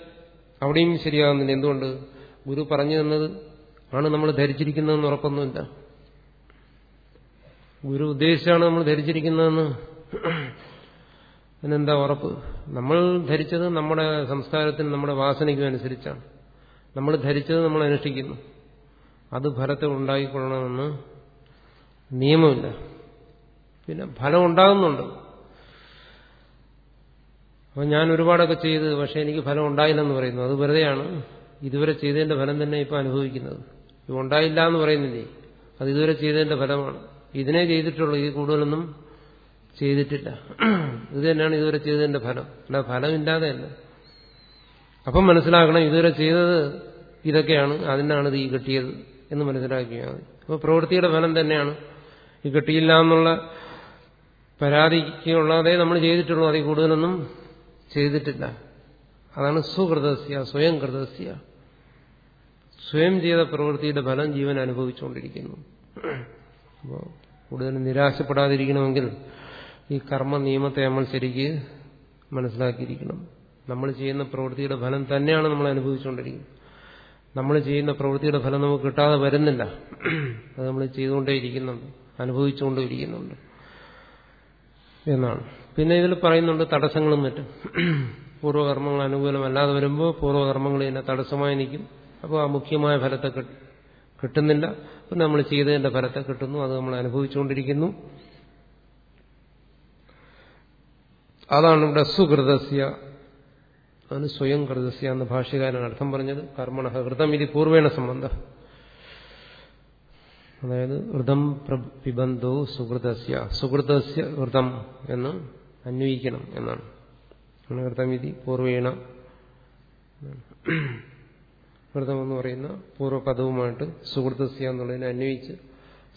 അവിടെയും ശരിയാകുന്നില്ല. എന്തുകൊണ്ട്? ഗുരു പറഞ്ഞു തന്നത് ആണ് നമ്മൾ ധരിച്ചിരിക്കുന്നതെന്ന് ഉറപ്പൊന്നുമില്ല. ഗുരു ഉദ്ദേശിച്ചാണ് നമ്മൾ ധരിച്ചിരിക്കുന്നതെന്ന്. അതിനെന്താ ഉറപ്പ്? നമ്മൾ ധരിച്ചത് നമ്മുടെ സംസ്കാരത്തിന് നമ്മുടെ വാസനയ്ക്കും അനുസരിച്ചാണ്. നമ്മൾ ധരിച്ചത് നമ്മൾ അനുഷ്ഠിക്കുന്നു. അത് ഫലത്തെ ഉണ്ടാക്കിക്കൊള്ളണമെന്ന് നിയമമില്ല. പിന്നെ ഫലം ഉണ്ടാകുന്നുണ്ട്. അപ്പം ഞാൻ ഒരുപാടൊക്കെ ചെയ്ത് പക്ഷെ എനിക്ക് ഫലം ഉണ്ടായില്ലെന്ന് പറയുന്നു. അത് വെറുതെയാണ്. ഇതുവരെ ചെയ്തതിന്റെ ഫലം തന്നെ ഇപ്പം അനുഭവിക്കുന്നത്. ഇത് ഉണ്ടായില്ല എന്ന് പറയുന്നില്ലേ? അത് ഇതുവരെ ചെയ്തതിന്റെ ഫലമാണ്. ഇതിനെ ചെയ്തിട്ടുള്ളൂ. ഇത് കൂടുതലൊന്നും ചെയ്തിട്ടില്ല. ഇത് തന്നെയാണ് ഇതുവരെ ചെയ്തതിന്റെ ഫലം. അല്ല ഫലമില്ലാതെയല്ല അപ്പം മനസ്സിലാക്കണം ഇതുവരെ ചെയ്തത് ഇതൊക്കെയാണ് അതിനാണ് ഇത് ഈ കിട്ടിയത് എന്ന് മനസ്സിലാക്കിയാൽ മതി. അപ്പോൾ പ്രവൃത്തിയുടെ ഫലം തന്നെയാണ്. ഈ കിട്ടിയില്ല എന്നുള്ള പരാതിക്കുള്ളതേ നമ്മൾ ചെയ്തിട്ടുള്ളൂ. അതിൽ കൂടുതലൊന്നും ചെയ്തിട്ടില്ല. അതാണ് സുഹൃതസ്യ സ്വയം കൃതസ്യ. സ്വയം ചെയ്ത പ്രവൃത്തിയുടെ ഫലം ജീവൻ അനുഭവിച്ചുകൊണ്ടിരിക്കുന്നു. അപ്പോൾ കൂടുതൽ നിരാശപ്പെടാതിരിക്കണമെങ്കിൽ ഈ കർമ്മ നിയമത്തെ നമ്മൾ ശരിക്ക് മനസ്സിലാക്കിയിരിക്കണം. നമ്മൾ ചെയ്യുന്ന പ്രവൃത്തിയുടെ ഫലം തന്നെയാണ് നമ്മൾ അനുഭവിച്ചുകൊണ്ടിരിക്കുന്നത്. നമ്മൾ ചെയ്യുന്ന പ്രവൃത്തിയുടെ ഫലം നമുക്ക് കിട്ടാതെ വരുന്നില്ല. അത് നമ്മൾ ചെയ്തുകൊണ്ടേയിരിക്കുന്നുണ്ട്. അനുഭവിച്ചുകൊണ്ടേയിരിക്കുന്നുണ്ട് എന്നാണ്. പിന്നെ ഇതിൽ പറയുന്നുണ്ട് തടസ്സങ്ങളും മറ്റും. പൂർവകർമ്മങ്ങൾ അനുകൂലമല്ലാതെ വരുമ്പോൾ പൂർവകർമ്മങ്ങൾ ഇതിനെ തടസ്സമായി നിൽക്കും. അപ്പോൾ ആ മുഖ്യമായ ഫലത്തെ കിട്ടുന്നില്ല. അപ്പം നമ്മൾ ചെയ്തതിന്റെ ഫലത്തെ കിട്ടുന്നു. അത് നമ്മൾ അനുഭവിച്ചുകൊണ്ടിരിക്കുന്നു. അതാണ് ഇവിടെ സുഹൃതസ്യ അതിന് സ്വയം കൃതസ്യ എന്ന് ഭാഷകാരൻ അർത്ഥം പറഞ്ഞത്. കർമ്മണ ഹൃതം ഇത് പൂർവേണ സംബന്ധം. അതായത് വൃതം പിബന്ധോ സുഹൃതസ്യ സുഹൃതസ്യ വൃതം എന്ന് അന്വയിക്കണം എന്നാണ്. ഹൃതമിതി പൂർവേണ. വൃതം എന്ന് പറയുന്ന പൂർവപദവുമായിട്ട് സുഹൃതസ്യ എന്നുള്ളതിനെ അന്വയിച്ച്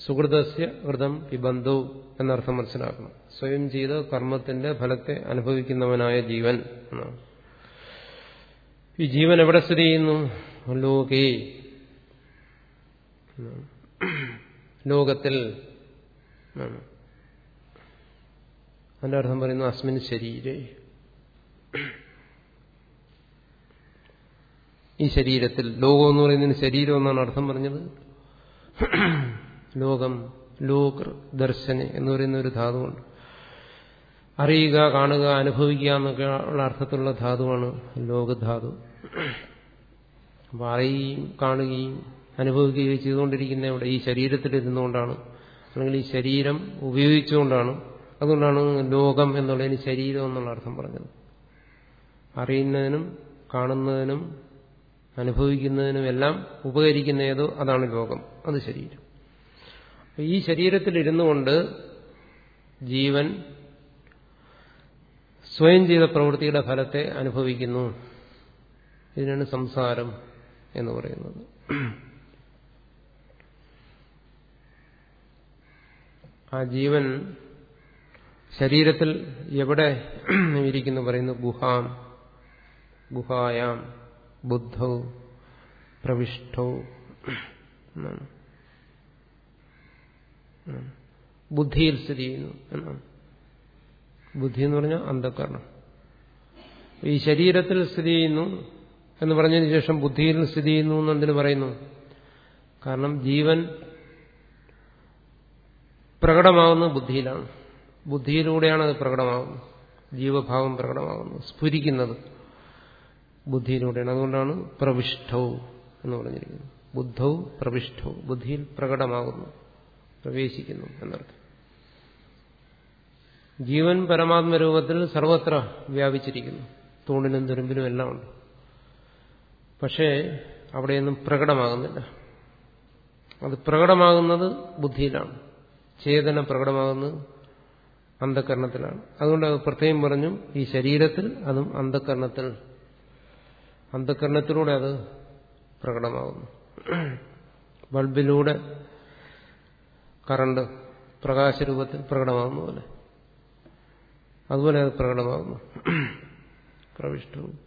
സുഹൃതസ്യ വൃതം പിബന്ധോ എന്നർത്ഥം മനസ്സിലാക്കണം. സ്വയം ചെയ്ത കർമ്മത്തിന്റെ ഫലത്തെ അനുഭവിക്കുന്നവനായ ജീവൻ എന്നാണ്. ഈ ജീവൻ എവിടെ സ്ഥിതി ചെയ്യുന്നു? ലോകേ ലോകത്തിൽ അതിന്റെ അർത്ഥം പറയുന്നു അസ്മിൻ ശരീരേ. ഈ ശരീരത്തിൽ ലോകം എന്ന് പറയുന്നതിന് ശരീരം എന്നാണ് അർത്ഥം പറഞ്ഞത്. ലോകം ലോകർ ദർശന എന്ന് പറയുന്ന ഒരു ധാതുവുണ്ട് അറിയുക കാണുക അനുഭവിക്കുക എന്നൊക്കെ ഉള്ള അർത്ഥത്തിലുള്ള ധാതുവാണ് ലോകധാതു. അപ്പോൾ അറിയുകയും കാണുകയും അനുഭവിക്കുകയും ചെയ്തുകൊണ്ടിരിക്കുന്ന ഇവിടെ ഈ ശരീരത്തിൽ ഇരുന്നുകൊണ്ടാണ് അല്ലെങ്കിൽ ഈ ശരീരം ഉപയോഗിച്ചുകൊണ്ടാണ്. അതുകൊണ്ടാണ് ലോകം എന്നുള്ള എന്നുള്ളതിന് ശരീരം എന്നുള്ള അർത്ഥം പറഞ്ഞത്. അറിയുന്നതിനും കാണുന്നതിനും അനുഭവിക്കുന്നതിനും എല്ലാം ഉപകരിക്കുന്ന ഏതോ അതാണ് ലോകം. അത് ശരീരം. ഈ ശരീരത്തിൽ ഇരുന്നു കൊണ്ട് ജീവൻ സ്വയം ചെയ്ത പ്രവൃത്തിയുടെ ഫലത്തെ അനുഭവിക്കുന്നു. ഇതിനാണ് സംസാരം എന്ന് പറയുന്നത്. ആ ജീവൻ ശരീരത്തിൽ എവിടെ ഇരിക്കുന്നു പറയുന്നു? ഗുഹാം. ഗുഹായാം. ബുദ്ധൗ. പ്രവിഷ്ടൗ ബുദ്ധിയിൽ സ്ഥിതി ചെയ്യുന്നു എന്നാണ്. ബുദ്ധി എന്ന് പറഞ്ഞാൽ അന്ധകരണം. ഈ ശരീരത്തിൽ സ്ഥിതി ചെയ്യുന്നു എന്ന് പറഞ്ഞതിന് ശേഷം ബുദ്ധിയിൽ സ്ഥിതി ചെയ്യുന്നു എന്നെന്തിനു പറയുന്നു? കാരണം ജീവൻ പ്രകടമാകുന്നത് ബുദ്ധിയിലാണ്. ബുദ്ധിയിലൂടെയാണ് അത് പ്രകടമാവുന്നത്. ജീവഭാവം പ്രകടമാകുന്നത് സ്ഫുരിക്കുന്നത് ബുദ്ധിയിലൂടെയാണ്. അതുകൊണ്ടാണ് പ്രവിഷ്ഠവും എന്ന് പറഞ്ഞിരിക്കുന്നത്. ബുദ്ധവും പ്രവിഷ്ഠവും ബുദ്ധിയിൽ പ്രകടമാകുന്നു പ്രവേശിക്കുന്നു എന്നർത്ഥം. ജീവൻ പരമാത്മരൂപത്തിൽ സർവത്ര വ്യാപിച്ചിരിക്കുന്നു. തൂണിലും തുരുമ്പിലും എല്ലാം ഉണ്ട്. പക്ഷേ അവിടെയൊന്നും പ്രകടമാകുന്നില്ല. അത് പ്രകടമാകുന്നത് ബുദ്ധിയിലാണ്. ചേതന പ്രകടമാകുന്നത് അന്ധകരണത്തിലാണ്. അതുകൊണ്ട് അത് പ്രത്യേകം പറഞ്ഞു ഈ ശരീരത്തിൽ അതും അന്ധകരണത്തിൽ അന്ധകരണത്തിലൂടെ അത് പ്രകടമാകുന്നു. ബൾബിലൂടെ കറണ്ട് പ്രകാശരൂപത്തിൽ പ്രകടമാകുന്ന പോലെ. അതുപോലെ അത് പ്രകടമാകുന്നു. പ്രവിഷ്ടവും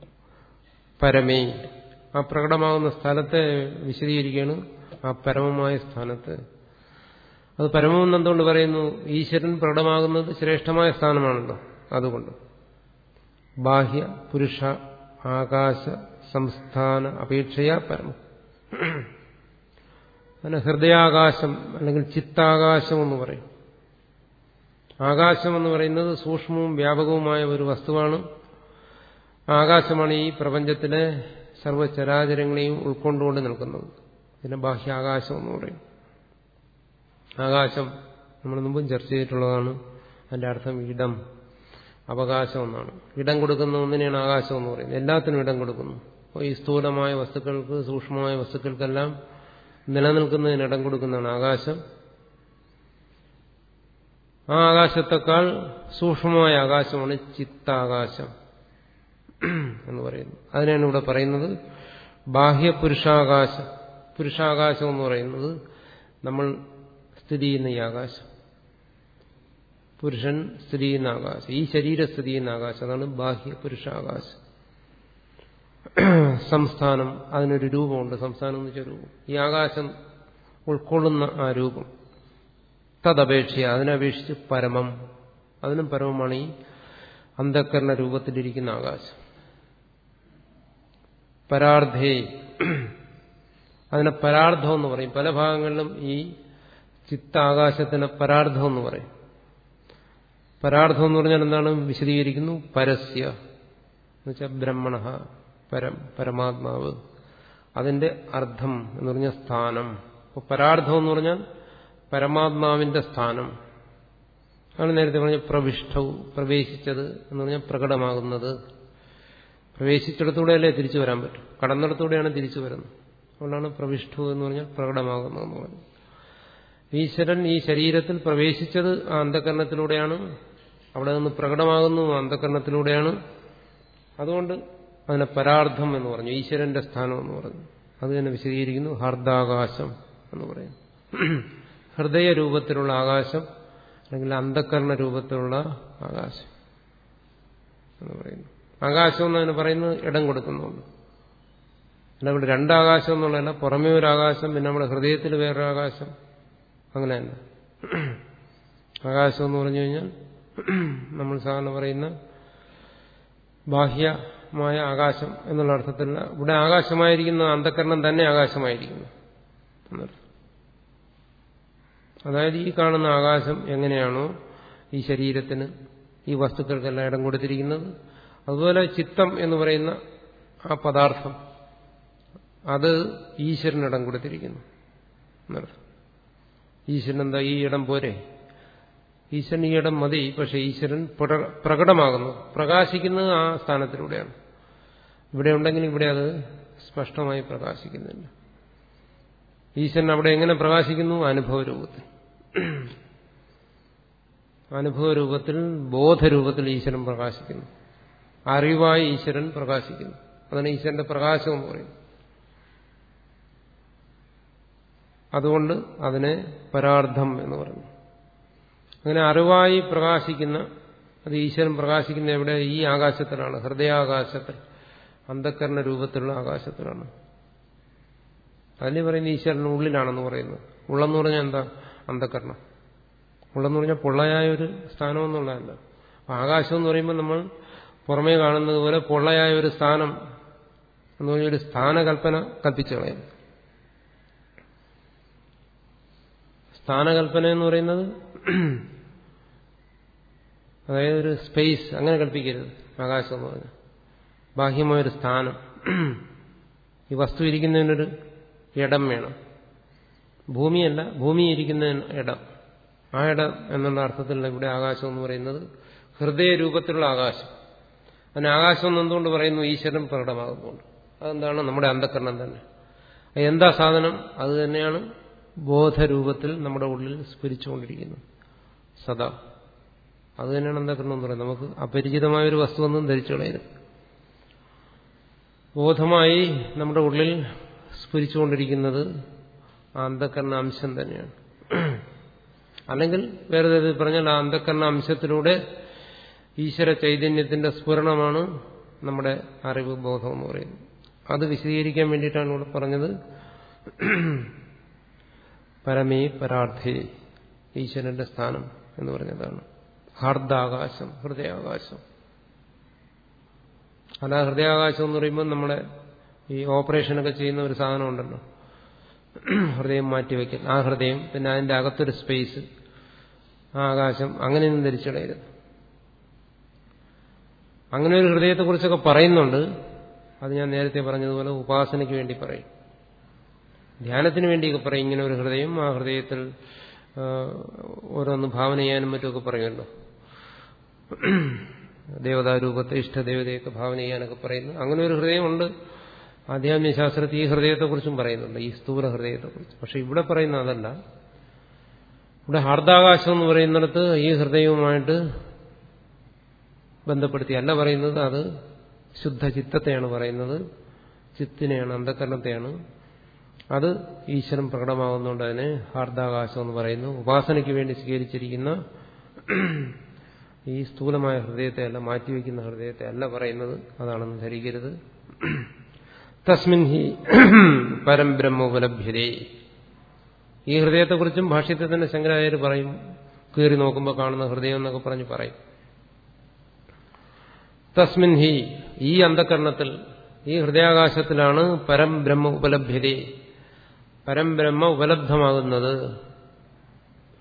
പരമേ. ആ പ്രകടമാകുന്ന സ്ഥലത്തെ വിശദീകരിക്കുകയാണ് ആ പരമമായ സ്ഥാനത്ത് അത് പരമവും എന്തുകൊണ്ട് പറയുന്നു ഈശ്വരൻ പ്രകടമാകുന്നത് ശ്രേഷ്ഠമായ സ്ഥാനമാണല്ലോ അതുകൊണ്ട്. ബാഹ്യ പുരുഷ ആകാശ സംസ്ഥാന അപേക്ഷയാ പരമ. അതിന് ഹൃദയാകാശം അല്ലെങ്കിൽ ചിത്താകാശം എന്ന് പറയും. ആകാശം എന്ന് പറയുന്നത് സൂക്ഷ്മവും വ്യാപകവുമായ ഒരു വസ്തുവാണ്. ആകാശമാണ് ഈ പ്രപഞ്ചത്തിലെ സർവചരാചരങ്ങളെയും ഉൾക്കൊണ്ടുകൊണ്ട് നിൽക്കുന്നത്. ഇതിനെ ബാഹ്യാകാശം എന്ന് പറയും. ആകാശം നമ്മൾ മുമ്പും ചർച്ച ചെയ്തിട്ടുള്ളതാണ്. അതിന്റെ അർത്ഥം ഇടം അവകാശം എന്നാണ്. ഇടം കൊടുക്കുന്ന ഒന്നിനെയാണ് ആകാശം എന്ന് പറയുന്നത്. എല്ലാത്തിനും ഇടം കൊടുക്കുന്നു. അപ്പോൾ ഈ സ്ഥൂലമായ വസ്തുക്കൾക്ക് സൂക്ഷ്മമായ വസ്തുക്കൾക്കെല്ലാം നിലനിൽക്കുന്നതിന് ഇടം കൊടുക്കുന്നതാണ് ആകാശം. ആ ആകാശത്തെക്കാൾ സൂക്ഷ്മമായ ആകാശമാണ് ചിത്താകാശം എന്ന് പറയുന്നത്. അതിനാണ് ഇവിടെ പറയുന്നത് ബാഹ്യ പുരുഷാകാശം. പുരുഷാകാശം എന്ന് പറയുന്നത് നമ്മൾ സ്ഥിതി ചെയ്യുന്ന ഈ ആകാശം. പുരുഷൻ സ്ഥിതി ചെയ്യുന്ന ആകാശം. ഈ ശരീരം സ്ഥിതി ചെയ്യുന്ന ആകാശം. അതാണ് ബാഹ്യ പുരുഷാകാശം സംസ്ഥാനം അതിനൊരു രൂപമുണ്ട്. സംസ്ഥാനം എന്ന് വെച്ചാൽ രൂപം. ഈ ആകാശം ഉൾക്കൊള്ളുന്ന ആ രൂപം. തദപേക്ഷ അതിനപേക്ഷിച്ച് പരമം. അതിനും പരമമാണ് ഈ അന്ധക്കരണ രൂപത്തിലിരിക്കുന്ന ആകാശം. പരാർത്ഥേ അതിനെ പരാർത്ഥം എന്ന് പറയും. പല ഭാഗങ്ങളിലും ഈ ചിത്താകാശത്തിന് പരാർത്ഥം എന്ന് പറയും. പരാർത്ഥം എന്ന് പറഞ്ഞാൽ എന്താണ്? വിശദീകരിക്കുന്നു പരസ്യ. എന്നുവെച്ചാൽ ബ്രഹ്മണ പരം പരമാത്മാവ്. അതിന്റെ അർത്ഥം എന്ന് പറഞ്ഞ സ്ഥാനം. അപ്പോൾ പരാർത്ഥം എന്ന് പറഞ്ഞാൽ പരമാത്മാവിന്റെ സ്ഥാനം. ആണ് നേരത്തെ പറഞ്ഞ പ്രവിഷ്ടവും പ്രവേശിച്ചത് എന്ന് പറഞ്ഞാൽ പ്രകടമാകുന്നത്. പ്രവേശിച്ചിടത്തൂടെയല്ലേ തിരിച്ചു വരാൻ പറ്റും? കടന്നിടത്തൂടെയാണ് തിരിച്ചു വരുന്നത്. അതുകൊണ്ടാണ് പ്രവിഷ്ടു എന്ന് പറഞ്ഞാൽ പ്രകടമാകുന്നതെന്ന് പറയുന്നത് ഈശ്വരൻ ഈ ശരീരത്തിൽ പ്രവേശിച്ചത് ആ അന്ധകരണത്തിലൂടെയാണ്. അവിടെ നിന്ന് പ്രകടമാകുന്നു അന്ധകരണത്തിലൂടെയാണ്. അതുകൊണ്ട് അതിനെ പരാർത്ഥം എന്ന് പറഞ്ഞു ഈശ്വരന്റെ സ്ഥാനം എന്ന് പറഞ്ഞു. അത് തന്നെ വിശദീകരിക്കുന്നു ഹർദാകാശം എന്ന് പറയുന്നു. ഹൃദയ രൂപത്തിലുള്ള ആകാശം അല്ലെങ്കിൽ അന്ധകരണ രൂപത്തിലുള്ള ആകാശം എന്ന് പറയുന്നു. ആകാശം എന്നതിന് പറയുന്നത് ഇടം കൊടുക്കുന്നുണ്ട് അല്ല ഇവിടെ രണ്ടാകാശം എന്നുള്ളതല്ല പുറമേ ഒരു ആകാശം പിന്നെ നമ്മുടെ ഹൃദയത്തിൽ വേറൊരു ആകാശം. അങ്ങനെയല്ല ആകാശം എന്ന് പറഞ്ഞു കഴിഞ്ഞാൽ നമ്മൾ സാധാരണ പറയുന്ന ബാഹ്യമായ ആകാശം എന്നുള്ള അർത്ഥത്തിലുള്ള ഇവിടെ ആകാശമായിരിക്കുന്ന അന്ധകരണം തന്നെ ആകാശമായിരിക്കുന്നു അതായത് ഈ കാണുന്ന ആകാശം എങ്ങനെയാണോ ഈ ശരീരത്തിന് ഈ വസ്തുക്കൾക്കെല്ലാം ഇടം കൊടുത്തിരിക്കുന്നത്. അതുപോലെ ചിത്തം എന്ന് പറയുന്ന ആ പദാർത്ഥം അത് ഈശ്വരനിടം കൊടുത്തിരിക്കുന്നു എന്നർത്ഥം. ഈശ്വരൻ എന്താ ഈ ഇടം പോരെ? ഈശ്വരൻ ഈ ഇടം മതി പക്ഷെ ഈശ്വരൻ പ്രകടമാകുന്നു. പ്രകാശിക്കുന്നത് ആ സ്ഥാനത്തിലൂടെയാണ്. ഇവിടെ ഉണ്ടെങ്കിൽ ഇവിടെ അത് സ്പഷ്ടമായി പ്രകാശിക്കുന്നില്ല. ഈശ്വരൻ അവിടെ എങ്ങനെ പ്രകാശിക്കുന്നു? അനുഭവ രൂപത്തിൽ അനുഭവ രൂപത്തിൽ ബോധരൂപത്തിൽ ഈശ്വരൻ പ്രകാശിക്കുന്നു. അറിവായി ഈശ്വരൻ പ്രകാശിക്കുന്നു. അതാണ് ഈശ്വരന്റെ പ്രകാശം എന്ന് പറയുന്നത്. അതുകൊണ്ട് അതിനെ പരാർത്ഥം എന്ന് പറഞ്ഞു അങ്ങനെ അറിവായി പ്രകാശിക്കുന്ന അത് ഈശ്വരൻ പ്രകാശിക്കുന്ന എവിടെ? ഈ ആകാശത്തിലാണ്. ഹൃദയാകാശത്തിൽ. അന്ധക്കരണ രൂപത്തിലുള്ള ആകാശത്തിലാണ്. അതിന് പറയുന്ന ഈശ്വരൻ ഉള്ളിലാണെന്ന് പറയുന്നത്. ഉള്ളെന്ന് പറഞ്ഞാൽ എന്താ? അന്ധക്കരണം ഉള്ളെന്ന് പറഞ്ഞാൽ പൊള്ളയായ ഒരു സ്ഥാനം എന്നുള്ളതല്ല ആകാശം എന്ന് പറയുമ്പോൾ നമ്മൾ പുറമേ കാണുന്നത് പോലെ പൊള്ളയായ ഒരു സ്ഥാനം എന്ന് പറഞ്ഞൊരു സ്ഥാനകൽപ്പന കൽപ്പിച്ചു കളയുന്നു. സ്ഥാനകൽപ്പന എന്ന് പറയുന്നത് അതായത് ഒരു സ്പേസ് അങ്ങനെ കൽപ്പിക്കരുത് ആകാശം എന്ന് പറഞ്ഞാൽ ബാഹ്യമായൊരു സ്ഥാനം. ഈ വസ്തു ഇരിക്കുന്നതിനൊരു ഇടം വേണം. ഭൂമിയല്ല ഭൂമി ഇരിക്കുന്നതിന് ഇടം. ആ ഇടം എന്നുള്ള അർത്ഥത്തിലുള്ള ഇവിടെ ആകാശം എന്ന് പറയുന്നത് ഹൃദയ രൂപത്തിലുള്ള ആകാശം. അതിന് ആകാശം എന്ന് എന്തുകൊണ്ട് പറയുന്നു? ഈശ്വരൻ പ്രകടമാകുന്നുണ്ട് അതെന്താണ്? നമ്മുടെ അന്ധക്കരണം തന്നെ. എന്താ സാധനം? അത് തന്നെയാണ് ബോധരൂപത്തിൽ നമ്മുടെ ഉള്ളിൽ സ്ഫുരിച്ചുകൊണ്ടിരിക്കുന്നു. സദാ. അത് തന്നെയാണ് എന്ന് പറയുന്നത് നമുക്ക് അപരിചിതമായ ഒരു വസ്തുവൊന്നും ധരിച്ചു കളയരുത്. ബോധമായി നമ്മുടെ ഉള്ളിൽ സ്ഫുരിച്ചുകൊണ്ടിരിക്കുന്നത് ആ അന്ധക്കരണ അംശം തന്നെയാണ്. അല്ലെങ്കിൽ വേറെ തരത്തിൽ പറഞ്ഞാൽ ആ അന്ധക്കരണ അംശത്തിലൂടെ ഈശ്വര ചൈതന്യത്തിന്റെ സ്ഫുരണമാണ് നമ്മുടെ അറിവ് ബോധം എന്ന് പറയുന്നത്. അത് വിശദീകരിക്കാൻ വേണ്ടിയിട്ടാണ് ഇവിടെ പറഞ്ഞത്. പരമേ പരാർത്ഥേ ഈശ്വരന്റെ സ്ഥാനം എന്ന് പറഞ്ഞതാണ്. ഹാർദാകാശം ഹൃദയാകാശം. അല്ല ഹൃദയാകാശം എന്ന് പറയുമ്പോൾ നമ്മുടെ ഈ ഓപ്പറേഷനൊക്കെ ചെയ്യുന്ന ഒരു സാധനം ഉണ്ടല്ലോ. ഹൃദയം മാറ്റിവെക്കൽ ആ ഹൃദയം പിന്നെ അതിന്റെ അകത്തൊരു സ്പേസ് ആകാശം അങ്ങനെയൊന്നും ധരിച്ചിടയരുത് അങ്ങനെ ഒരു ഹൃദയത്തെക്കുറിച്ചൊക്കെ പറയുന്നുണ്ട്. അത് ഞാൻ നേരത്തെ പറഞ്ഞതുപോലെ ഉപാസനയ്ക്ക് വേണ്ടി പറയും. ധ്യാനത്തിന് വേണ്ടിയൊക്കെ പറയും. ഇങ്ങനെ ഒരു ഹൃദയം ആ ഹൃദയത്തിൽ ഓരോന്ന് ഭാവന ചെയ്യാനും മറ്റുമൊക്കെ പറയുമല്ലോ. ദേവതാരൂപത്തെ ഇഷ്ടദേവതയൊക്കെ ഭാവന ചെയ്യാനൊക്കെ പറയുന്നു. അങ്ങനെ ഒരു ഹൃദയമുണ്ട്. ആധ്യാത്മിക ശാസ്ത്രത്തിൽ ഈ ഹൃദയത്തെക്കുറിച്ചും പറയുന്നുണ്ട്. ഈ സ്ഥൂല ഹൃദയത്തെക്കുറിച്ച്. പക്ഷെ ഇവിടെ പറയുന്ന അതല്ല. ഇവിടെ ഹാർദാകാശം എന്ന് പറയുന്നിടത്ത് ഈ ഹൃദയവുമായിട്ട് ബന്ധപ്പെടുത്തിയല്ല പറയുന്നത്. അത് ശുദ്ധ ചിത്തത്തെയാണ് പറയുന്നത്. ചിത്തിനെയാണ് അന്ധകരണത്തെയാണ്. അത് ഈശ്വരൻ പ്രകടമാകുന്നുണ്ട് അതിനെ ഹാർദാകാശം എന്ന് പറയുന്നു. ഉപാസനയ്ക്ക് വേണ്ടി സ്വീകരിച്ചിരിക്കുന്ന ഈ സ്ഥൂലമായ ഹൃദയത്തെ അല്ല മാറ്റിവെക്കുന്ന ഹൃദയത്തെ അല്ല പറയുന്നത്. അതാണെന്ന് ധരിക്കരുത്. തസ്മിൻ ഹി പരം ബ്രഹ്മ ഉപലഭ്യതേ. ഈ ഹൃദയത്തെക്കുറിച്ചും ഭാഷ്യത്തെ തന്നെ ശങ്കരാചാര്യർ പറയും. കീറി നോക്കുമ്പോൾ കാണുന്ന ഹൃദയം എന്നൊക്കെ പറഞ്ഞ് പറയും. തസ്മിൻ ഹി ഈ അന്ധകരണത്തിൽ ഈ ഹൃദയാകാശത്തിലാണ് പരം ബ്രഹ്മ ഉപലഭ്യത. പരംബ്രഹ്മ ഉപലബ്ധമാകുന്നത്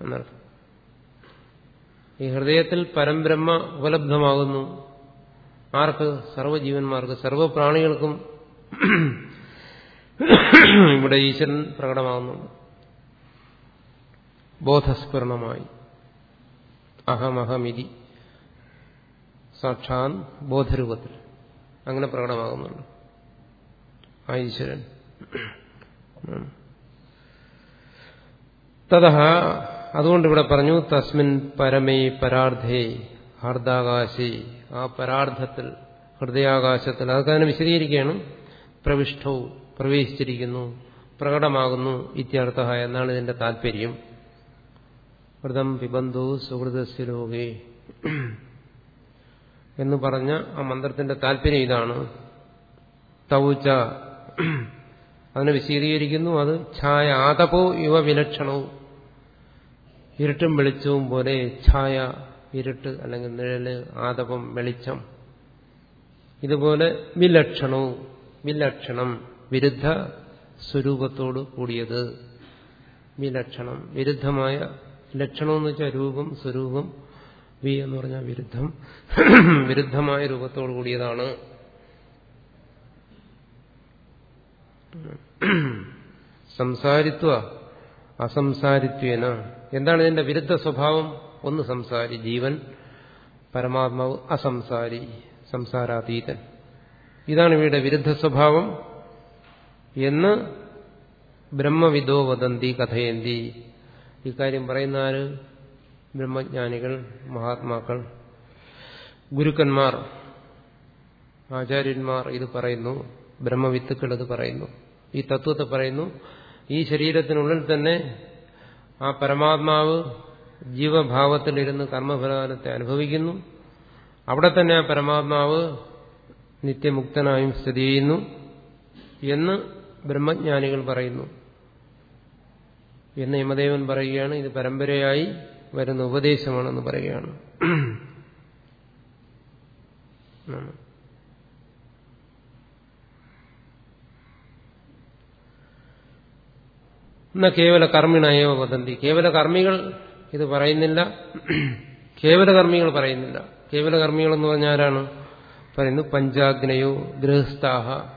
എന്നർത്ഥം. ഈ ഹൃദയത്തിൽ പരംബ്രഹ്മ ഉപലബ്ധമാകുന്നു. ആർക്ക്? സർവജീവന്മാർക്ക് സർവപ്രാണികൾക്കും ഇവിടെ ഈശ്വരൻ പ്രകടമാകുന്നുണ്ട് ബോധസ്ഫുരണമായി അഹമഹമിതി. സാക്ഷാൻ ബോധരൂപത്തിൽ. അങ്ങനെ പ്രകടമാകുന്നുണ്ട്. ആ ഈശ്വരൻ. തഥ അതുകൊണ്ട് ഇവിടെ പറഞ്ഞു തസ്മിൻ പരമേ പരാർദ്ധേ ഹർദാകാശി. ആ പരാർദ്ധത്തിൽ ഹൃദയാകാശത്തിൽ അതൊക്കെ അതിനെ വിശദീകരിക്കുകയാണ്. പ്രവിഷ്ടവും പ്രവേശിച്ചിരിക്കുന്നു പ്രകടമാകുന്നു ഇത്യർത്ഥ എന്നാണ് ഇതിന്റെ താല്പര്യം ഹൃദം പിബന്ധു സുഹൃതസ്യ ലോകേ. എന്ന് പറഞ്ഞ ആ മന്ത്രത്തിന്റെ താല്പര്യം ഇതാണ്. തൗച്ച അതിനെ വിശദീകരിക്കുന്നു. അത് ഛായ ആതപോ യുവ വിലക്ഷണവും ഇരുട്ടും വെളിച്ചവും പോലെ ഛായ ഇരുട്ട് അല്ലെങ്കിൽ നിഴൽ ആതപം വെളിച്ചം. ഇതുപോലെ വിലക്ഷണവും വിലക്ഷണം വിരുദ്ധ സ്വരൂപത്തോട് കൂടിയത്. വിലക്ഷണം വിരുദ്ധമായ ലക്ഷണം എന്ന് വെച്ചാൽ രൂപം സ്വരൂപം വി എന്ന് പറഞ്ഞാൽ വിരുദ്ധം. വിരുദ്ധമായ രൂപത്തോടു കൂടിയതാണ്. സംസാരിത്വ അസംസാരിത്വേന. എന്താണ് ഇതിന്റെ വിരുദ്ധ സ്വഭാവം? ഒന്ന് സംസാരി ജീവൻ. പരമാത്മാവ് അസംസാരി സംസാരാതീതൻ. ഇതാണ് ഇവയുടെ വിരുദ്ധ സ്വഭാവം. എന്ന് ബ്രഹ്മവിദോ വദന്തി കഥയന്തി. ഇക്കാര്യം പറയുന്ന ആര് ബ്രഹ്മജ്ഞാനികൾ മഹാത്മാക്കൾ ഗുരുക്കന്മാർ ആചാര്യന്മാർ ഇത് പറയുന്നു ബ്രഹ്മവിത്തുക്കൾ ഇത് പറയുന്നു. ഈ തത്വത്തെ പറയുന്നു. ഈ ശരീരത്തിനുള്ളിൽ തന്നെ ആ പരമാത്മാവ് ജീവഭാവത്തിലിരുന്ന് കർമ്മഫലത്തെ അനുഭവിക്കുന്നു. അവിടെ തന്നെ ആ പരമാത്മാവ് നിത്യമുക്തനായും സ്ഥിതി ചെയ്യുന്നു എന്ന് ബ്രഹ്മജ്ഞാനികൾ പറയുന്നു. എന്ന് യമദേവൻ പറയുകയാണ് ഇത് പരമ്പരയായി വരുന്ന ഉപദേശമാണെന്ന് പറയുകയാണ്. എന്നാ കേവല കർമ്മിണയോ വദന്തി. കേവല കർമ്മികൾ ഇത് പറയുന്നില്ല. കേവല കർമ്മികൾ പറയുന്നില്ല. കേവല കർമ്മികൾ എന്ന് പറഞ്ഞാൽ ആരാണ്? പറയുന്നു പഞ്ചാഗ്നയോ ഗൃഹസ്ഥാഹ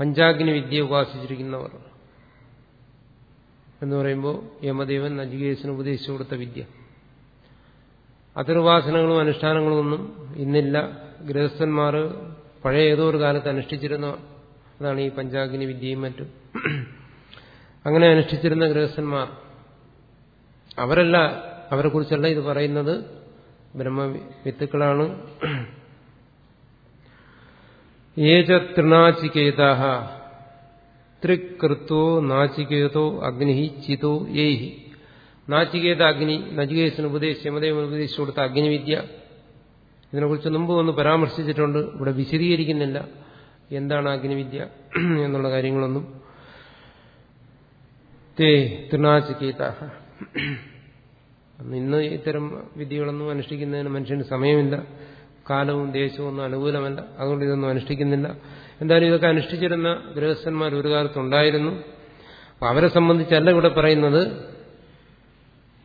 പഞ്ചാഗ്നി വിദ്യ ഉപാസിച്ചിരിക്കുന്നവർ എന്ന് പറയുമ്പോൾ യമദേവൻ നജികേശന് ഉപദേശിച്ചു കൊടുത്ത വിദ്യ. അതിർവാസനകളും അനുഷ്ഠാനങ്ങളും ഒന്നും ഇന്നില്ല. ഗൃഹസ്ഥന്മാർ പഴയ ഏതോ ഒരു കാലത്ത് അനുഷ്ഠിച്ചിരുന്ന അതാണ് ഈ പഞ്ചാഗ്നി വിദ്യയും മറ്റും. അങ്ങനെ അനുഷ്ഠിച്ചിരുന്ന ഗൃഹസ്ഥന്മാർ അവരല്ല അവരെ കുറിച്ചല്ല ഇത് പറയുന്നത്. ബ്രഹ്മവിത്തുക്കളാണ്. ഏജ തൃണാചികേതാഹ. തൃക്കൃത്തോ നാചികേതോ അഗ്നി ചിതോ ഏഹി നാചികേത അഗ്നി നജികേശന് ഉപദേശിച്ച് യമദേവൻ ഉപദേശിച്ചു കൊടുത്ത അഗ്നിവിദ്യ. ഇതിനെക്കുറിച്ച് മുമ്പ് ഒന്ന് പരാമർശിച്ചിട്ടുണ്ട്. ഇവിടെ വിശദീകരിക്കുന്നില്ല. എന്താണ് അഗ്നിവിദ്യ? എന്നുള്ള കാര്യങ്ങളൊന്നും. തേ തൃണാചികേതാഹ ഇന്ന് ഇത്തരം വിദ്യകളൊന്നും അനുഷ്ഠിക്കുന്നതിന് മനുഷ്യന് സമയമില്ല. കാലവും ദേശവും ഒന്നും അനുകൂലമല്ല. അതുകൊണ്ട് ഇതൊന്നും അനുഷ്ഠിക്കുന്നില്ല. എന്തായാലും ഇതൊക്കെ അനുഷ്ഠിച്ചിരുന്ന ഗൃഹസ്ഥന്മാർ ഒരു കാലത്തുണ്ടായിരുന്നു അപ്പൊ അവരെ സംബന്ധിച്ചല്ല ഇവിടെ പറയുന്നത്.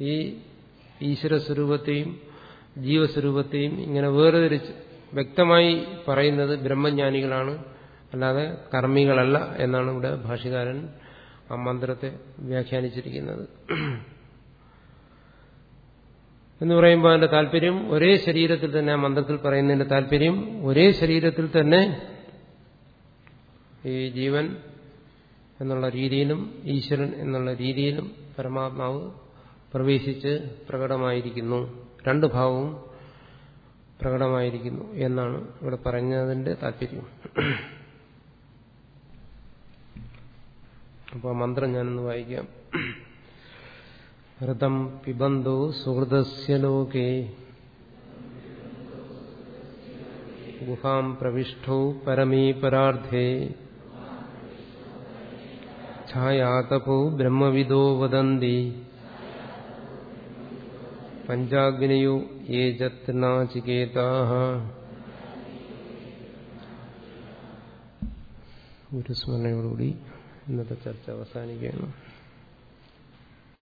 ഈ ഈശ്വര സ്വരൂപത്തെയും ജീവസ്വരൂപത്തെയും ഇങ്ങനെ വേർതിരിച്ച് വ്യക്തമായി പറയുന്നത് ബ്രഹ്മജ്ഞാനികളാണ്. അല്ലാതെ കർമ്മികളല്ല എന്നാണ് ഇവിടെ ഭാഷകാരൻ ആ മന്ത്രത്തെ വ്യാഖ്യാനിച്ചിരിക്കുന്നത്. എന്ന് പറയുമ്പോൾ അതിന്റെ താല്പര്യം ഒരേ ശരീരത്തിൽ തന്നെ ആ മന്ത്രത്തിൽ പറയുന്നതിന്റെ താല്പര്യം ഒരേ ശരീരത്തിൽ തന്നെ ഈ ജീവൻ എന്നുള്ള രീതിയിലും ഈശ്വരൻ എന്നുള്ള രീതിയിലും പരമാത്മാവ് പ്രവേശിച്ച് പ്രകടമായിരിക്കുന്നു. രണ്ട് ഭാവവും പ്രകടമായിരിക്കുന്നു എന്നാണ് ഇവിടെ പറഞ്ഞതിന്റെ താല്പര്യം. അപ്പോൾ മന്ത്രം ഞാനൊന്ന് വായിക്കാം. ഹൃതം പിബന്ധോ സുഹൃദസ്യ ലോകേ. ഗുഹാം പ്രവിഷ്ടോ പരമീ പരാർദ്ധേ ഛായാതപോ ബ്രഹ്മവിദോ വദന്തി. പഞ്ചാഗ്നയോ യേ ഒരു ഗുരുസ്മരണയോടുകൂടി ഇന്നത്തെ ചർച്ച അവസാനിക്കുകയാണ്.